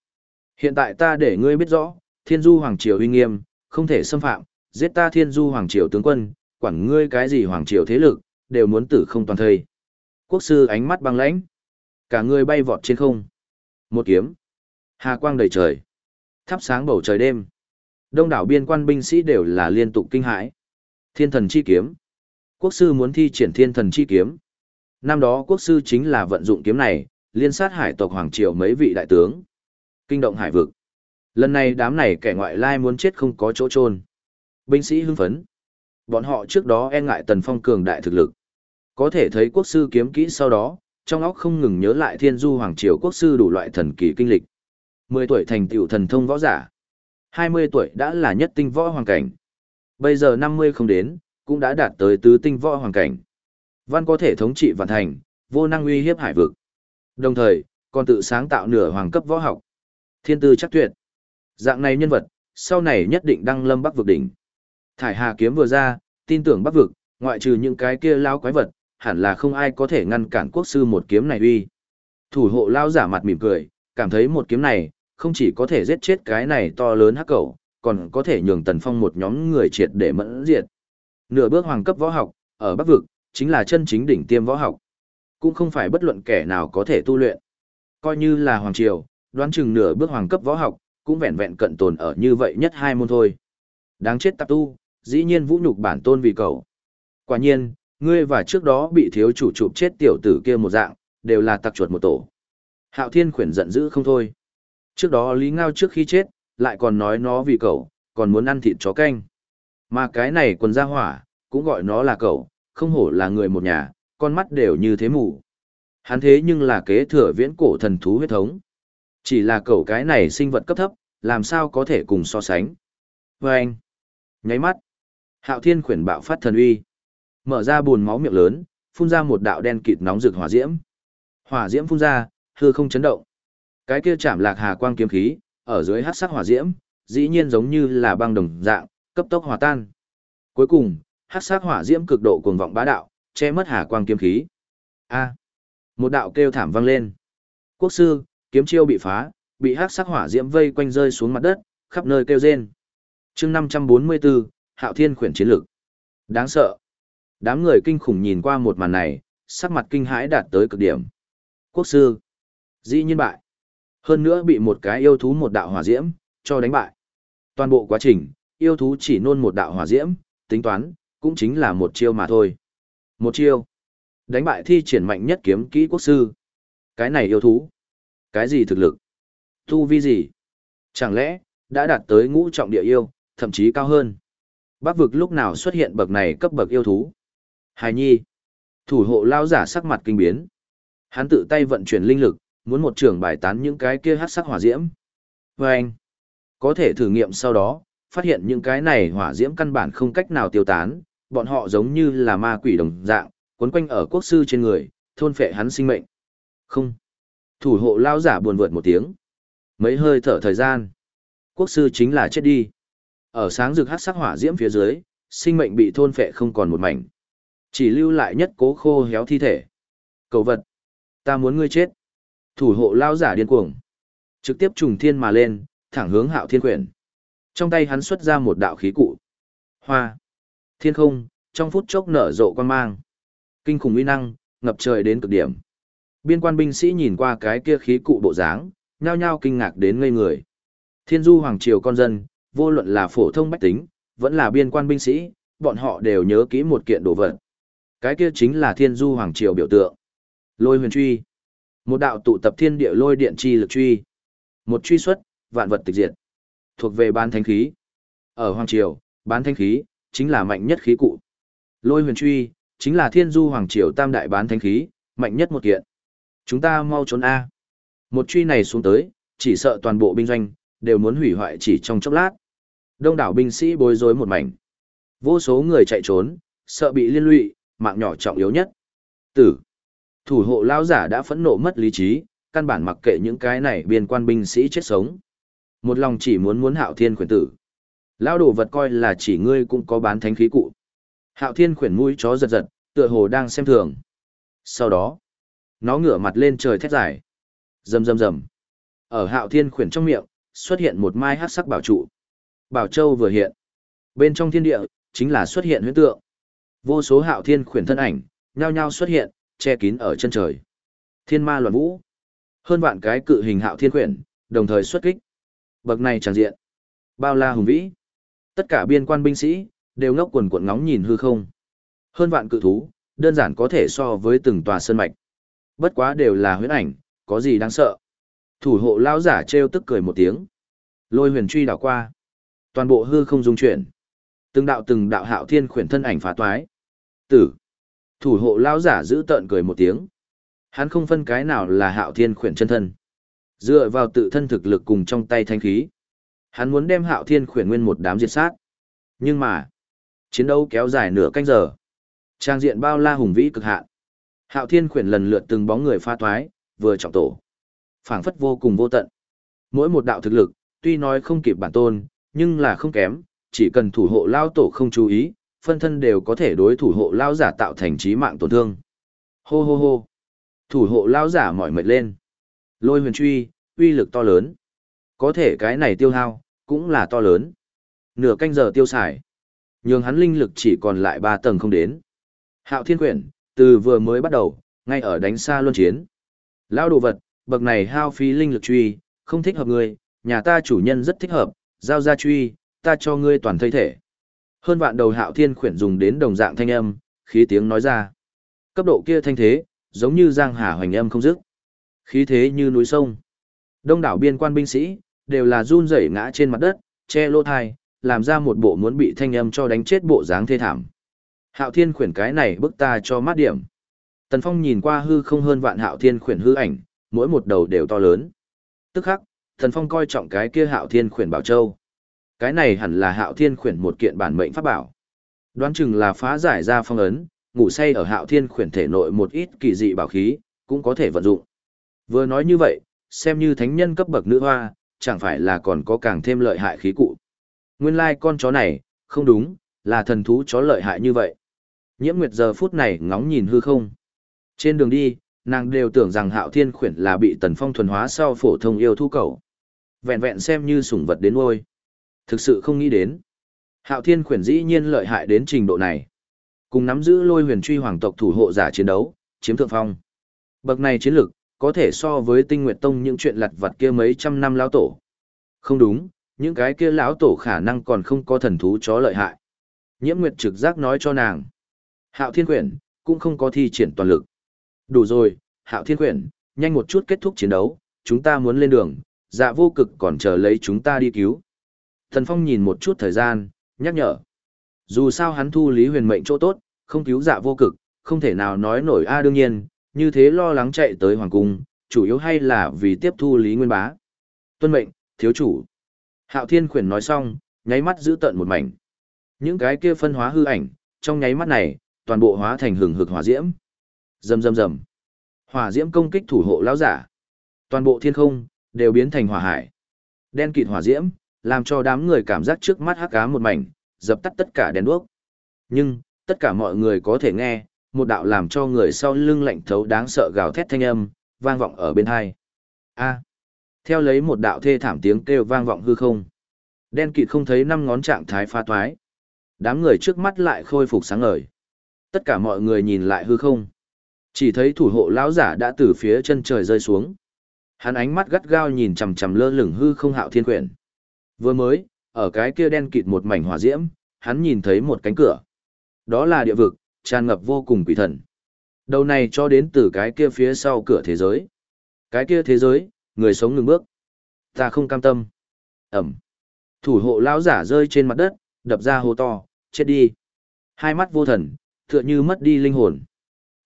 Hiện tại ta để ngươi biết rõ, thiên du hoàng triều uy nghiêm, không thể xâm phạm, giết ta thiên du hoàng triều tướng quân, quản ngươi cái gì hoàng triều thế lực, đều muốn tử không toàn thây. Quốc sư ánh mắt băng lãnh, cả người bay vọt trên không. Một kiếm, hà quang đầy trời, thắp sáng bầu trời đêm. Đông đảo biên quan binh sĩ đều là liên tục kinh hãi. Thiên thần chi kiếm. Quốc sư muốn thi triển thiên thần chi kiếm. Năm đó quốc sư chính là vận dụng kiếm này, liên sát hải tộc Hoàng Triều mấy vị đại tướng. Kinh động hải vực. Lần này đám này kẻ ngoại lai muốn chết không có chỗ trôn. Binh sĩ hưng phấn. Bọn họ trước đó e ngại tần phong cường đại thực lực. Có thể thấy quốc sư kiếm kỹ sau đó, trong óc không ngừng nhớ lại thiên du Hoàng Triều quốc sư đủ loại thần kỳ kinh lịch. Mười tuổi thành tựu thần thông võ giả. hai mươi tuổi đã là nhất tinh võ hoàng cảnh. Bây giờ năm mươi không đến, cũng đã đạt tới tứ tinh võ hoàng cảnh. Văn có thể thống trị vạn thành, vô năng uy hiếp hải vực. Đồng thời, còn tự sáng tạo nửa hoàng cấp võ học. Thiên tư chắc tuyệt. Dạng này nhân vật, sau này nhất định đăng lâm bắc vực đỉnh. Thải Hà kiếm vừa ra, tin tưởng bắc vực, ngoại trừ những cái kia lao quái vật, hẳn là không ai có thể ngăn cản quốc sư một kiếm này uy. Thủ hộ lao giả mặt mỉm cười, cảm thấy một kiếm này, không chỉ có thể giết chết cái này to lớn hắc cầu, còn có thể nhường tần phong một nhóm người triệt để mẫn diệt. Nửa bước hoàng cấp võ học, ở bắc vực, chính là chân chính đỉnh tiêm võ học. Cũng không phải bất luận kẻ nào có thể tu luyện. Coi như là hoàng triều, đoán chừng nửa bước hoàng cấp võ học, cũng vẹn vẹn cận tồn ở như vậy nhất hai môn thôi. Đáng chết tạp tu, dĩ nhiên vũ nhục bản tôn vì cậu. Quả nhiên, ngươi và trước đó bị thiếu chủ chụp chết tiểu tử kia một dạng, đều là tặc chuột một tổ. Hạo Thiên khuyển giận dữ không thôi. Trước đó Lý Ngao trước khi chết, lại còn nói nó vì cậu, còn muốn ăn thịt chó canh. Mà cái này quần ra hỏa, cũng gọi nó là cậu, không hổ là người một nhà, con mắt đều như thế mù. Hắn thế nhưng là kế thừa viễn cổ thần thú huyết thống. Chỉ là cậu cái này sinh vật cấp thấp, làm sao có thể cùng so sánh. Và anh, nháy mắt, hạo thiên khuyển bạo phát thần uy. Mở ra buồn máu miệng lớn, phun ra một đạo đen kịt nóng rực hỏa diễm. Hỏa diễm phun ra, hư không chấn động. Cái kia chạm lạc hà quang kiếm khí, ở dưới hát sắc hỏa diễm, dĩ nhiên giống như là băng đồng dạng, cấp tốc hòa tan. Cuối cùng, hát sắc hỏa diễm cực độ cuồng vọng bá đạo, che mất hà quang kiếm khí. A. một đạo kêu thảm vang lên. Quốc sư, kiếm chiêu bị phá, bị hắc sắc hỏa diễm vây quanh rơi xuống mặt đất, khắp nơi kêu rên. Chương 544, Hạo Thiên khuyển chiến lực. Đáng sợ. Đám người kinh khủng nhìn qua một màn này, sắc mặt kinh hãi đạt tới cực điểm. Quốc sư, dĩ nhiên bại. Hơn nữa bị một cái yêu thú một đạo hỏa diễm, cho đánh bại. Toàn bộ quá trình, yêu thú chỉ nôn một đạo hỏa diễm, tính toán, cũng chính là một chiêu mà thôi. Một chiêu. Đánh bại thi triển mạnh nhất kiếm kỹ quốc sư. Cái này yêu thú. Cái gì thực lực? Tu vi gì? Chẳng lẽ, đã đạt tới ngũ trọng địa yêu, thậm chí cao hơn. Bắc vực lúc nào xuất hiện bậc này cấp bậc yêu thú? Hài nhi. Thủ hộ lao giả sắc mặt kinh biến. Hắn tự tay vận chuyển linh lực, muốn một trường bài tán những cái kia hát sắc hỏa diễm. Và anh, có thể thử nghiệm sau đó, phát hiện những cái này hỏa diễm căn bản không cách nào tiêu tán, bọn họ giống như là ma quỷ đồng dạng, quấn quanh ở quốc sư trên người, thôn phệ hắn sinh mệnh. Không. Thủ hộ lao giả buồn vượt một tiếng. Mấy hơi thở thời gian. Quốc sư chính là chết đi. Ở sáng rực hát sắc hỏa diễm phía dưới, sinh mệnh bị thôn phệ không còn một mảnh. Chỉ lưu lại nhất cố khô héo thi thể. Cầu vật. Ta muốn ngươi chết. Thủ hộ lao giả điên cuồng. Trực tiếp trùng thiên mà lên, thẳng hướng Hạo Thiên Quyển. Trong tay hắn xuất ra một đạo khí cụ. Hoa. Thiên không, trong phút chốc nở rộ quan mang. Kinh khủng uy năng, ngập trời đến cực điểm. Biên quan binh sĩ nhìn qua cái kia khí cụ bộ dáng, nhao nhao kinh ngạc đến ngây người. Thiên du hoàng triều con dân, vô luận là phổ thông bách tính, vẫn là biên quan binh sĩ, bọn họ đều nhớ kỹ một kiện đồ vật. Cái kia chính là thiên du hoàng triều biểu tượng. Lôi huyền truy. Một đạo tụ tập thiên địa lôi điện chi lực truy. Một truy xuất, vạn vật tịch diệt. Thuộc về bán thánh khí. Ở hoàng triều, bán thánh khí, chính là mạnh nhất khí cụ. Lôi huyền truy, chính là thiên du hoàng triều tam đại bán thánh khí, mạnh nhất một kiện. Chúng ta mau trốn A. Một truy này xuống tới, chỉ sợ toàn bộ binh doanh, đều muốn hủy hoại chỉ trong chốc lát. Đông đảo binh sĩ bối rối một mảnh. Vô số người chạy trốn, sợ bị liên lụy, mạng nhỏ trọng yếu nhất. Tử. Thủ hộ lao giả đã phẫn nộ mất lý trí, căn bản mặc kệ những cái này biên quan binh sĩ chết sống. Một lòng chỉ muốn muốn hạo thiên khuyển tử. Lao đồ vật coi là chỉ ngươi cũng có bán thánh khí cụ. Hạo thiên khuyển mũi chó giật giật, tựa hồ đang xem thường. Sau đó, nó ngửa mặt lên trời thét dài. Rầm rầm rầm. Ở hạo thiên khuyển trong miệng, xuất hiện một mai hát sắc bảo trụ. Bảo châu vừa hiện. Bên trong thiên địa, chính là xuất hiện huyễn tượng. Vô số hạo thiên khuyển thân ảnh, nhao nhao xuất hiện, che kín ở chân trời. Thiên ma loạn vũ. Hơn vạn cái cự hình hạo thiên khuyển, đồng thời xuất kích. Bậc này tràn diện. Bao la hùng vĩ. Tất cả biên quan binh sĩ, đều ngốc quần cuộn ngóng nhìn hư không. Hơn vạn cự thú, đơn giản có thể so với từng tòa sơn mạch. Bất quá đều là huyễn ảnh, có gì đáng sợ. Thủ hộ lão giả trêu tức cười một tiếng. Lôi huyền truy đảo qua. Toàn bộ hư không dung chuyển. Từng đạo từng đạo hạo thiên khuyển thân ảnh phá toái. Tử. Thủ hộ lão giả giữ tợn cười một tiếng. Hắn không phân cái nào là hạo thiên khuyển chân thân. Dựa vào tự thân thực lực cùng trong tay thanh khí. Hắn muốn đem hạo thiên khuyển nguyên một đám diệt sát. Nhưng mà, chiến đấu kéo dài nửa canh giờ. Trang diện bao la hùng vĩ cực hạn. Hạo thiên khuyển lần lượt từng bóng người pha toái, vừa trọng tổ. phảng phất vô cùng vô tận. Mỗi một đạo thực lực, tuy nói không kịp bản tôn, nhưng là không kém, chỉ cần thủ hộ lao tổ không chú ý, phân thân đều có thể đối thủ hộ lao giả tạo thành trí mạng tổn thương. Hô hô hô. Thủ hộ lao giả mỏi mệt lên. Lôi huyền truy, uy lực to lớn. Có thể cái này tiêu hao, cũng là to lớn. Nửa canh giờ tiêu xài. Nhưng hắn linh lực chỉ còn lại 3 tầng không đến. Hạo thiên quyển, từ vừa mới bắt đầu, ngay ở đánh xa luân chiến. Lao đồ vật, bậc này hao phí linh lực truy, không thích hợp người, nhà ta chủ nhân rất thích hợp, giao ra truy, ta cho ngươi toàn thây thể. Hơn vạn đầu hạo thiên khuyển dùng đến đồng dạng thanh âm, khí tiếng nói ra. Cấp độ kia thanh thế, giống như giang hà hoành âm không dứt. Khí thế như núi sông. Đông đảo biên quan binh sĩ, đều là run rẩy ngã trên mặt đất, che lỗ thai, làm ra một bộ muốn bị thanh âm cho đánh chết bộ dáng thê thảm. Hạo thiên khuyển cái này bức ta cho mát điểm. Tần Phong nhìn qua hư không hơn vạn hạo thiên khuyển hư ảnh, mỗi một đầu đều to lớn. Tức khắc, Tần Phong coi trọng cái kia hạo thiên khuyển bảo châu. Cái này hẳn là hạo thiên khuyển một kiện bản mệnh pháp bảo. Đoán chừng là phá giải ra phong ấn, ngủ say ở hạo thiên khuyển thể nội một ít kỳ dị bảo khí, cũng có thể vận dụng. Vừa nói như vậy, xem như thánh nhân cấp bậc nữ hoa, chẳng phải là còn có càng thêm lợi hại khí cụ. Nguyên lai like con chó này, không đúng, là thần thú chó lợi hại như vậy. Nhiễm Nguyệt giờ phút này ngóng nhìn hư không. Trên đường đi, nàng đều tưởng rằng Hạo Thiên khuyển là bị Tần Phong thuần hóa sau phổ thông yêu thu cầu. Vẹn vẹn xem như sủng vật đến ngôi. Thực sự không nghĩ đến. Hạo Thiên khuyển dĩ nhiên lợi hại đến trình độ này. Cùng nắm giữ lôi huyền truy hoàng tộc thủ hộ giả chiến đấu, chiếm thượng phong. Bậc này chiến lực, có thể so với tinh nguyệt tông những chuyện lặt vặt kia mấy trăm năm lão tổ. Không đúng, những cái kia lão tổ khả năng còn không có thần thú chó lợi hại. Nhiễm Nguyệt trực giác nói cho nàng. Hạo Thiên Quyển, cũng không có thi triển toàn lực. Đủ rồi, Hạo Thiên Quyển, nhanh một chút kết thúc chiến đấu, chúng ta muốn lên đường, dạ vô cực còn chờ lấy chúng ta đi cứu. Thần Phong nhìn một chút thời gian, nhắc nhở. Dù sao hắn thu Lý Huyền mệnh chỗ tốt, không cứu dạ vô cực, không thể nào nói nổi a à đương nhiên, như thế lo lắng chạy tới Hoàng Cung, chủ yếu hay là vì tiếp thu Lý Nguyên Bá. Tuân mệnh, thiếu chủ. Hạo Thiên Quyển nói xong, nháy mắt giữ tận một mảnh. Những cái kia phân hóa hư ảnh, trong nháy mắt này, toàn bộ hóa thành hừng hực hỏa diễm. Rầm rầm rầm. Hỏa diễm công kích thủ hộ lão giả. Toàn bộ thiên không đều biến thành hỏa hải. Đen kịt hỏa diễm, làm cho đám người cảm giác trước mắt hắc ám một mảnh, dập tắt tất cả đèn đuốc. Nhưng, tất cả mọi người có thể nghe, một đạo làm cho người sau lưng lạnh thấu đáng sợ gào thét thanh âm, vang vọng ở bên hai. A. Theo lấy một đạo thê thảm tiếng kêu vang vọng hư không. Đen kịt không thấy năm ngón trạng thái pha toái. Đám người trước mắt lại khôi phục sáng ngời. Tất cả mọi người nhìn lại hư không. Chỉ thấy thủ hộ lão giả đã từ phía chân trời rơi xuống. Hắn ánh mắt gắt gao nhìn chằm chằm lơ lửng hư không hạo thiên quyển. Vừa mới, ở cái kia đen kịt một mảnh hỏa diễm, hắn nhìn thấy một cánh cửa. Đó là địa vực, tràn ngập vô cùng quỷ thần. Đầu này cho đến từ cái kia phía sau cửa thế giới. Cái kia thế giới, người sống ngừng bước. Ta không cam tâm. Ẩm. Thủ hộ lão giả rơi trên mặt đất, đập ra hô to, chết đi. Hai mắt vô thần, tựa như mất đi linh hồn.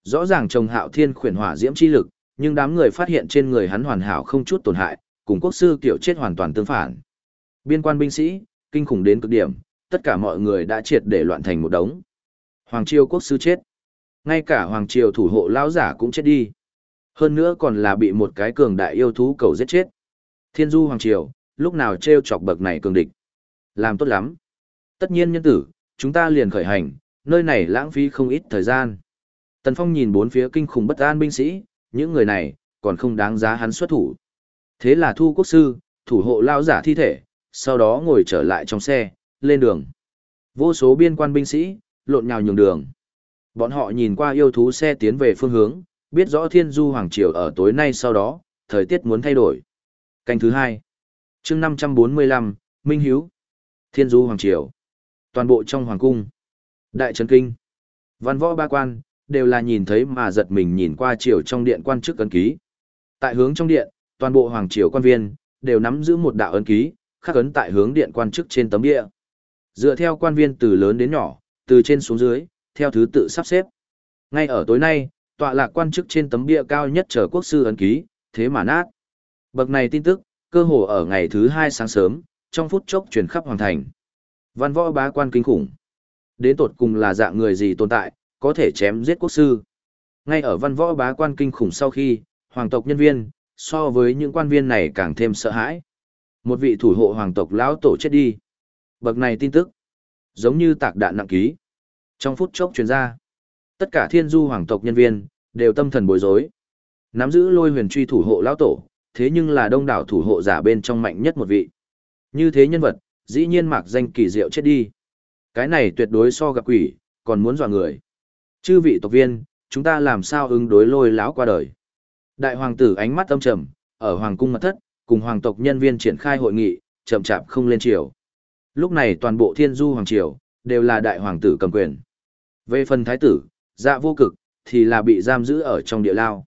Rõ ràng trồng hạo thiên khuyển hỏa diễm chi lực, nhưng đám người phát hiện trên người hắn hoàn hảo không chút tổn hại, cùng quốc sư kiểu chết hoàn toàn tương phản. Biên quan binh sĩ, kinh khủng đến cực điểm, tất cả mọi người đã triệt để loạn thành một đống. Hoàng triều quốc sư chết. Ngay cả hoàng triều thủ hộ lão giả cũng chết đi. Hơn nữa còn là bị một cái cường đại yêu thú cầu giết chết. Thiên du hoàng triều, lúc nào treo chọc bậc này cường địch. Làm tốt lắm. Tất nhiên nhân tử, chúng ta liền khởi hành, nơi này lãng phí không ít thời gian. Tần Phong nhìn bốn phía kinh khủng bất an binh sĩ, những người này, còn không đáng giá hắn xuất thủ. Thế là thu quốc sư, thủ hộ lao giả thi thể, sau đó ngồi trở lại trong xe, lên đường. Vô số biên quan binh sĩ, lộn nhào nhường đường. Bọn họ nhìn qua yêu thú xe tiến về phương hướng, biết rõ thiên du hoàng triều ở tối nay sau đó, thời tiết muốn thay đổi. Canh thứ hai chương 545, Minh Hiếu. Thiên du hoàng triều. Toàn bộ trong hoàng cung. Đại trấn kinh. Văn võ ba quan, đều là nhìn thấy mà giật mình nhìn qua triều trong điện quan chức ấn ký. Tại hướng trong điện, toàn bộ hoàng triều quan viên, đều nắm giữ một đạo ấn ký, khắc ấn tại hướng điện quan chức trên tấm địa. Dựa theo quan viên từ lớn đến nhỏ, từ trên xuống dưới, theo thứ tự sắp xếp. Ngay ở tối nay, tọa lạc quan chức trên tấm bia cao nhất chờ quốc sư ấn ký, thế mà nát. Bậc này tin tức, cơ hồ ở ngày thứ hai sáng sớm, trong phút chốc truyền khắp hoàng thành. Văn võ bá quan kinh khủng. Đến tột cùng là dạng người gì tồn tại, có thể chém giết quốc sư. Ngay ở văn võ bá quan kinh khủng sau khi, hoàng tộc nhân viên, so với những quan viên này càng thêm sợ hãi. Một vị thủ hộ hoàng tộc lão tổ chết đi. Bậc này tin tức, giống như tạc đạn nặng ký. Trong phút chốc truyền ra, tất cả thiên du hoàng tộc nhân viên, đều tâm thần bối rối. Nắm giữ lôi huyền truy thủ hộ lão tổ, thế nhưng là đông đảo thủ hộ giả bên trong mạnh nhất một vị. Như thế nhân vật, dĩ nhiên mạc danh kỳ diệu chết đi. Cái này tuyệt đối so gặp quỷ, còn muốn dọa người. Chư vị tộc viên, chúng ta làm sao ứng đối lôi lão qua đời. Đại hoàng tử ánh mắt âm trầm, ở hoàng cung mật thất, cùng hoàng tộc nhân viên triển khai hội nghị, chậm chạp không lên triều. Lúc này toàn bộ thiên du hoàng triều, đều là đại hoàng tử cầm quyền. Về phần thái tử, dạ vô cực, thì là bị giam giữ ở trong địa lao.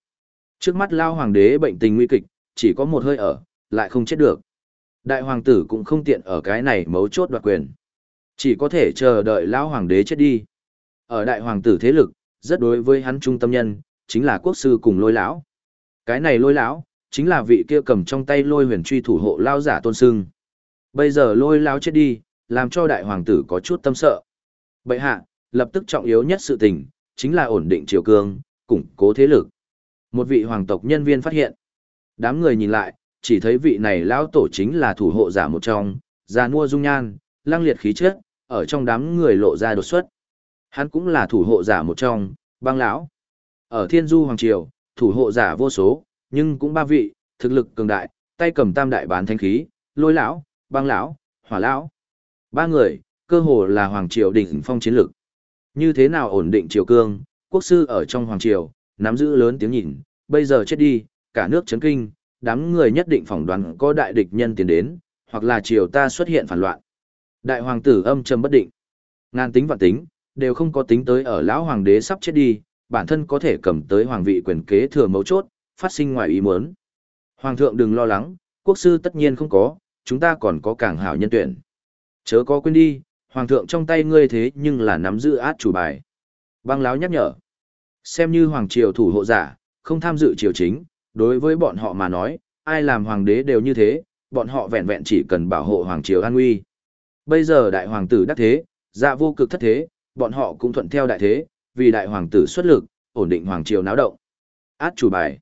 Trước mắt lao hoàng đế bệnh tình nguy kịch, chỉ có một hơi ở, lại không chết được. Đại hoàng tử cũng không tiện ở cái này mấu chốt đoạt quyền. Chỉ có thể chờ đợi lão hoàng đế chết đi. Ở đại hoàng tử thế lực, rất đối với hắn trung tâm nhân, chính là quốc sư cùng lôi lão. Cái này lôi lão, chính là vị kia cầm trong tay lôi huyền truy thủ hộ lao giả tôn sưng. Bây giờ lôi lão chết đi, làm cho đại hoàng tử có chút tâm sợ. Bệ hạ, lập tức trọng yếu nhất sự tình, chính là ổn định triều cương, củng cố thế lực. Một vị hoàng tộc nhân viên phát hiện. Đám người nhìn lại, chỉ thấy vị này lão tổ chính là thủ hộ giả một trong, già nua dung nhan, lang liệt khí chất, ở trong đám người lộ ra đột xuất. Hắn cũng là thủ hộ giả một trong, băng lão. Ở Thiên Du Hoàng Triều, thủ hộ giả vô số, nhưng cũng ba vị, thực lực cường đại, tay cầm tam đại bán thanh khí, lôi lão, băng lão, hỏa lão. Ba người, cơ hồ là Hoàng Triều đỉnh phong chiến lực. Như thế nào ổn định triều cương, quốc sư ở trong Hoàng Triều, nắm giữ lớn tiếng nhìn, bây giờ chết đi, cả nước chấn kinh, đám người nhất định phỏng đoán có đại địch nhân tiến đến, hoặc là triều ta xuất hiện phản loạn. Đại hoàng tử âm trầm bất định. Ngàn tính vạn tính, đều không có tính tới ở lão hoàng đế sắp chết đi, bản thân có thể cầm tới hoàng vị quyền kế thừa mấu chốt, phát sinh ngoài ý muốn. Hoàng thượng đừng lo lắng, quốc sư tất nhiên không có, chúng ta còn có càng hảo nhân tuyển. Chớ có quên đi, hoàng thượng trong tay ngươi thế nhưng là nắm giữ át chủ bài. Băng láo nhắc nhở. Xem như hoàng triều thủ hộ giả, không tham dự triều chính, đối với bọn họ mà nói, ai làm hoàng đế đều như thế, bọn họ vẹn vẹn chỉ cần bảo hộ hoàng triều an nguy. Bây giờ đại hoàng tử đắc thế, dạ vô cực thất thế, bọn họ cũng thuận theo đại thế, vì đại hoàng tử xuất lực, ổn định hoàng triều náo động. Át chủ bài.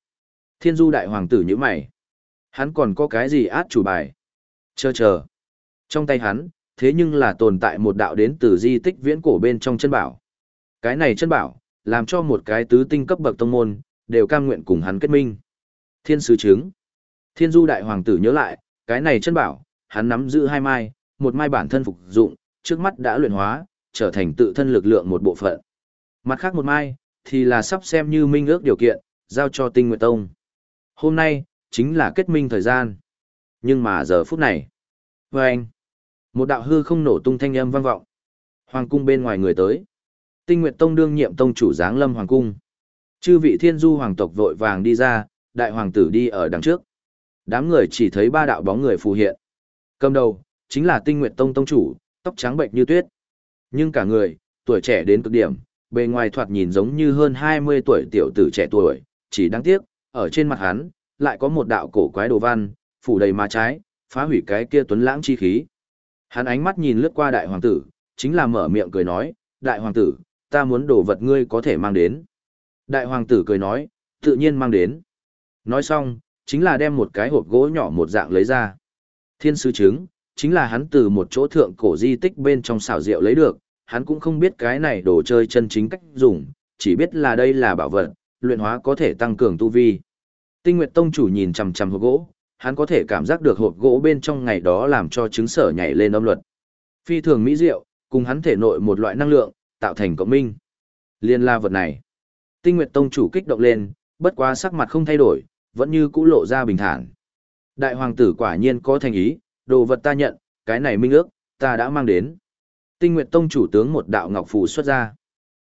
Thiên du đại hoàng tử như mày. Hắn còn có cái gì át chủ bài? Chờ chờ. Trong tay hắn, thế nhưng là tồn tại một đạo đến từ di tích viễn cổ bên trong chân bảo. Cái này chân bảo, làm cho một cái tứ tinh cấp bậc tông môn, đều cam nguyện cùng hắn kết minh. Thiên sứ chứng. Thiên du đại hoàng tử nhớ lại, cái này chân bảo, hắn nắm giữ hai mai, một mai bản thân phục dụng, trước mắt đã luyện hóa, trở thành tự thân lực lượng một bộ phận. Mặt khác một mai, thì là sắp xem như minh ước điều kiện, giao cho tinh nguyệt tông. Hôm nay, chính là kết minh thời gian. Nhưng mà giờ phút này, với anh, một đạo hư không nổ tung thanh âm vang vọng. Hoàng cung bên ngoài người tới. Tinh Nguyệt Tông đương nhiệm tông chủ giáng lâm hoàng cung. Chư vị thiên du hoàng tộc vội vàng đi ra, đại hoàng tử đi ở đằng trước. Đám người chỉ thấy ba đạo bóng người phù hiện. Cầm đầu, chính là Tinh nguyện Tông tông chủ, tóc trắng bệnh như tuyết. Nhưng cả người, tuổi trẻ đến cực điểm, bề ngoài thoạt nhìn giống như hơn 20 tuổi tiểu tử trẻ tuổi, chỉ đáng tiếc, ở trên mặt hắn, lại có một đạo cổ quái đồ văn, phủ đầy má trái, phá hủy cái kia tuấn lãng chi khí. Hắn ánh mắt nhìn lướt qua đại hoàng tử, chính là mở miệng cười nói, đại hoàng tử, ta muốn đồ vật ngươi có thể mang đến. Đại hoàng tử cười nói, tự nhiên mang đến. Nói xong, chính là đem một cái hộp gỗ nhỏ một dạng lấy ra. Thiên sứ trứng, chính là hắn từ một chỗ thượng cổ di tích bên trong xảo rượu lấy được, hắn cũng không biết cái này đồ chơi chân chính cách dùng, chỉ biết là đây là bảo vật, luyện hóa có thể tăng cường tu vi. Tinh Nguyệt Tông chủ nhìn chằm chằm hộp gỗ, hắn có thể cảm giác được hộp gỗ bên trong ngày đó làm cho trứng sở nhảy lên âm luật. Phi thường mỹ diệu, cùng hắn thể nội một loại năng lượng, tạo thành cộng minh. Liên la vật này. Tinh Nguyệt Tông chủ kích động lên, bất quá sắc mặt không thay đổi, vẫn như cũ lộ ra bình thản. Đại hoàng tử quả nhiên có thành ý, đồ vật ta nhận, cái này minh ước, ta đã mang đến. Tinh Nguyệt Tông chủ tướng một đạo ngọc phù xuất ra.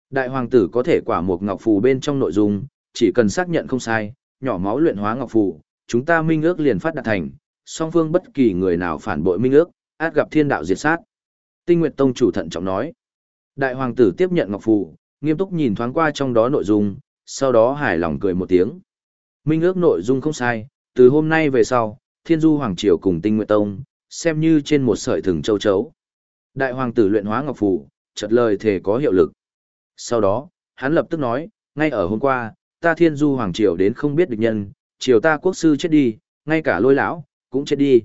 Đại hoàng tử có thể quả một ngọc phù bên trong nội dung, chỉ cần xác nhận không sai, nhỏ máu luyện hóa ngọc phù, chúng ta minh ước liền phát đạt thành, song phương bất kỳ người nào phản bội minh ước, át gặp thiên đạo diệt sát. Tinh Nguyệt Tông chủ thận trọng nói. Đại hoàng tử tiếp nhận ngọc phù, nghiêm túc nhìn thoáng qua trong đó nội dung, sau đó hài lòng cười một tiếng. Minh ước nội dung không sai, từ hôm nay về sau, Thiên Du Hoàng Triều cùng Tinh Nguyệt Tông, xem như trên một sợi thừng châu chấu. Đại hoàng tử luyện hóa ngọc phù, chợt lời thể có hiệu lực. Sau đó, hắn lập tức nói, ngay ở hôm qua, ta Thiên Du Hoàng Triều đến không biết địch nhân, triều ta quốc sư chết đi, ngay cả lôi lão cũng chết đi.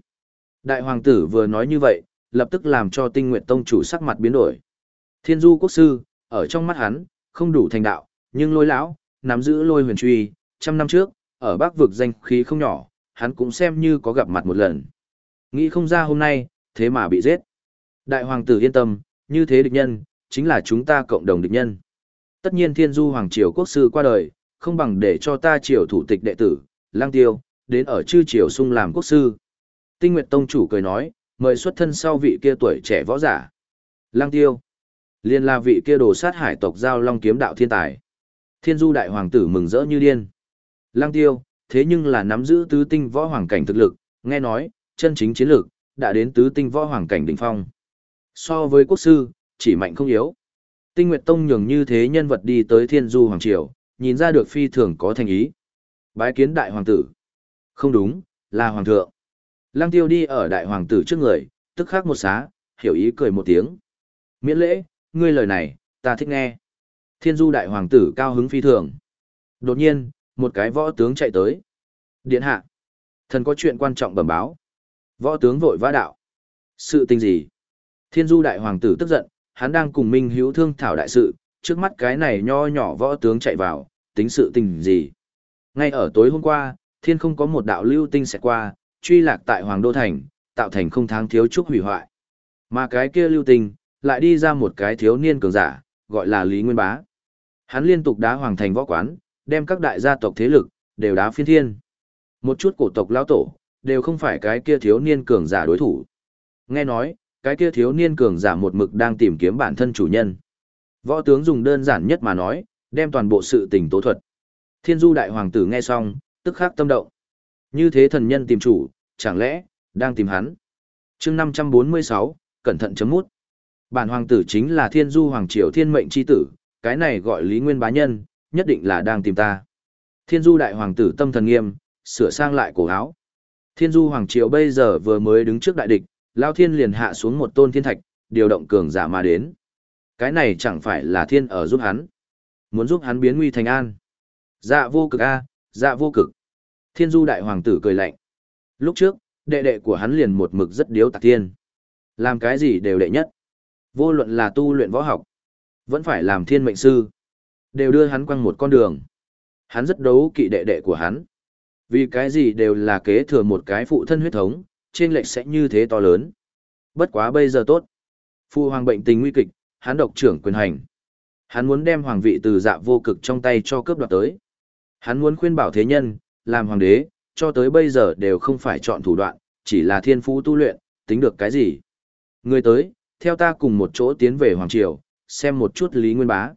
Đại hoàng tử vừa nói như vậy, lập tức làm cho Tinh Nguyệt Tông chủ sắc mặt biến đổi. Thiên Du quốc sư, ở trong mắt hắn, không đủ thành đạo, nhưng lôi lão, nắm giữ lôi huyền truy, trăm năm trước, ở bắc vực danh khí không nhỏ, hắn cũng xem như có gặp mặt một lần. Nghĩ không ra hôm nay, thế mà bị giết. Đại hoàng tử yên tâm, như thế địch nhân, chính là chúng ta cộng đồng địch nhân. Tất nhiên thiên du hoàng triều quốc sư qua đời, không bằng để cho ta triều thủ tịch đệ tử, lang tiêu, đến ở chư triều sung làm quốc sư. Tinh Nguyệt Tông chủ cười nói, mời xuất thân sau vị kia tuổi trẻ võ giả. Lang tiêu, liên là vị kia đồ sát hải tộc giao long kiếm đạo thiên tài. Thiên du đại hoàng tử mừng rỡ như điên. Lang tiêu, thế nhưng là nắm giữ tứ tinh võ hoàng cảnh thực lực, nghe nói, chân chính chiến lược đã đến tứ tinh võ hoàng cảnh đỉnh phong. So với quốc sư, chỉ mạnh không yếu. Tinh Nguyệt Tông nhường như thế nhân vật đi tới Thiên Du Hoàng Triều, nhìn ra được phi thường có thành ý. Bái kiến đại hoàng tử. Không đúng, là hoàng thượng. Lăng tiêu đi ở đại hoàng tử trước người, tức khắc một xá, hiểu ý cười một tiếng. Miễn lễ, ngươi lời này, ta thích nghe. Thiên du đại hoàng tử cao hứng phi thường. Đột nhiên, một cái võ tướng chạy tới. Điện hạ. Thần có chuyện quan trọng bẩm báo. Võ tướng vội vã đạo. Sự tình gì? Thiên du đại hoàng tử tức giận, hắn đang cùng Minh hữu thương thảo đại sự, trước mắt cái này nho nhỏ võ tướng chạy vào, tính sự tình gì? Ngay ở tối hôm qua, thiên không có một đạo lưu tinh sẽ qua, truy lạc tại Hoàng Đô Thành, tạo thành không tháng thiếu trúc hủy hoại. Mà cái kia lưu tinh, lại đi ra một cái thiếu niên cường giả, gọi là Lý Nguyên Bá. Hắn liên tục đá Hoàng Thành võ quán, đem các đại gia tộc thế lực, đều đá phiên thiên. Một chút cổ tộc lão tổ, đều không phải cái kia thiếu niên cường giả đối thủ. Nghe nói, cái kia thiếu niên cường giả một mực đang tìm kiếm bản thân chủ nhân. Võ tướng dùng đơn giản nhất mà nói, đem toàn bộ sự tình tố thuật. Thiên du đại hoàng tử nghe xong, tức khắc tâm động. Như thế thần nhân tìm chủ, chẳng lẽ, đang tìm hắn. chương 546, cẩn thận chấm mút. Bản hoàng tử chính là thiên du hoàng triều thiên mệnh chi tử, cái này gọi lý nguyên bá nhân, nhất định là đang tìm ta. Thiên du đại hoàng tử tâm thần nghiêm, sửa sang lại cổ áo. Thiên du hoàng triều bây giờ vừa mới đứng trước đại địch, lao thiên liền hạ xuống một tôn thiên thạch, điều động cường giả mà đến. Cái này chẳng phải là thiên ở giúp hắn. Muốn giúp hắn biến nguy thành an. Dạ vô cực a, dạ vô cực. Thiên du đại hoàng tử cười lạnh. Lúc trước, đệ đệ của hắn liền một mực rất điếu tạc thiên. Làm cái gì đều đệ nhất. Vô luận là tu luyện võ học, vẫn phải làm thiên mệnh sư. Đều đưa hắn quăng một con đường. Hắn rất đấu kỵ đệ đệ của hắn. Vì cái gì đều là kế thừa một cái phụ thân huyết thống, trên lệch sẽ như thế to lớn. Bất quá bây giờ tốt. Phụ hoàng bệnh tình nguy kịch, hắn độc trưởng quyền hành. Hắn muốn đem hoàng vị từ dạ vô cực trong tay cho cướp đoạt tới. Hắn muốn khuyên bảo thế nhân, làm hoàng đế, cho tới bây giờ đều không phải chọn thủ đoạn, chỉ là thiên phú tu luyện, tính được cái gì. Người tới, theo ta cùng một chỗ tiến về Hoàng Triều, xem một chút Lý Nguyên Bá.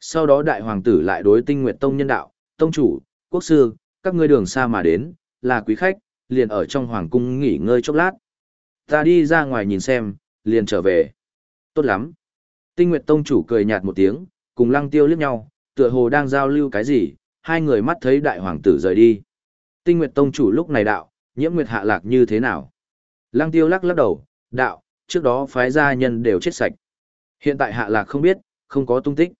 Sau đó đại hoàng tử lại đối tinh nguyện tông nhân đạo, tông chủ, quốc sư, các ngươi đường xa mà đến, là quý khách, liền ở trong hoàng cung nghỉ ngơi chốc lát. Ta đi ra ngoài nhìn xem, liền trở về. Tốt lắm. Tinh nguyệt tông chủ cười nhạt một tiếng, cùng lăng tiêu liếc nhau, tựa hồ đang giao lưu cái gì, hai người mắt thấy đại hoàng tử rời đi. Tinh nguyệt tông chủ lúc này đạo, nhiễm nguyệt hạ lạc như thế nào? Lăng tiêu lắc lắc đầu, đạo, trước đó phái gia nhân đều chết sạch. Hiện tại hạ lạc không biết, không có tung tích.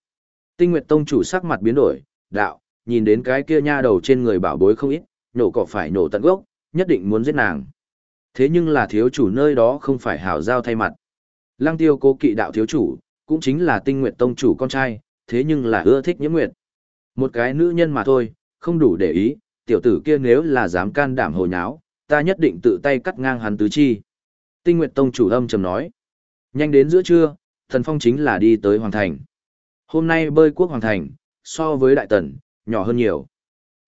Tinh Nguyệt Tông chủ sắc mặt biến đổi, đạo, nhìn đến cái kia nha đầu trên người bảo bối không ít, nổ cỏ phải nổ tận gốc, nhất định muốn giết nàng. Thế nhưng là thiếu chủ nơi đó không phải hảo giao thay mặt. Lăng tiêu cố kỵ đạo thiếu chủ, cũng chính là tinh nguyệt tông chủ con trai, thế nhưng là ưa thích nhiễm nguyệt. Một cái nữ nhân mà thôi, không đủ để ý, tiểu tử kia nếu là dám can đảm hồ nháo, ta nhất định tự tay cắt ngang hắn tứ chi. Tinh nguyệt tông chủ âm trầm nói. Nhanh đến giữa trưa, thần phong chính là đi tới hoàng thành. Hôm nay bơi quốc hoàng thành, so với đại tần, nhỏ hơn nhiều.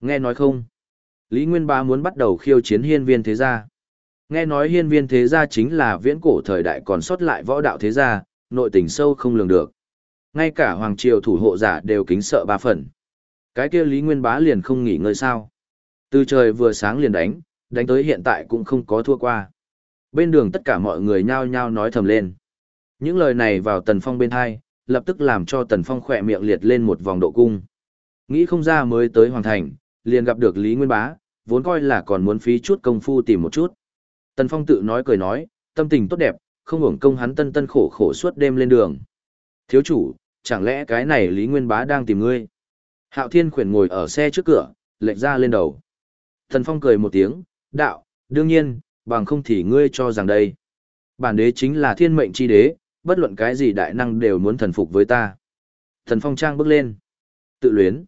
Nghe nói không? Lý Nguyên Bá muốn bắt đầu khiêu chiến hiên viên thế gia. Nghe nói hiên viên thế gia chính là viễn cổ thời đại còn sót lại võ đạo thế gia, nội tình sâu không lường được. Ngay cả hoàng triều thủ hộ giả đều kính sợ ba phần. Cái kia Lý Nguyên Bá liền không nghỉ ngơi sao. Từ trời vừa sáng liền đánh, đánh tới hiện tại cũng không có thua qua. Bên đường tất cả mọi người nhao nhao nói thầm lên. Những lời này vào tần phong bên hai, lập tức làm cho tần phong khỏe miệng liệt lên một vòng độ cung. Nghĩ không ra mới tới hoàng thành, liền gặp được Lý Nguyên Bá, vốn coi là còn muốn phí chút công phu tìm một chút. Tần Phong tự nói cười nói, tâm tình tốt đẹp, không hưởng công hắn tân tân khổ khổ suốt đêm lên đường. Thiếu chủ, chẳng lẽ cái này Lý Nguyên Bá đang tìm ngươi? Hạo Thiên khuyển ngồi ở xe trước cửa, lệch ra lên đầu. Tần Phong cười một tiếng, đạo, đương nhiên, bằng không thì ngươi cho rằng đây. Bản đế chính là thiên mệnh chi đế, bất luận cái gì đại năng đều muốn thần phục với ta. Thần Phong trang bước lên. Tự luyến.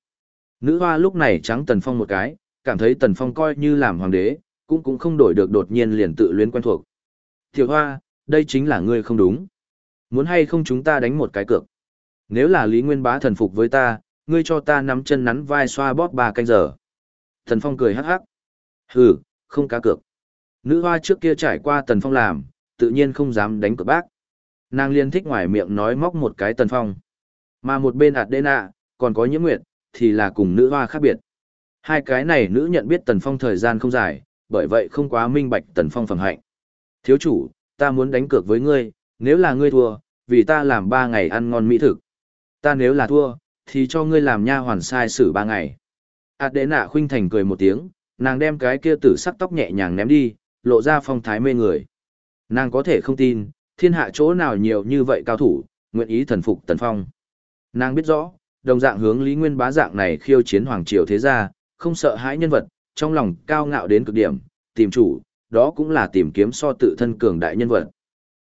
Nữ hoa lúc này trắng Tần Phong một cái, cảm thấy Tần Phong coi như làm hoàng đế, cũng cũng không đổi được đột nhiên liền tự luyến quen thuộc. Tiểu hoa, đây chính là ngươi không đúng. Muốn hay không chúng ta đánh một cái cược. Nếu là Lý Nguyên bá thần phục với ta, ngươi cho ta nắm chân nắn vai xoa bóp ba canh giờ. Tần Phong cười hắc hắc. Hừ, không cá cược. Nữ hoa trước kia trải qua Tần Phong làm, tự nhiên không dám đánh cược bác. Nàng liên thích ngoài miệng nói móc một cái Tần Phong. Mà một bên ạt đê nạ, còn có nhiễm nguyệt, thì là cùng nữ hoa khác biệt. Hai cái này nữ nhận biết Tần Phong thời gian không dài, bởi vậy không quá minh bạch Tần Phong phẩm hạnh. Thiếu chủ, ta muốn đánh cược với ngươi, nếu là ngươi thua, vì ta làm ba ngày ăn ngon mỹ thực. Ta nếu là thua, thì cho ngươi làm nha hoàn sai xử ba ngày. Ảt đế nạ khuynh thành cười một tiếng, nàng đem cái kia tử sắc tóc nhẹ nhàng ném đi, lộ ra phong thái mê người. Nàng có thể không tin, thiên hạ chỗ nào nhiều như vậy cao thủ, nguyện ý thần phục Tần Phong. Nàng biết rõ, đồng dạng hướng Lý Nguyên bá dạng này khiêu chiến hoàng triều thế gia, không sợ hãi nhân vật, trong lòng cao ngạo đến cực điểm, tìm chủ, đó cũng là tìm kiếm so tự thân cường đại nhân vật.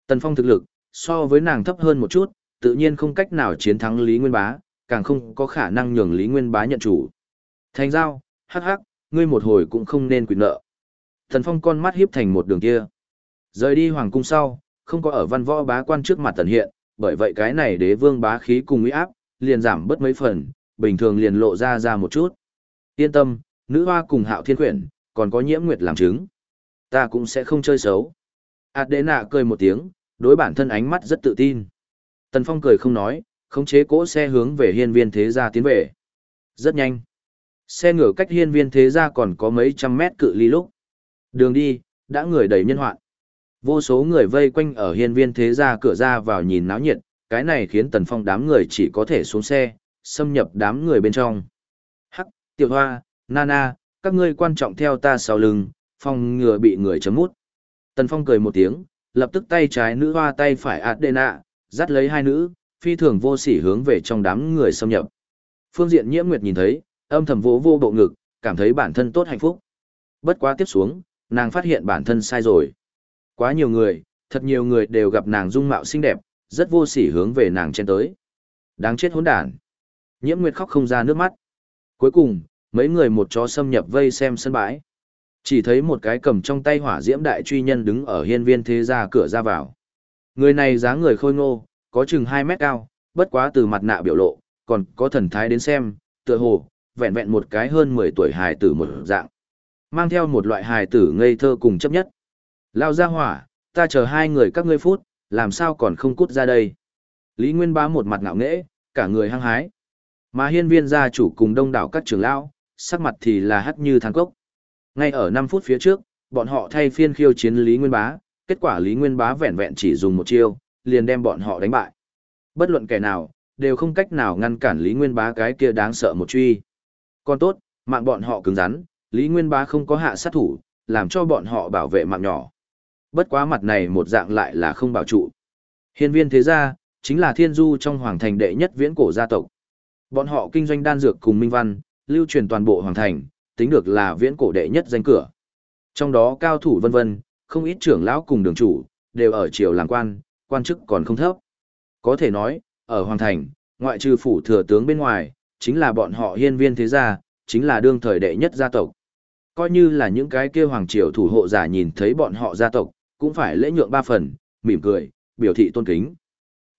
Tần Phong thực lực, so với nàng thấp hơn một chút, tự nhiên không cách nào chiến thắng Lý Nguyên Bá, càng không có khả năng nhường Lý Nguyên Bá nhận chủ. Thành giao, hắc hắc, ngươi một hồi cũng không nên quyền nợ. Tần Phong con mắt hiếp thành một đường kia. Rời đi hoàng cung sau, không có ở văn võ bá quan trước mặt tần hiện, bởi vậy cái này đế vương bá khí cùng uy áp, liền giảm bớt mấy phần, bình thường liền lộ ra ra một chút. Yên tâm, nữ hoa cùng hạo thiên quyển, còn có nhiễm nguyệt làm chứng. Ta cũng sẽ không chơi xấu. Adena cười một tiếng, đối bản thân ánh mắt rất tự tin. Tần Phong cười không nói, khống chế cỗ xe hướng về hiên viên thế gia tiến về. Rất nhanh. Xe ngựa cách hiên viên thế gia còn có mấy trăm mét cự ly lúc. Đường đi, đã người đầy nhân hoạn. Vô số người vây quanh ở hiên viên thế gia cửa ra vào nhìn náo nhiệt, cái này khiến Tần Phong đám người chỉ có thể xuống xe, xâm nhập đám người bên trong. Hắc, tiểu hoa, Nana, các ngươi quan trọng theo ta sau lưng, phong ngừa bị người chấm mút. Tần Phong cười một tiếng, lập tức tay trái nữ hoa tay phải Adena, dắt lấy hai nữ, phi thường vô sỉ hướng về trong đám người xâm nhập. Phương diện nhiễm nguyệt nhìn thấy, âm thầm vỗ vô bộ ngực, cảm thấy bản thân tốt hạnh phúc. Bất quá tiếp xuống, nàng phát hiện bản thân sai rồi. Quá nhiều người, thật nhiều người đều gặp nàng dung mạo xinh đẹp, rất vô sỉ hướng về nàng chen tới. Đáng chết hỗn đản. Nhiễm Nguyệt khóc không ra nước mắt. Cuối cùng, Mấy người một chó xâm nhập vây xem sân bãi. Chỉ thấy một cái cầm trong tay hỏa diễm đại truy nhân đứng ở hiên viên thế gia cửa ra vào. Người này dáng người khôi ngô, có chừng 2 mét cao, bất quá từ mặt nạ biểu lộ, còn có thần thái đến xem, tựa hồ, vẹn vẹn một cái hơn 10 tuổi hài tử một dạng. Mang theo một loại hài tử ngây thơ cùng chấp nhất. Lao ra hỏa, ta chờ hai người các ngươi phút, làm sao còn không cút ra đây. Lý Nguyên Bá một mặt ngạo nghễ, cả người hăng hái. Mà hiên viên gia chủ cùng đông đảo các trưởng lão, sắc mặt thì là hắt như thang cốc. Ngay ở 5 phút phía trước, bọn họ thay phiên khiêu chiến Lý Nguyên Bá, kết quả Lý Nguyên Bá vẹn vẹn chỉ dùng một chiêu, liền đem bọn họ đánh bại. Bất luận kẻ nào, đều không cách nào ngăn cản Lý Nguyên Bá cái kia đáng sợ một truy. Còn tốt, mạng bọn họ cứng rắn, Lý Nguyên Bá không có hạ sát thủ, làm cho bọn họ bảo vệ mạng nhỏ. Bất quá mặt này một dạng lại là không bảo trụ. Hiên viên thế gia, chính là thiên du trong hoàng thành đệ nhất viễn cổ gia tộc. Bọn họ kinh doanh đan dược cùng minh văn, lưu truyền toàn bộ hoàng thành, tính được là viễn cổ đệ nhất danh cửa. Trong đó cao thủ vân vân, không ít trưởng lão cùng đường chủ, đều ở triều làm quan, quan chức còn không thấp. Có thể nói, ở hoàng thành, ngoại trừ phủ thừa tướng bên ngoài, chính là bọn họ hiên viên thế gia, chính là đương thời đệ nhất gia tộc. Coi như là những cái kia hoàng triều thủ hộ giả nhìn thấy bọn họ gia tộc, cũng phải lễ nhượng ba phần, mỉm cười, biểu thị tôn kính.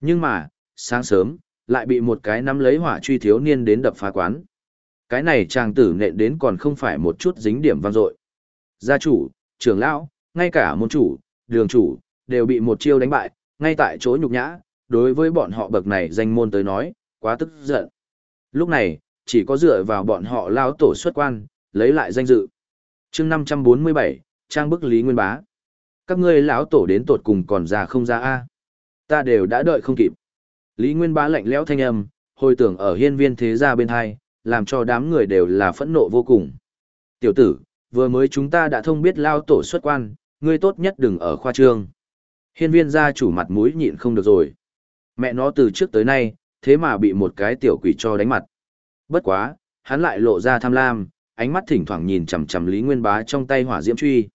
Nhưng mà, sáng sớm, lại bị một cái nắm lấy hỏa truy thiếu niên đến đập phá quán. Cái này chàng tử nện đến còn không phải một chút dính điểm vang dội. Gia chủ, trưởng lão, ngay cả môn chủ, đường chủ, đều bị một chiêu đánh bại, ngay tại chỗ nhục nhã, đối với bọn họ bậc này danh môn tới nói, quá tức giận. Lúc này, chỉ có dựa vào bọn họ lao tổ xuất quan, lấy lại danh dự. chương 547, trang bức Lý Nguyên Bá. Các ngươi lão tổ đến tột cùng còn ra không ra a Ta đều đã đợi không kịp. Lý Nguyên Bá lạnh lẽo thanh âm, hồi tưởng ở hiên viên thế gia bên hai, làm cho đám người đều là phẫn nộ vô cùng. Tiểu tử, vừa mới chúng ta đã thông biết lao tổ xuất quan, ngươi tốt nhất đừng ở khoa trương. Hiên viên gia chủ mặt mũi nhịn không được rồi. Mẹ nó từ trước tới nay, thế mà bị một cái tiểu quỷ cho đánh mặt. Bất quá, hắn lại lộ ra tham lam, ánh mắt thỉnh thoảng nhìn chằm chằm Lý Nguyên Bá trong tay hỏa diễm truy.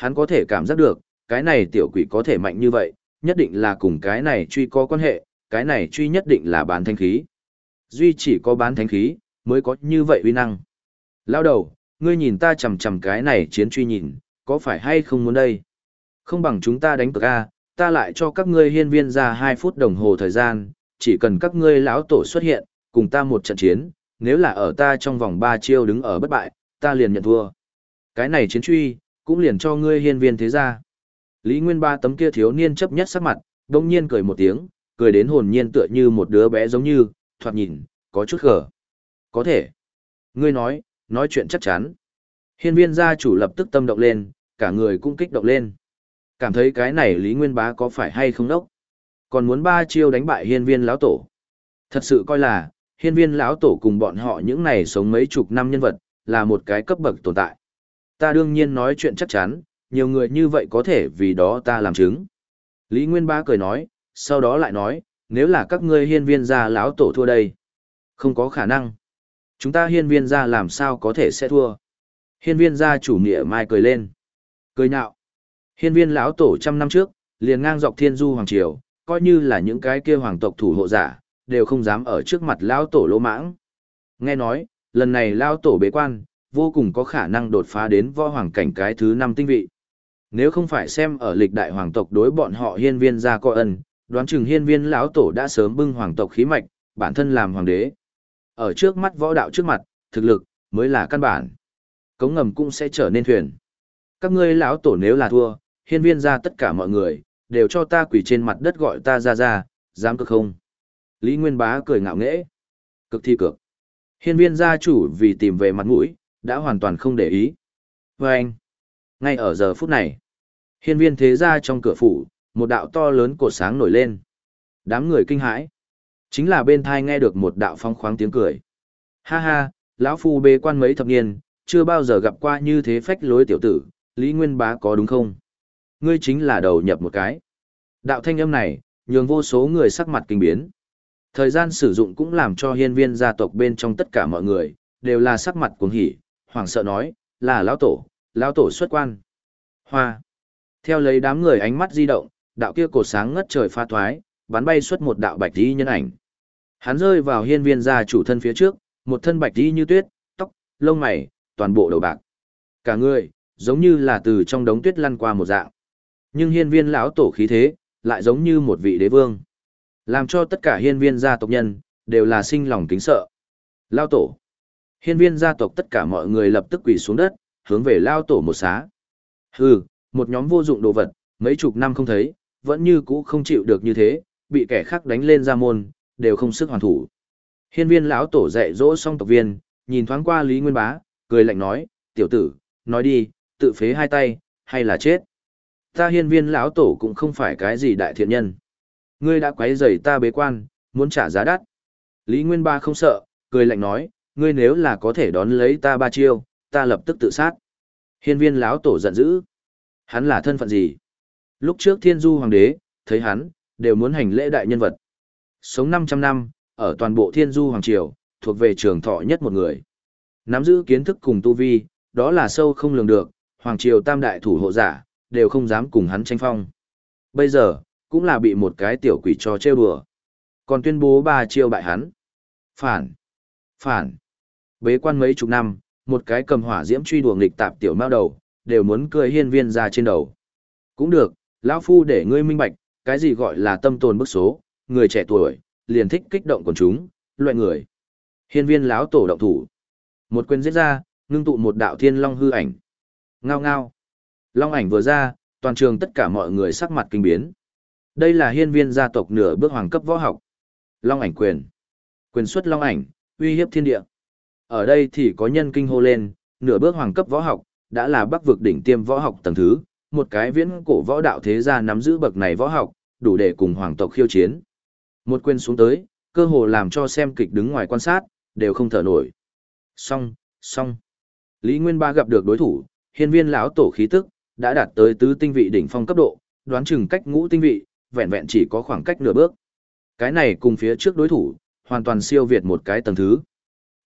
Hắn có thể cảm giác được, cái này tiểu quỷ có thể mạnh như vậy, nhất định là cùng cái này truy có quan hệ, cái này truy nhất định là bán thanh khí. Duy chỉ có bán thanh khí, mới có như vậy uy năng. Lao đầu, ngươi nhìn ta chầm chầm cái này chiến truy nhìn, có phải hay không muốn đây? Không bằng chúng ta đánh cược A, ta lại cho các ngươi hiên viên ra 2 phút đồng hồ thời gian, chỉ cần các ngươi lão tổ xuất hiện, cùng ta một trận chiến, nếu là ở ta trong vòng 3 chiêu đứng ở bất bại, ta liền nhận thua. Cái này chiến truy, cũng liền cho ngươi hiên viên thế gia Lý Nguyên ba tấm kia thiếu niên chấp nhất sắc mặt, đông nhiên cười một tiếng, cười đến hồn nhiên tựa như một đứa bé giống như, thoạt nhìn, có chút khở. Có thể. Ngươi nói, nói chuyện chắc chắn. Hiên viên gia chủ lập tức tâm động lên, cả người cũng kích động lên. Cảm thấy cái này Lý Nguyên bá có phải hay không đốc. Còn muốn ba chiêu đánh bại hiên viên lão tổ. Thật sự coi là, hiên viên lão tổ cùng bọn họ những này sống mấy chục năm nhân vật, là một cái cấp bậc tồn tại. Ta đương nhiên nói chuyện chắc chắn, nhiều người như vậy có thể vì đó ta làm chứng. Lý Nguyên Bá cười nói, sau đó lại nói, nếu là các ngươi hiên viên gia lão tổ thua đây. Không có khả năng. Chúng ta hiên viên gia làm sao có thể sẽ thua. Hiên viên gia chủ nghĩa mai cười lên. Cười nhạo. Hiên viên lão tổ trăm năm trước, liền ngang dọc thiên du hoàng triều, coi như là những cái kia hoàng tộc thủ hộ giả, đều không dám ở trước mặt lão tổ lỗ mãng. Nghe nói, lần này lão tổ bế quan, vô cùng có khả năng đột phá đến võ hoàng cảnh cái thứ năm tinh vị. Nếu không phải xem ở lịch đại hoàng tộc đối bọn họ hiên viên gia coi ân, đoán chừng hiên viên lão tổ đã sớm bưng hoàng tộc khí mạch, bản thân làm hoàng đế. Ở trước mắt võ đạo trước mặt, thực lực mới là căn bản. Cống ngầm cũng sẽ trở nên thuyền. Các ngươi lão tổ nếu là thua, hiên viên gia tất cả mọi người đều cho ta quỳ trên mặt đất gọi ta ra ra, dám cực không? Lý Nguyên Bá cười ngạo nghễ. Cực thi cực. Hiên viên gia chủ vì tìm về mặt mũi, đã hoàn toàn không để ý. Và anh, ngay ở giờ phút này, hiên viên thế gia trong cửa phủ, một đạo to lớn cột sáng nổi lên. Đám người kinh hãi. Chính là bên thai nghe được một đạo phong khoáng tiếng cười. Ha ha, lão phu bê quan mấy thập niên, chưa bao giờ gặp qua như thế phách lối tiểu tử, Lý Nguyên Bá có đúng không? Ngươi chính là đầu nhập một cái. Đạo thanh âm này, nhường vô số người sắc mặt kinh biến. Thời gian sử dụng cũng làm cho hiên viên gia tộc bên trong tất cả mọi người, đều là sắc mặt cuồng hỉ, hoảng sợ nói, là lão tổ, lão tổ xuất quan. Hoa. Theo lấy đám người ánh mắt di động, đạo kia cột sáng ngất trời pha thoái, bắn bay xuất một đạo bạch tí nhân ảnh. Hắn rơi vào hiên viên gia chủ thân phía trước, một thân bạch tí như tuyết, tóc, lông mày, toàn bộ đầu bạc. Cả người, giống như là từ trong đống tuyết lăn qua một dạng. Nhưng hiên viên lão tổ khí thế, lại giống như một vị đế vương. Làm cho tất cả hiên viên gia tộc nhân, đều là sinh lòng kính sợ. Lao tổ. Hiên viên gia tộc tất cả mọi người lập tức quỳ xuống đất, hướng về Lao tổ một xá. Hừ, một nhóm vô dụng đồ vật, mấy chục năm không thấy, vẫn như cũ không chịu được như thế, bị kẻ khác đánh lên ra môn, đều không sức hoàn thủ. Hiên viên lão tổ dạy dỗ xong tộc viên, nhìn thoáng qua Lý Nguyên Bá, cười lạnh nói, tiểu tử, nói đi, tự phế hai tay, hay là chết. Ta hiên viên lão tổ cũng không phải cái gì đại thiện nhân. Ngươi đã quấy rầy ta bế quan, muốn trả giá đắt. Lý Nguyên Ba không sợ, cười lạnh nói, ngươi nếu là có thể đón lấy ta ba chiêu, ta lập tức tự sát. Hiên viên lão tổ giận dữ. Hắn là thân phận gì? Lúc trước thiên du hoàng đế, thấy hắn, đều muốn hành lễ đại nhân vật. Sống 500 năm, ở toàn bộ thiên du hoàng triều, thuộc về trường thọ nhất một người. Nắm giữ kiến thức cùng tu vi, đó là sâu không lường được, hoàng triều tam đại thủ hộ giả, đều không dám cùng hắn tranh phong. Bây giờ, cũng là bị một cái tiểu quỷ cho trêu đùa. Còn tuyên bố ba chiêu bại hắn. Phản. Phản. Bế quan mấy chục năm, một cái cầm hỏa diễm truy đuổi nghịch tạp tiểu mao đầu, đều muốn cười hiên viên ra trên đầu. Cũng được, lão phu để ngươi minh bạch, cái gì gọi là tâm tồn bức số, người trẻ tuổi, liền thích kích động quần chúng, loại người. Hiên viên lão tổ động thủ. Một quyền giết ra, ngưng tụ một đạo thiên long hư ảnh. Ngao ngao. Long ảnh vừa ra, toàn trường tất cả mọi người sắc mặt kinh biến. Đây là hiên viên gia tộc nửa bước hoàng cấp võ học. Long ảnh quyền. Quyền xuất long ảnh, uy hiếp thiên địa. Ở đây thì có nhân kinh hô lên, nửa bước hoàng cấp võ học, đã là bắc vực đỉnh tiêm võ học tầng thứ, một cái viễn cổ võ đạo thế gia nắm giữ bậc này võ học, đủ để cùng hoàng tộc khiêu chiến. Một quyền xuống tới, cơ hồ làm cho xem kịch đứng ngoài quan sát, đều không thở nổi. Xong, xong. Lý Nguyên Ba gặp được đối thủ, hiên viên lão tổ khí tức, đã đạt tới tứ tinh vị đỉnh phong cấp độ, đoán chừng cách ngũ tinh vị, vẹn vẹn chỉ có khoảng cách nửa bước. Cái này cùng phía trước đối thủ, hoàn toàn siêu việt một cái tầng thứ.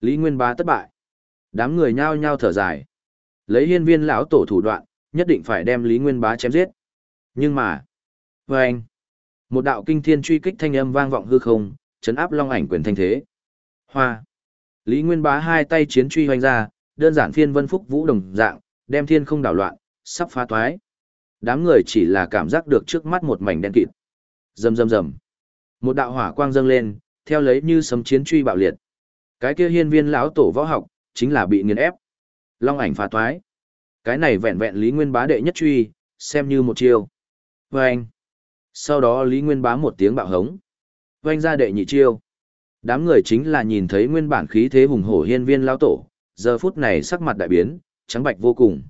Lý Nguyên Bá thất bại. Đám người nhao nhao thở dài. Lấy hiên viên lão tổ thủ đoạn, nhất định phải đem Lý Nguyên Bá chém giết. Nhưng mà, với anh, một đạo kinh thiên truy kích thanh âm vang vọng hư không, chấn áp long ảnh quyền thanh thế. Hoa. Lý Nguyên Bá hai tay chiến truy hoành ra, đơn giản phiên vân phúc vũ đồng dạng, đem thiên không đảo loạn, sắp phá toái. Đám người chỉ là cảm giác được trước mắt một mảnh đen kịt. Rầm rầm rầm. Một đạo hỏa quang dâng lên, theo lấy như sấm chiến truy bạo liệt. Cái kia hiên viên lão tổ võ học, chính là bị nghiền ép. Long ảnh phá toái. Cái này vẹn vẹn Lý Nguyên bá đệ nhất truy, xem như một chiêu. Vâng. Sau đó Lý Nguyên bá một tiếng bạo hống. Vâng ra đệ nhị chiêu. Đám người chính là nhìn thấy nguyên bản khí thế hùng hổ hiên viên lão tổ, giờ phút này sắc mặt đại biến, trắng bạch vô cùng.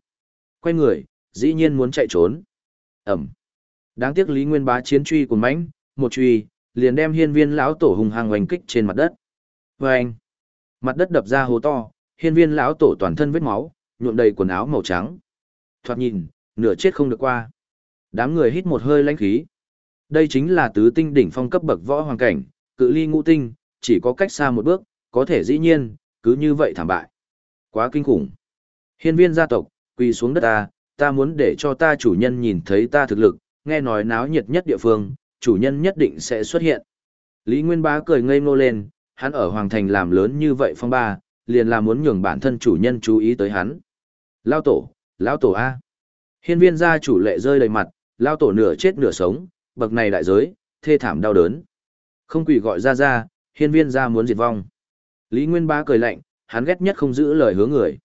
Quay người, dĩ nhiên muốn chạy trốn. Ẩm. Đáng tiếc Lý Nguyên bá chiến truy của mãnh, một truy, liền đem hiên viên lão tổ hùng hăng oanh kích trên mặt đất. Và anh, mặt đất đập ra hố to, hiên viên lão tổ toàn thân vết máu, nhuộm đầy quần áo màu trắng. Thoạt nhìn, nửa chết không được qua. Đám người hít một hơi lãnh khí. Đây chính là tứ tinh đỉnh phong cấp bậc võ hoàng cảnh, cự ly ngũ tinh, chỉ có cách xa một bước, có thể dĩ nhiên, cứ như vậy thảm bại. Quá kinh khủng. Hiên viên gia tộc, quỳ xuống đất ta, ta muốn để cho ta chủ nhân nhìn thấy ta thực lực, nghe nói náo nhiệt nhất địa phương, chủ nhân nhất định sẽ xuất hiện. Lý Nguyên Bá cười ngây ngô lên, hắn ở Hoàng Thành làm lớn như vậy phong ba, liền là muốn nhường bản thân chủ nhân chú ý tới hắn. Lao tổ, Lao tổ A. Hiên viên gia chủ lệ rơi đầy mặt, Lao tổ nửa chết nửa sống, bậc này đại giới, thê thảm đau đớn. Không quỷ gọi ra ra, hiên viên gia muốn diệt vong. Lý Nguyên Bá cười lạnh, hắn ghét nhất không giữ lời hứa người.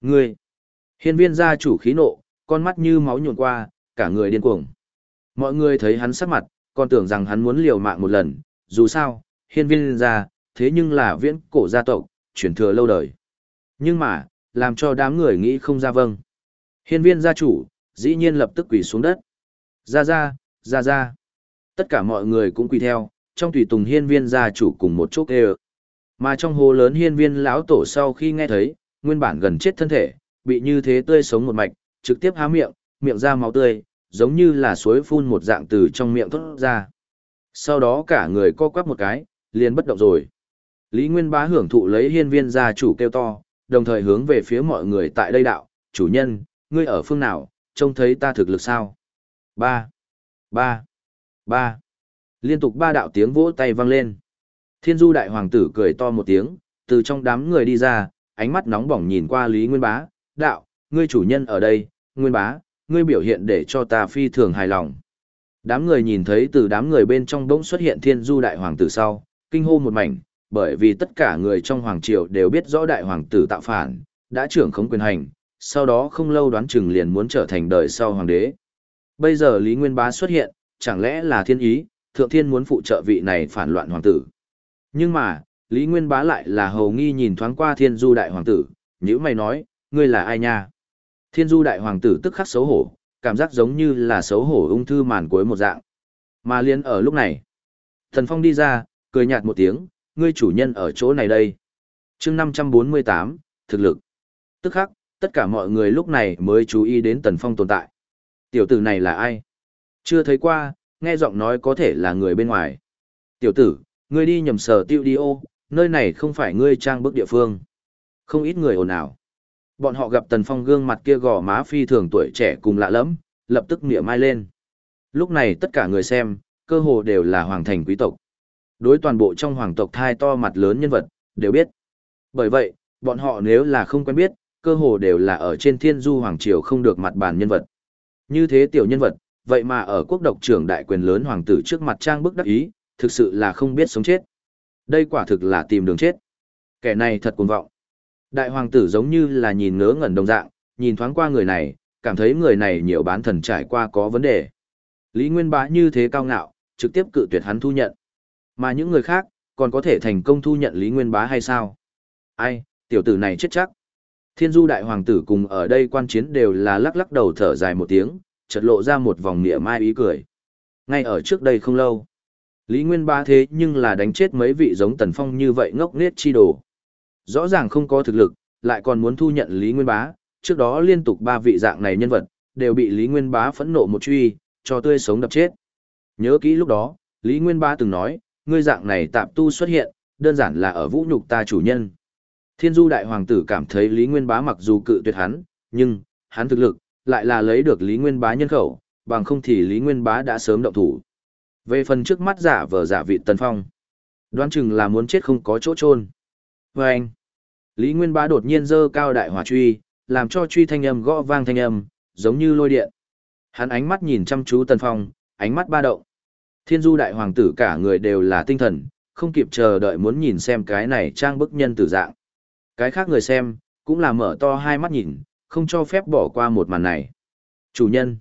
Ngươi! Hiên viên gia chủ khí nộ, con mắt như máu nhuộn qua, cả người điên cuồng. Mọi người thấy hắn sắc mặt, còn tưởng rằng hắn muốn liều mạng một lần, dù sao, hiên viên gia, thế nhưng là viễn cổ gia tộc, truyền thừa lâu đời. Nhưng mà, làm cho đám người nghĩ không ra vâng. Hiên viên gia chủ, dĩ nhiên lập tức quỳ xuống đất. Ra ra, ra ra. Tất cả mọi người cũng quỳ theo, trong tùy tùng hiên viên gia chủ cùng một chỗ kêu. Mà trong hồ lớn hiên viên lão tổ sau khi nghe thấy, nguyên bản gần chết thân thể, bị như thế tươi sống một mạch, trực tiếp há miệng, miệng ra máu tươi, giống như là suối phun một dạng từ trong miệng thoát ra. Sau đó cả người co quắp một cái, liền bất động rồi. Lý Nguyên Bá hưởng thụ lấy hiên viên gia chủ kêu to, đồng thời hướng về phía mọi người tại đây đạo, chủ nhân, ngươi ở phương nào, trông thấy ta thực lực sao? Ba, ba, ba. Liên tục ba đạo tiếng vỗ tay vang lên. Thiên du đại hoàng tử cười to một tiếng, từ trong đám người đi ra, ánh mắt nóng bỏng nhìn qua Lý Nguyên Bá, đạo, ngươi chủ nhân ở đây, Nguyên Bá, ngươi biểu hiện để cho ta phi thường hài lòng. Đám người nhìn thấy từ đám người bên trong bỗng xuất hiện thiên du đại hoàng tử sau, kinh hô một mảnh, bởi vì tất cả người trong hoàng triều đều biết rõ đại hoàng tử tạo phản, đã trưởng khống quyền hành, sau đó không lâu đoán chừng liền muốn trở thành đời sau hoàng đế. Bây giờ Lý Nguyên Bá xuất hiện, chẳng lẽ là thiên ý, thượng thiên muốn phụ trợ vị này phản loạn hoàng tử. Nhưng mà, Lý Nguyên Bá lại là hầu nghi nhìn thoáng qua thiên du đại hoàng tử, nữ mày nói, ngươi là ai nha? Thiên du đại hoàng tử tức khắc xấu hổ, cảm giác giống như là xấu hổ ung thư màn cuối một dạng. Mà liên ở lúc này, thần phong đi ra, cười nhạt một tiếng, ngươi chủ nhân ở chỗ này đây. chương 548, thực lực. Tức khắc, tất cả mọi người lúc này mới chú ý đến tần phong tồn tại. Tiểu tử này là ai? Chưa thấy qua, nghe giọng nói có thể là người bên ngoài. Tiểu tử, ngươi đi nhầm sở tiêu đi ô, nơi này không phải ngươi trang bức địa phương. Không ít người ồn ào. Bọn họ gặp Tần Phong gương mặt kia gò má phi thường tuổi trẻ cùng lạ lẫm, lập tức mỉa mai lên. Lúc này tất cả người xem, cơ hồ đều là hoàng thành quý tộc. Đối toàn bộ trong hoàng tộc thai to mặt lớn nhân vật, đều biết. Bởi vậy, bọn họ nếu là không quen biết, cơ hồ đều là ở trên thiên du hoàng triều không được mặt bàn nhân vật. Như thế tiểu nhân vật, vậy mà ở quốc độc trưởng đại quyền lớn hoàng tử trước mặt trang bức đắc ý, thực sự là không biết sống chết. Đây quả thực là tìm đường chết. Kẻ này thật cuồng vọng. Đại hoàng tử giống như là nhìn ngớ ngẩn đồng dạng, nhìn thoáng qua người này, cảm thấy người này nhiều bán thần trải qua có vấn đề. Lý Nguyên Bá như thế cao ngạo, trực tiếp cự tuyệt hắn thu nhận. Mà những người khác, còn có thể thành công thu nhận Lý Nguyên Bá hay sao? Ai, tiểu tử này chết chắc. Thiên du đại hoàng tử cùng ở đây quan chiến đều là lắc lắc đầu thở dài một tiếng, chợt lộ ra một vòng nịa mai ý cười. Ngay ở trước đây không lâu, Lý Nguyên Bá thế nhưng là đánh chết mấy vị giống Tần Phong như vậy ngốc nghếch chi đồ. Rõ ràng không có thực lực, lại còn muốn thu nhận Lý Nguyên Bá, trước đó liên tục ba vị dạng này nhân vật, đều bị Lý Nguyên Bá phẫn nộ một truy, cho tươi sống đập chết. Nhớ kỹ lúc đó, Lý Nguyên Bá từng nói, ngươi dạng này tạp tu xuất hiện, đơn giản là ở vũ nhục ta chủ nhân. Thiên du đại hoàng tử cảm thấy Lý Nguyên Bá mặc dù cự tuyệt hắn, nhưng, hắn thực lực, lại là lấy được Lý Nguyên Bá nhân khẩu, bằng không thì Lý Nguyên Bá đã sớm động thủ. Về phần trước mắt giả vờ giả vị Tần Phong, đoán chừng là muốn chết không có chỗ chôn. Và anh, Lý Nguyên Bá đột nhiên dơ cao đại hỏa truy, làm cho truy thanh âm gõ vang thanh âm, giống như lôi điện. Hắn ánh mắt nhìn chăm chú Tần Phong, ánh mắt ba động. Thiên du đại hoàng tử cả người đều là tinh thần, không kịp chờ đợi muốn nhìn xem cái này trang bức nhân tử dạng. Cái khác người xem, cũng là mở to hai mắt nhìn, không cho phép bỏ qua một màn này. Chủ nhân.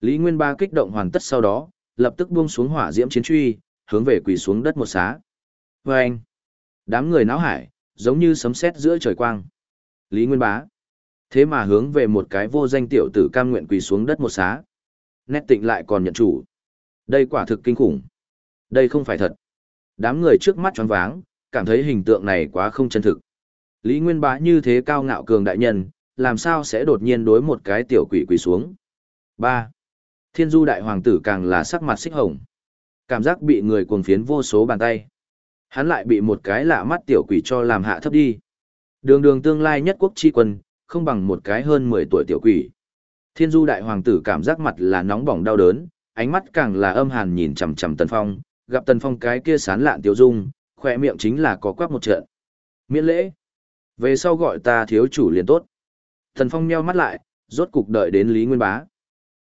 Lý Nguyên Ba kích động hoàn tất sau đó, lập tức buông xuống hỏa diễm chiến truy, hướng về quỳ xuống đất một xá. Và anh. Đám người náo hải, giống như sấm sét giữa trời quang. Lý Nguyên Bá. Thế mà hướng về một cái vô danh tiểu tử cam nguyện quỳ xuống đất một xá. Nét tịnh lại còn nhận chủ. Đây quả thực kinh khủng. Đây không phải thật. Đám người trước mắt choáng váng, cảm thấy hình tượng này quá không chân thực. Lý Nguyên Bá như thế cao ngạo cường đại nhân, làm sao sẽ đột nhiên đối một cái tiểu quỷ quỳ xuống. 3. Thiên du đại hoàng tử càng là sắc mặt xích hồng. Cảm giác bị người cuồng phiến vô số bàn tay. Hắn lại bị một cái lạ mắt tiểu quỷ cho làm hạ thấp đi. Đường đường tương lai nhất quốc chi quân, không bằng một cái hơn 10 tuổi tiểu quỷ. Thiên du đại hoàng tử cảm giác mặt là nóng bỏng đau đớn, ánh mắt càng là âm hàn nhìn chằm chằm Tần Phong, gặp Tần Phong cái kia sán lạn tiểu dung, khỏe miệng chính là có quắc một trận. Miễn lễ. Về sau gọi ta thiếu chủ liền tốt. Tần Phong nheo mắt lại, rốt cục đợi đến Lý Nguyên Bá.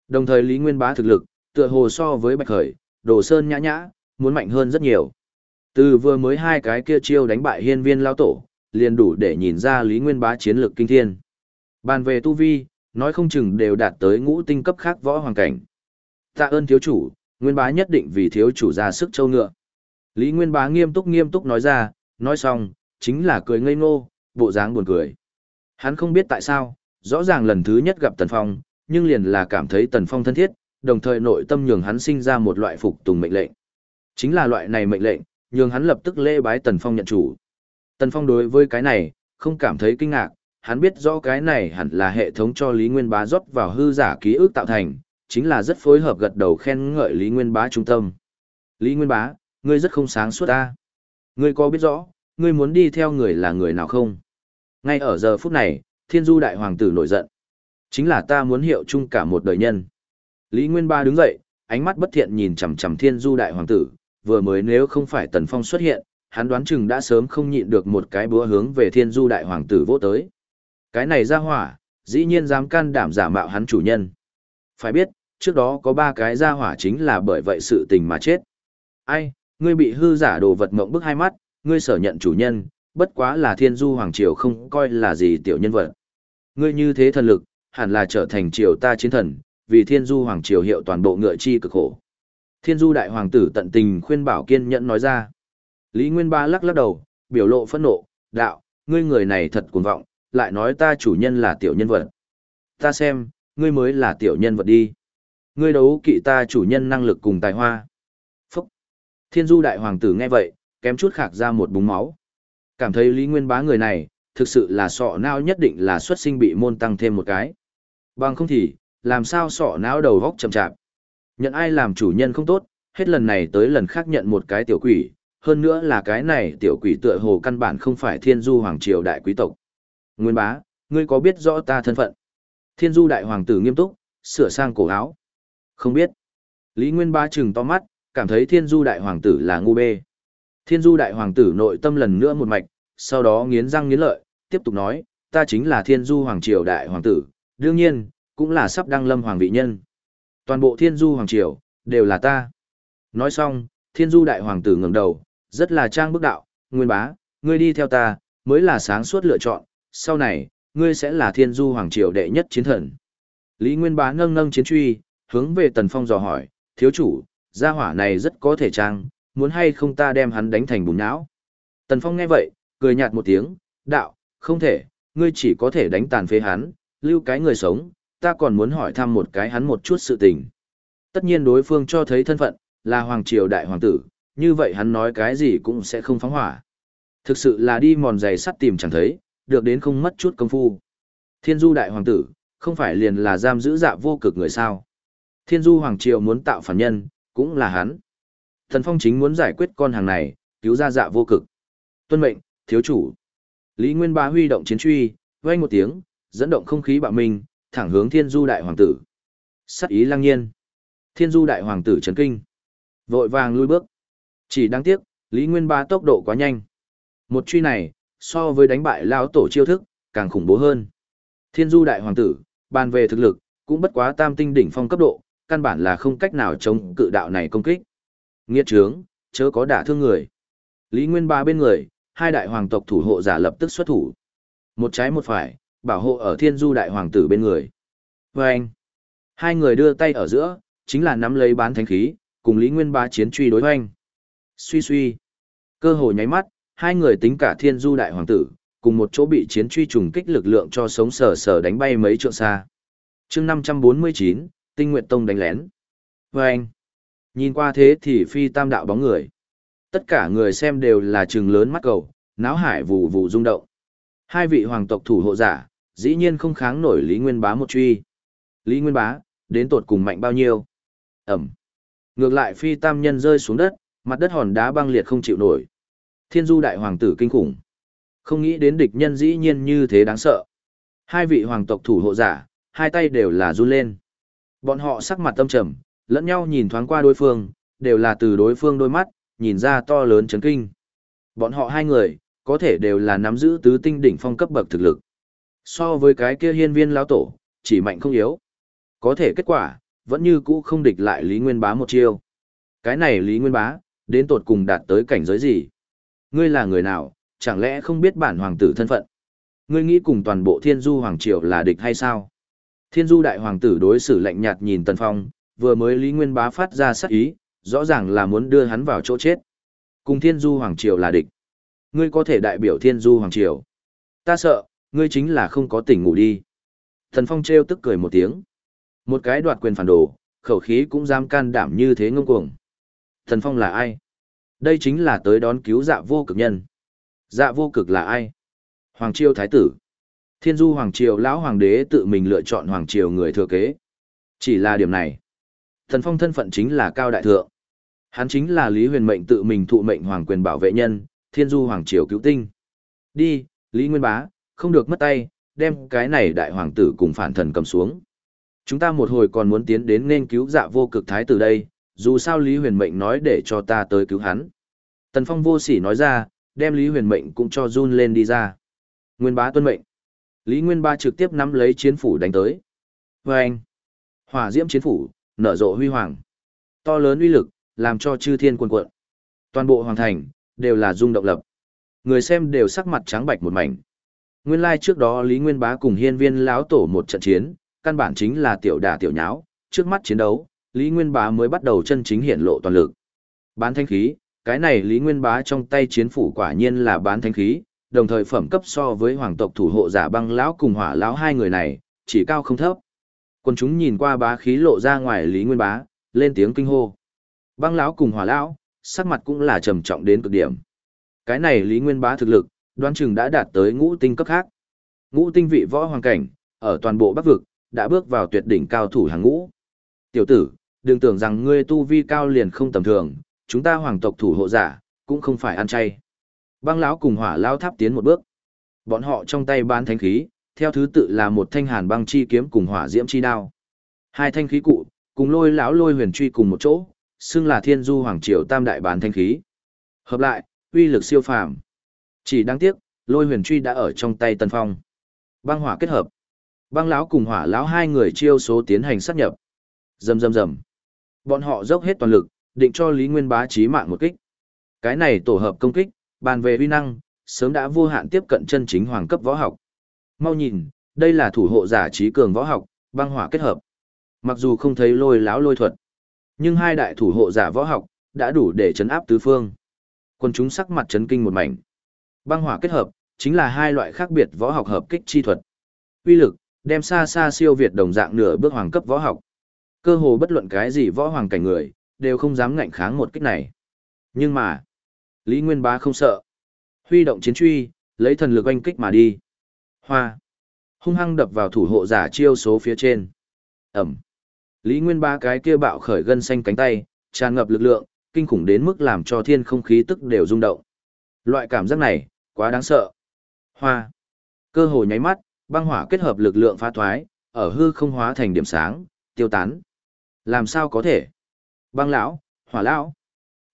Đồng thời Lý Nguyên Bá thực lực, tựa hồ so với Bạch Khởi, Đồ Sơn nhã nhã, muốn mạnh hơn rất nhiều. Từ vừa mới hai cái kia chiêu đánh bại hiên viên lao tổ, liền đủ để nhìn ra Lý Nguyên Bá chiến lược kinh thiên. Bàn về tu vi, nói không chừng đều đạt tới ngũ tinh cấp khác võ hoàng cảnh. Tạ ơn thiếu chủ, Nguyên Bá nhất định vì thiếu chủ ra sức châu ngựa. Lý Nguyên Bá nghiêm túc nghiêm túc nói ra, nói xong, chính là cười ngây ngô, bộ dáng buồn cười. Hắn không biết tại sao, rõ ràng lần thứ nhất gặp Tần Phong, nhưng liền là cảm thấy Tần Phong thân thiết, đồng thời nội tâm nhường hắn sinh ra một loại phục tùng mệnh lệnh. Chính là loại này mệnh lệnh, nhường hắn lập tức lễ bái Tần Phong nhận chủ. Tần Phong đối với cái này, không cảm thấy kinh ngạc, hắn biết rõ cái này hẳn là hệ thống cho Lý Nguyên Bá rót vào hư giả ký ức tạo thành, chính là rất phối hợp gật đầu khen ngợi Lý Nguyên Bá trung tâm. Lý Nguyên Bá, ngươi rất không sáng suốt ta. Ngươi có biết rõ, ngươi muốn đi theo người là người nào không? Ngay ở giờ phút này, thiên du đại hoàng tử nổi giận. Chính là ta muốn hiệu chung cả một đời nhân. Lý Nguyên Ba đứng dậy, ánh mắt bất thiện nhìn chằm chằm thiên du đại hoàng tử, vừa mới nếu không phải tần phong xuất hiện, hắn đoán chừng đã sớm không nhịn được một cái búa hướng về thiên du đại hoàng tử vô tới. Cái này ra hỏa, dĩ nhiên dám can đảm giả mạo hắn chủ nhân. Phải biết, trước đó có ba cái ra hỏa chính là bởi vậy sự tình mà chết. Ai, ngươi bị hư giả đồ vật mộng bức hai mắt, ngươi sở nhận chủ nhân, bất quá là thiên du hoàng triều không coi là gì tiểu nhân vật. Ngươi như thế thần lực, hẳn là trở thành triều ta chiến thần, vì thiên du hoàng triều hiệu toàn bộ ngựa chi cực khổ. Thiên du đại hoàng tử tận tình khuyên bảo kiên nhẫn nói ra. Lý Nguyên Ba lắc lắc đầu, biểu lộ phẫn nộ, đạo, ngươi người này thật cuồng vọng, lại nói ta chủ nhân là tiểu nhân vật. Ta xem, ngươi mới là tiểu nhân vật đi. Ngươi đấu kỵ ta chủ nhân năng lực cùng tài hoa. Phúc! Thiên du đại hoàng tử nghe vậy, kém chút khạc ra một búng máu. Cảm thấy Lý Nguyên Bá người này, thực sự là sọ não nhất định là xuất sinh bị môn tăng thêm một cái. Bằng không thì, làm sao sọ não đầu góc chậm chạp. Nhận ai làm chủ nhân không tốt, hết lần này tới lần khác nhận một cái tiểu quỷ, hơn nữa là cái này tiểu quỷ tựa hồ căn bản không phải thiên du hoàng triều đại quý tộc. Nguyên bá, ngươi có biết rõ ta thân phận? Thiên du đại hoàng tử nghiêm túc, sửa sang cổ áo. Không biết. Lý Nguyên bá trừng to mắt, cảm thấy thiên du đại hoàng tử là ngu bê. Thiên du đại hoàng tử nội tâm lần nữa một mạch, sau đó nghiến răng nghiến lợi, tiếp tục nói, ta chính là thiên du hoàng triều đại hoàng tử, đương nhiên, cũng là sắp đăng lâm hoàng vị nhân. Toàn bộ thiên du hoàng triều, đều là ta. Nói xong, thiên du đại hoàng tử ngẩng đầu, rất là trang bức đạo, nguyên bá, ngươi đi theo ta, mới là sáng suốt lựa chọn, sau này, ngươi sẽ là thiên du hoàng triều đệ nhất chiến thần. Lý Nguyên bá nâng nâng chiến truy, hướng về tần phong dò hỏi, thiếu chủ, gia hỏa này rất có thể trang, muốn hay không ta đem hắn đánh thành bùn não. Tần phong nghe vậy, cười nhạt một tiếng, đạo, không thể, ngươi chỉ có thể đánh tàn phế hắn, lưu cái người sống, ta còn muốn hỏi thăm một cái hắn một chút sự tình. Tất nhiên đối phương cho thấy thân phận, là hoàng triều đại hoàng tử, như vậy hắn nói cái gì cũng sẽ không phóng hỏa. Thực sự là đi mòn giày sắt tìm chẳng thấy, được đến không mất chút công phu. Thiên du đại hoàng tử, không phải liền là giam giữ dạ vô cực người sao. Thiên du hoàng triều muốn tạo phản nhân, cũng là hắn. Thần phong chính muốn giải quyết con hàng này, cứu ra dạ vô cực. Tuân mệnh, thiếu chủ. Lý Nguyên Bá huy động chiến truy, vang một tiếng, dẫn động không khí bạo minh, thẳng hướng Thiên Du đại hoàng tử. Sát ý lăng nhiên. Thiên Du đại hoàng tử chấn kinh. Vội vàng lui bước. Chỉ đáng tiếc, Lý Nguyên Bá tốc độ quá nhanh. Một truy này, so với đánh bại lão tổ chiêu thức, càng khủng bố hơn. Thiên Du đại hoàng tử, bàn về thực lực, cũng bất quá tam tinh đỉnh phong cấp độ, căn bản là không cách nào chống cự đạo này công kích. Nghiệt trướng, chớ có đả thương người. Lý Nguyên Ba bên người, hai đại hoàng tộc thủ hộ giả lập tức xuất thủ. Một trái một phải, bảo hộ ở thiên du đại hoàng tử bên người. Và anh, hai người đưa tay ở giữa, chính là nắm lấy bán thánh khí, cùng Lý Nguyên Ba chiến truy đối hoanh. Suy suy, cơ hội nháy mắt, hai người tính cả thiên du đại hoàng tử, cùng một chỗ bị chiến truy trùng kích lực lượng cho sống sờ sờ đánh bay mấy trượng xa. chương 549, Tinh nguyện Tông đánh lén. Và anh, nhìn qua thế thì phi tam đạo bóng người. Tất cả người xem đều là trừng lớn mắt cầu, náo hải vù vù rung động. Hai vị hoàng tộc thủ hộ giả, dĩ nhiên không kháng nổi Lý Nguyên Bá một truy. Lý Nguyên Bá, đến tột cùng mạnh bao nhiêu? Ẩm. Ngược lại phi tam nhân rơi xuống đất, mặt đất hòn đá băng liệt không chịu nổi. Thiên du đại hoàng tử kinh khủng. Không nghĩ đến địch nhân dĩ nhiên như thế đáng sợ. Hai vị hoàng tộc thủ hộ giả, hai tay đều là run lên. Bọn họ sắc mặt tâm trầm, lẫn nhau nhìn thoáng qua đối phương, đều là từ đối phương đôi mắt, nhìn ra to lớn chấn kinh. Bọn họ hai người, có thể đều là nắm giữ tứ tinh đỉnh phong cấp bậc thực lực. So với cái kia hiên viên lão tổ, chỉ mạnh không yếu. Có thể kết quả, vẫn như cũ không địch lại Lý Nguyên Bá một chiêu. Cái này Lý Nguyên Bá, đến tột cùng đạt tới cảnh giới gì? Ngươi là người nào, chẳng lẽ không biết bản hoàng tử thân phận? Ngươi nghĩ cùng toàn bộ thiên du hoàng triều là địch hay sao? Thiên du đại hoàng tử đối xử lạnh nhạt nhìn Tần Phong, vừa mới Lý Nguyên Bá phát ra sắc ý, rõ ràng là muốn đưa hắn vào chỗ chết. Cùng Thiên Du Hoàng Triều là địch. Ngươi có thể đại biểu Thiên Du Hoàng Triều. Ta sợ, ngươi chính là không có tỉnh ngủ đi. Thần Phong trêu tức cười một tiếng. Một cái đoạt quyền phản đồ, khẩu khí cũng dám can đảm như thế ngông cuồng. Thần Phong là ai? Đây chính là tới đón cứu dạ vô cực nhân. Dạ vô cực là ai? Hoàng Triều Thái tử. Thiên Du Hoàng Triều lão hoàng đế tự mình lựa chọn Hoàng Triều người thừa kế. Chỉ là điểm này. Thần Phong thân phận chính là cao đại thượng. Hắn chính là Lý Huyền Mệnh tự mình thụ mệnh hoàng quyền bảo vệ nhân, Thiên Du hoàng triều cứu tinh. Đi, Lý Nguyên Bá, không được mất tay, đem cái này đại hoàng tử cùng phản thần cầm xuống. Chúng ta một hồi còn muốn tiến đến nên cứu dạ vô cực thái tử đây, dù sao Lý Huyền Mệnh nói để cho ta tới cứu hắn. Tần Phong vô sỉ nói ra, đem Lý Huyền mệnh cũng cho run lên đi ra. Nguyên bá tuân mệnh. Lý Nguyên Ba trực tiếp nắm lấy chiến phủ đánh tới. Và anh, hỏa diễm chiến phủ, nở rộ huy hoàng. To lớn uy lực, làm cho chư thiên quần quận. Toàn bộ hoàng thành, đều là rung động lập. Người xem đều sắc mặt trắng bạch một mảnh. Nguyên lai like trước đó Lý Nguyên Bá cùng hiên viên lão tổ một trận chiến, căn bản chính là tiểu đả tiểu nháo, trước mắt chiến đấu, Lý Nguyên Bá mới bắt đầu chân chính hiện lộ toàn lực. Bán thanh khí, cái này Lý Nguyên Bá trong tay chiến phủ quả nhiên là bán thanh khí, đồng thời phẩm cấp so với hoàng tộc thủ hộ giả băng lão cùng hỏa lão hai người này, chỉ cao không thấp. Quân chúng nhìn qua bá khí lộ ra ngoài Lý Nguyên Bá, lên tiếng kinh hô. Băng lão cùng hỏa lão, sắc mặt cũng là trầm trọng đến cực điểm. Cái này Lý Nguyên Bá thực lực, đoán chừng đã đạt tới ngũ tinh cấp khác. Ngũ tinh vị võ hoàng cảnh, ở toàn bộ Bắc vực, đã bước vào tuyệt đỉnh cao thủ hàng ngũ. Tiểu tử, đừng tưởng rằng ngươi tu vi cao liền không tầm thường, chúng ta hoàng tộc thủ hộ giả, cũng không phải ăn chay. Băng lão cùng hỏa lão tháp tiến một bước. Bọn họ trong tay bán thanh khí, theo thứ tự là một thanh hàn băng chi kiếm cùng hỏa diễm chi đao. Hai thanh khí cụ, cùng lôi lão lôi huyền truy cùng một chỗ, xưng là thiên du hoàng triều tam đại bán thanh khí. Hợp lại, uy lực siêu phàm. Chỉ đáng tiếc, lôi huyền truy đã ở trong tay Tần Phong. Băng hỏa kết hợp. Băng lão cùng hỏa lão hai người chiêu số tiến hành sát nhập. Rầm rầm rầm. Bọn họ dốc hết toàn lực, định cho Lý Nguyên Bá chí mạng một kích. Cái này tổ hợp công kích, bàn về uy năng, sớm đã vô hạn tiếp cận chân chính hoàng cấp võ học. Mau nhìn, đây là thủ hộ giả trí cường võ học, băng hỏa kết hợp. Mặc dù không thấy lôi láo lôi thuật, nhưng hai đại thủ hộ giả võ học đã đủ để chấn áp tứ phương. Quân chúng sắc mặt chấn kinh một mảnh. Băng hỏa kết hợp chính là hai loại khác biệt võ học hợp kích chi thuật. Uy lực đem xa xa siêu việt đồng dạng nửa bước hoàng cấp võ học. Cơ hồ bất luận cái gì võ hoàng cảnh người đều không dám ngạnh kháng một kích này. Nhưng mà, Lý Nguyên Bá không sợ. Huy động chiến truy, lấy thần lực oanh kích mà đi. Hoa. Hung hăng đập vào thủ hộ giả chiêu số phía trên. Ẩm. Lý Nguyên Bá cái kia bạo khởi gân xanh cánh tay, tràn ngập lực lượng, kinh khủng đến mức làm cho thiên không khí tức đều rung động. Loại cảm giác này, quá đáng sợ. Hoa. Cơ hồ nháy mắt, băng hỏa kết hợp lực lượng phá thoái, ở hư không hóa thành điểm sáng, tiêu tán. Làm sao có thể? Băng lão, hỏa lão.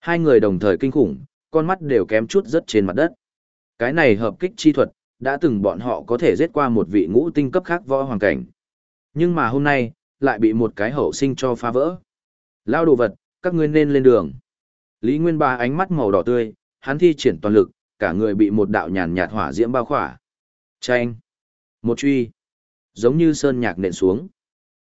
Hai người đồng thời kinh khủng, con mắt đều kém chút rất trên mặt đất. Cái này hợp kích chi thuật, đã từng bọn họ có thể giết qua một vị ngũ tinh cấp khác võ hoàng cảnh. Nhưng mà hôm nay, lại bị một cái hậu sinh cho phá vỡ. Lao đồ vật, các ngươi nên lên đường. Lý Nguyên Ba ánh mắt màu đỏ tươi, hắn thi triển toàn lực, cả người bị một đạo nhàn nhạt hỏa diễm bao khỏa. Chanh! Một truy! Giống như sơn nhạc nện xuống.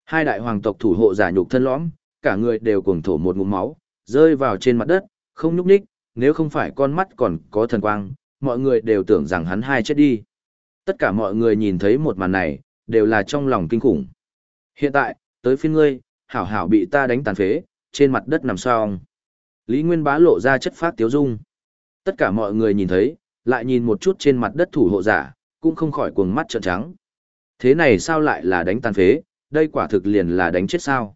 Hai đại hoàng tộc thủ hộ giả nhục thân lõm, cả người đều cuồng thổ một ngụm máu, rơi vào trên mặt đất, không nhúc nhích, nếu không phải con mắt còn có thần quang, mọi người đều tưởng rằng hắn hai chết đi. Tất cả mọi người nhìn thấy một màn này, đều là trong lòng kinh khủng. Hiện tại, tới phiên ngươi, hảo hảo bị ta đánh tàn phế, trên mặt đất nằm song. Lý Nguyên bá lộ ra chất phát tiếu dung. Tất cả mọi người nhìn thấy, lại nhìn một chút trên mặt đất thủ hộ giả, cũng không khỏi cuồng mắt trợn trắng. Thế này sao lại là đánh tàn phế, đây quả thực liền là đánh chết sao.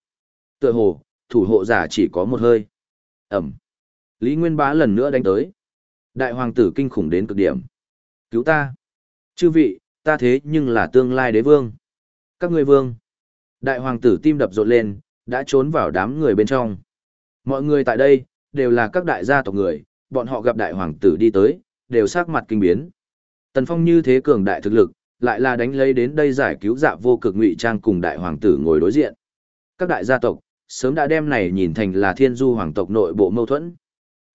Tựa hồ, thủ hộ giả chỉ có một hơi. Ẩm. Lý Nguyên bá lần nữa đánh tới. Đại hoàng tử kinh khủng đến cực điểm. Cứu ta. Chư vị, ta thế nhưng là tương lai đế vương. Các ngươi vương. Đại hoàng tử tim đập rộn lên, đã trốn vào đám người bên trong. Mọi người tại đây, đều là các đại gia tộc người, bọn họ gặp đại hoàng tử đi tới, đều sắc mặt kinh biến. Tần Phong như thế cường đại thực lực, lại là đánh lấy đến đây giải cứu dạ vô cực ngụy trang cùng đại hoàng tử ngồi đối diện. Các đại gia tộc, sớm đã đem này nhìn thành là thiên du hoàng tộc nội bộ mâu thuẫn.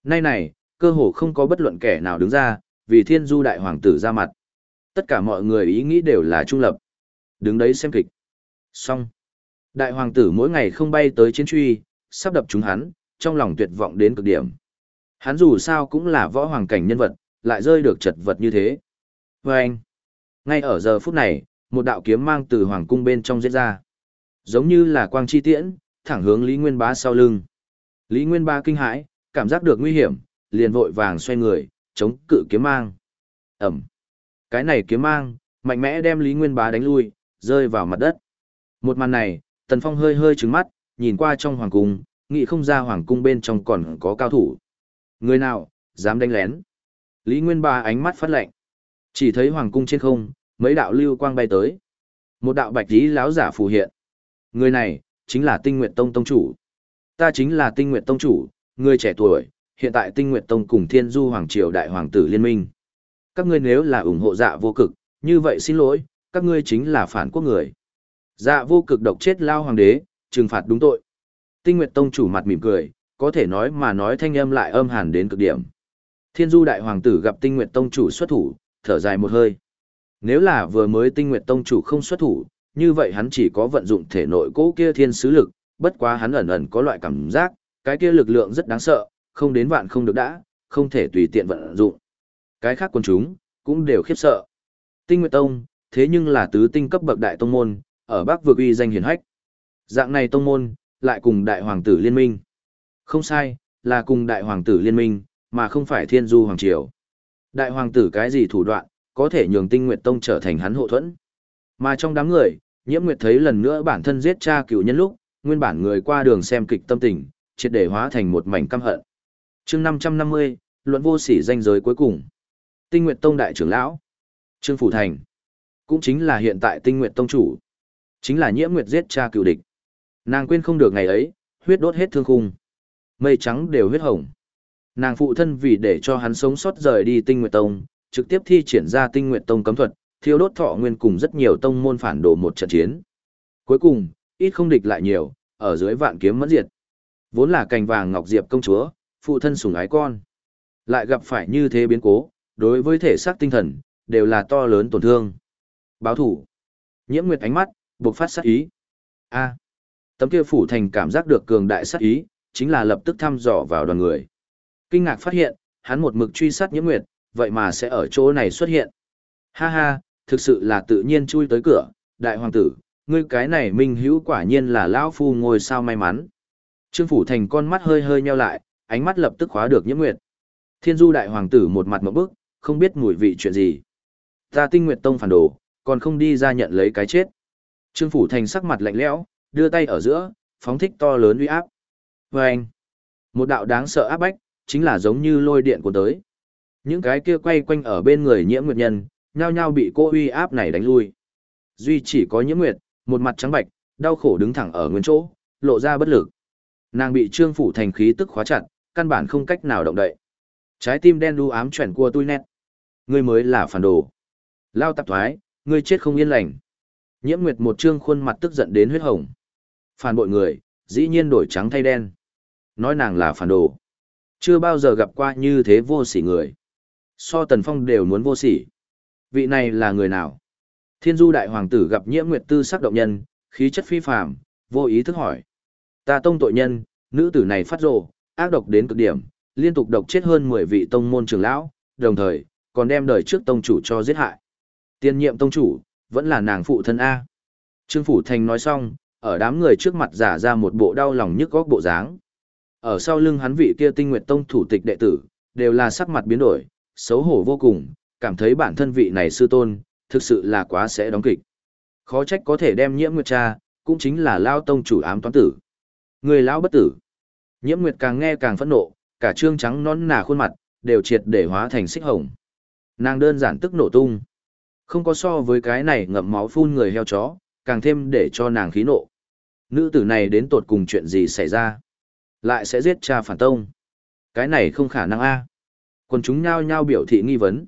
Nay này, cơ hồ không có bất luận kẻ nào đứng ra, vì thiên du đại hoàng tử ra mặt. Tất cả mọi người ý nghĩ đều là trung lập. Đứng đấy xem kịch. Xong. Đại hoàng tử mỗi ngày không bay tới chiến truy, sắp đập chúng hắn, trong lòng tuyệt vọng đến cực điểm. Hắn dù sao cũng là võ hoàng cảnh nhân vật, lại rơi được chật vật như thế. Và anh, ngay ở giờ phút này, một đạo kiếm mang từ hoàng cung bên trong giết ra. Giống như là quang chi tiễn, thẳng hướng Lý Nguyên Bá sau lưng. Lý Nguyên Bá kinh hãi, cảm giác được nguy hiểm, liền vội vàng xoay người, chống cự kiếm mang. Ẩm. Cái này kiếm mang, mạnh mẽ đem Lý Nguyên Bá đánh lui, rơi vào mặt đất. Một màn này, Tần Phong hơi hơi trứng mắt, nhìn qua trong hoàng cung, nghĩ không ra hoàng cung bên trong còn có cao thủ. Người nào, dám đánh lén. Lý Nguyên Bá ánh mắt phát lệnh. Chỉ thấy hoàng cung trên không, mấy đạo lưu quang bay tới. Một đạo bạch tí láo giả phù hiện. Người này, chính là tinh nguyện tông tông chủ. Ta chính là tinh nguyện tông chủ, người trẻ tuổi, hiện tại Tinh Nguyệt Tông cùng Thiên Du Hoàng Triều Đại Hoàng tử Liên minh. Các ngươi nếu là ủng hộ dạ vô cực, như vậy xin lỗi, các ngươi chính là phản quốc người. Dạ vô cực độc chết lao hoàng đế, trừng phạt đúng tội. Tinh Nguyệt Tông chủ mặt mỉm cười, có thể nói mà nói thanh âm lại âm hàn đến cực điểm. Thiên Du Đại Hoàng tử gặp Tinh Nguyệt Tông chủ xuất thủ, thở dài một hơi. Nếu là vừa mới Tinh Nguyệt Tông chủ không xuất thủ, như vậy hắn chỉ có vận dụng thể nội cố kia thiên sứ lực, bất quá hắn ẩn ẩn có loại cảm giác, cái kia lực lượng rất đáng sợ, không đến vạn không được đã, không thể tùy tiện vận dụng. Cái khác quân chúng, cũng đều khiếp sợ. Tinh Nguyệt Tông, thế nhưng là tứ tinh cấp bậc đại tông môn, ở Bắc vực uy danh hiển hách. Dạng này tông môn, lại cùng đại hoàng tử liên minh. Không sai, là cùng đại hoàng tử liên minh, mà không phải thiên du hoàng triều. Đại hoàng tử cái gì thủ đoạn, có thể nhường tinh nguyệt tông trở thành hắn hộ thuẫn. Mà trong đám người, nhiễm nguyệt thấy lần nữa bản thân giết cha cựu nhân lúc, nguyên bản người qua đường xem kịch tâm tình, triệt để hóa thành một mảnh căm hận. chương 550, luận vô sỉ danh giới cuối cùng. Tinh nguyệt tông đại trưởng lão. Trương Phủ Thành. Cũng chính là hiện tại tinh nguyệt tông chủ. Chính là nhiễm nguyệt giết cha cựu địch. Nàng quên không được ngày ấy, huyết đốt hết thương khung. Mây trắng đều huyết hồng. Nàng phụ thân vì để cho hắn sống sót rời đi tinh nguyệt tông, trực tiếp thi triển ra tinh nguyệt tông cấm thuật, thiêu đốt thọ nguyên cùng rất nhiều tông môn phản đồ một trận chiến. Cuối cùng, ít không địch lại nhiều, ở dưới vạn kiếm mẫn diệt. Vốn là cành vàng ngọc diệp công chúa, phụ thân sủng ái con. Lại gặp phải như thế biến cố, đối với thể xác tinh thần, đều là to lớn tổn thương. Báo thủ. Nhiễm nguyệt ánh mắt, buộc phát sát ý. A. Tấm kia phủ thành cảm giác được cường đại sát ý, chính là lập tức thăm dò vào đoàn người. Kinh ngạc phát hiện, hắn một mực truy sát nhiễm nguyệt, vậy mà sẽ ở chỗ này xuất hiện. Ha ha, thực sự là tự nhiên chui tới cửa, đại hoàng tử, ngươi cái này minh hữu quả nhiên là lão phu ngồi sao may mắn. Trương Phủ Thành con mắt hơi hơi nheo lại, ánh mắt lập tức khóa được nhiễm nguyệt. Thiên du đại hoàng tử một mặt ngộp bức, không biết mùi vị chuyện gì. Ta tinh nguyệt tông phản đồ, còn không đi ra nhận lấy cái chết. Trương Phủ Thành sắc mặt lạnh lẽo, đưa tay ở giữa, phóng thích to lớn uy áp. Và anh, một đạo đáng sợ áp bách, chính là giống như lôi điện của tới. Những cái kia quay quanh ở bên người nhiễm nguyệt nhân, nhao nhao bị cô uy áp này đánh lui. Duy chỉ có nhiễm nguyệt, một mặt trắng bạch, đau khổ đứng thẳng ở nguyên chỗ, lộ ra bất lực. Nàng bị trương phủ thành khí tức khóa chặt, căn bản không cách nào động đậy. Trái tim đen đu ám chuyển qua tôi nét. Ngươi mới là phản đồ. Lao tạp thoái, ngươi chết không yên lành. Nhiễm Nguyệt một trương khuôn mặt tức giận đến huyết hồng. Phản bội người, dĩ nhiên đổi trắng thay đen. Nói nàng là phản đồ. Chưa bao giờ gặp qua như thế vô sỉ người. So Tần Phong đều muốn vô sỉ. Vị này là người nào? Thiên du đại hoàng tử gặp nhiễm nguyệt tư sắc động nhân, khí chất phi phàm, vô ý thức hỏi. Ta tông tội nhân, nữ tử này phát rồ, ác độc đến cực điểm, liên tục độc chết hơn 10 vị tông môn trưởng lão, đồng thời, còn đem đời trước tông chủ cho giết hại. Tiên nhiệm tông chủ, vẫn là nàng phụ thân A. Trương Phủ Thành nói xong, ở đám người trước mặt giả ra một bộ đau lòng nhức góc bộ dáng. Ở sau lưng hắn vị kia tinh nguyệt tông thủ tịch đệ tử, đều là sắc mặt biến đổi, xấu hổ vô cùng, cảm thấy bản thân vị này sư tôn, thực sự là quá sẽ đóng kịch. Khó trách có thể đem nhiễm nguyệt cha, cũng chính là lao tông chủ ám toán tử. Người lão bất tử. Nhiễm nguyệt càng nghe càng phẫn nộ, cả trương trắng non nà khuôn mặt, đều triệt để hóa thành xích hồng. Nàng đơn giản tức nổ tung. Không có so với cái này ngậm máu phun người heo chó, càng thêm để cho nàng khí nộ. Nữ tử này đến tột cùng chuyện gì xảy ra? Lại sẽ giết cha phản tông. Cái này không khả năng a. Còn chúng nhao nhao biểu thị nghi vấn.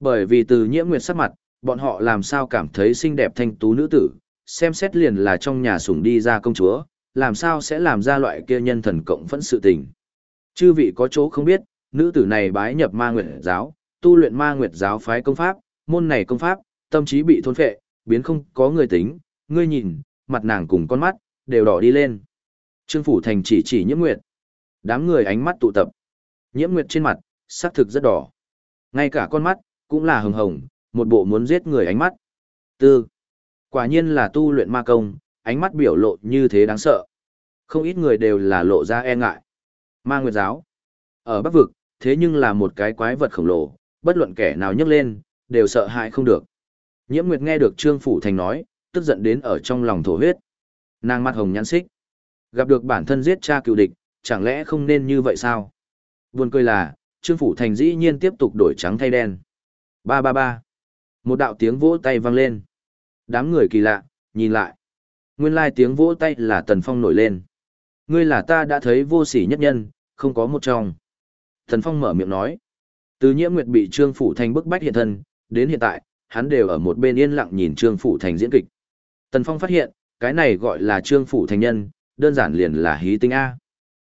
Bởi vì từ nhiễm nguyệt sắc mặt, bọn họ làm sao cảm thấy xinh đẹp thanh tú nữ tử, xem xét liền là trong nhà sủng đi ra công chúa, làm sao sẽ làm ra loại kia nhân thần cộng phẫn sự tình. Chư vị có chỗ không biết, nữ tử này bái nhập ma nguyệt giáo, tu luyện ma nguyệt giáo phái công pháp, môn này công pháp, tâm trí bị thôn phệ, biến không có người tính, ngươi nhìn, mặt nàng cùng con mắt, đều đỏ đi lên. Trương Phủ Thành chỉ chỉ nhiễm nguyệt. Đám người ánh mắt tụ tập. Nhiễm nguyệt trên mặt, sắc thực rất đỏ. Ngay cả con mắt, cũng là hồng hồng, một bộ muốn giết người ánh mắt. Tư. Quả nhiên là tu luyện ma công, ánh mắt biểu lộ như thế đáng sợ. Không ít người đều là lộ ra e ngại. Ma Nguyệt Giáo. Ở Bắc Vực, thế nhưng là một cái quái vật khổng lồ, bất luận kẻ nào nhấc lên, đều sợ hãi không được. Nhiễm Nguyệt nghe được Trương Phủ Thành nói, tức giận đến ở trong lòng thổ huyết. Nàng mắt hồng nhãn xích. Gặp được bản thân giết cha cựu địch, chẳng lẽ không nên như vậy sao? Buồn cười là, Trương Phủ Thành dĩ nhiên tiếp tục đổi trắng thay đen. Ba ba ba. Một đạo tiếng vỗ tay vang lên. Đám người kỳ lạ, nhìn lại. Nguyên lai tiếng vỗ tay là Tần Phong nổi lên. Ngươi là ta đã thấy vô sỉ nhất nhân, không có một trong. Thần Phong mở miệng nói. Từ nhiễm nguyệt bị Trương Phủ Thành bức bách hiện thân, đến hiện tại, hắn đều ở một bên yên lặng nhìn Trương Phủ Thành diễn kịch. Tần Phong phát hiện, cái này gọi là Trương Phủ Thành nhân, đơn giản liền là hí tinh A.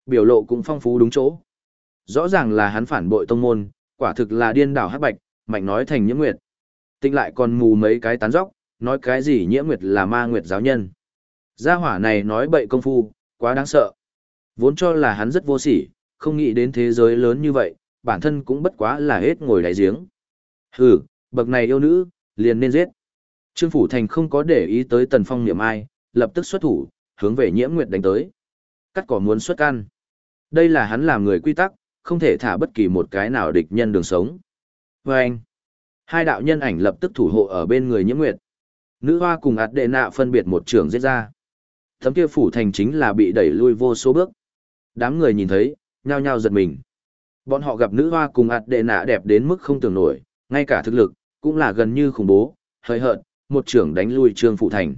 Biểu lộ cũng phong phú đúng chỗ. Rõ ràng là hắn phản bội tông môn, quả thực là điên đảo hắc bạch, mạnh nói thành nhiễm nguyệt. Tinh lại còn mù mấy cái tán dóc, nói cái gì nhiễm nguyệt là ma nguyệt giáo nhân. Gia hỏa này nói bậy công phu, quá đáng sợ. Vốn cho là hắn rất vô sỉ, không nghĩ đến thế giới lớn như vậy, bản thân cũng bất quá là hết ngồi đáy giếng. Hừ, bậc này yêu nữ, liền nên giết. Trương Phủ Thành không có để ý tới Tần Phong niệm ai, lập tức xuất thủ, hướng về nhiễm nguyệt đánh tới. Cắt cỏ muốn xuất căn. Đây là hắn làm người quy tắc, không thể thả bất kỳ một cái nào địch nhân đường sống. Và anh, hai đạo nhân ảnh lập tức thủ hộ ở bên người nhiễm nguyệt. Nữ hoa cùng ạt đệ nạ phân biệt một trường giết ra. Thấm kia phủ thành chính là bị đẩy lui vô số bước. Đám người nhìn thấy, nhao nhao giật mình. Bọn họ gặp nữ hoa cùng ạt đệ nạ đẹp đến mức không tưởng nổi, ngay cả thực lực, cũng là gần như khủng bố, hơi hợt, một trưởng đánh lui trương phủ thành.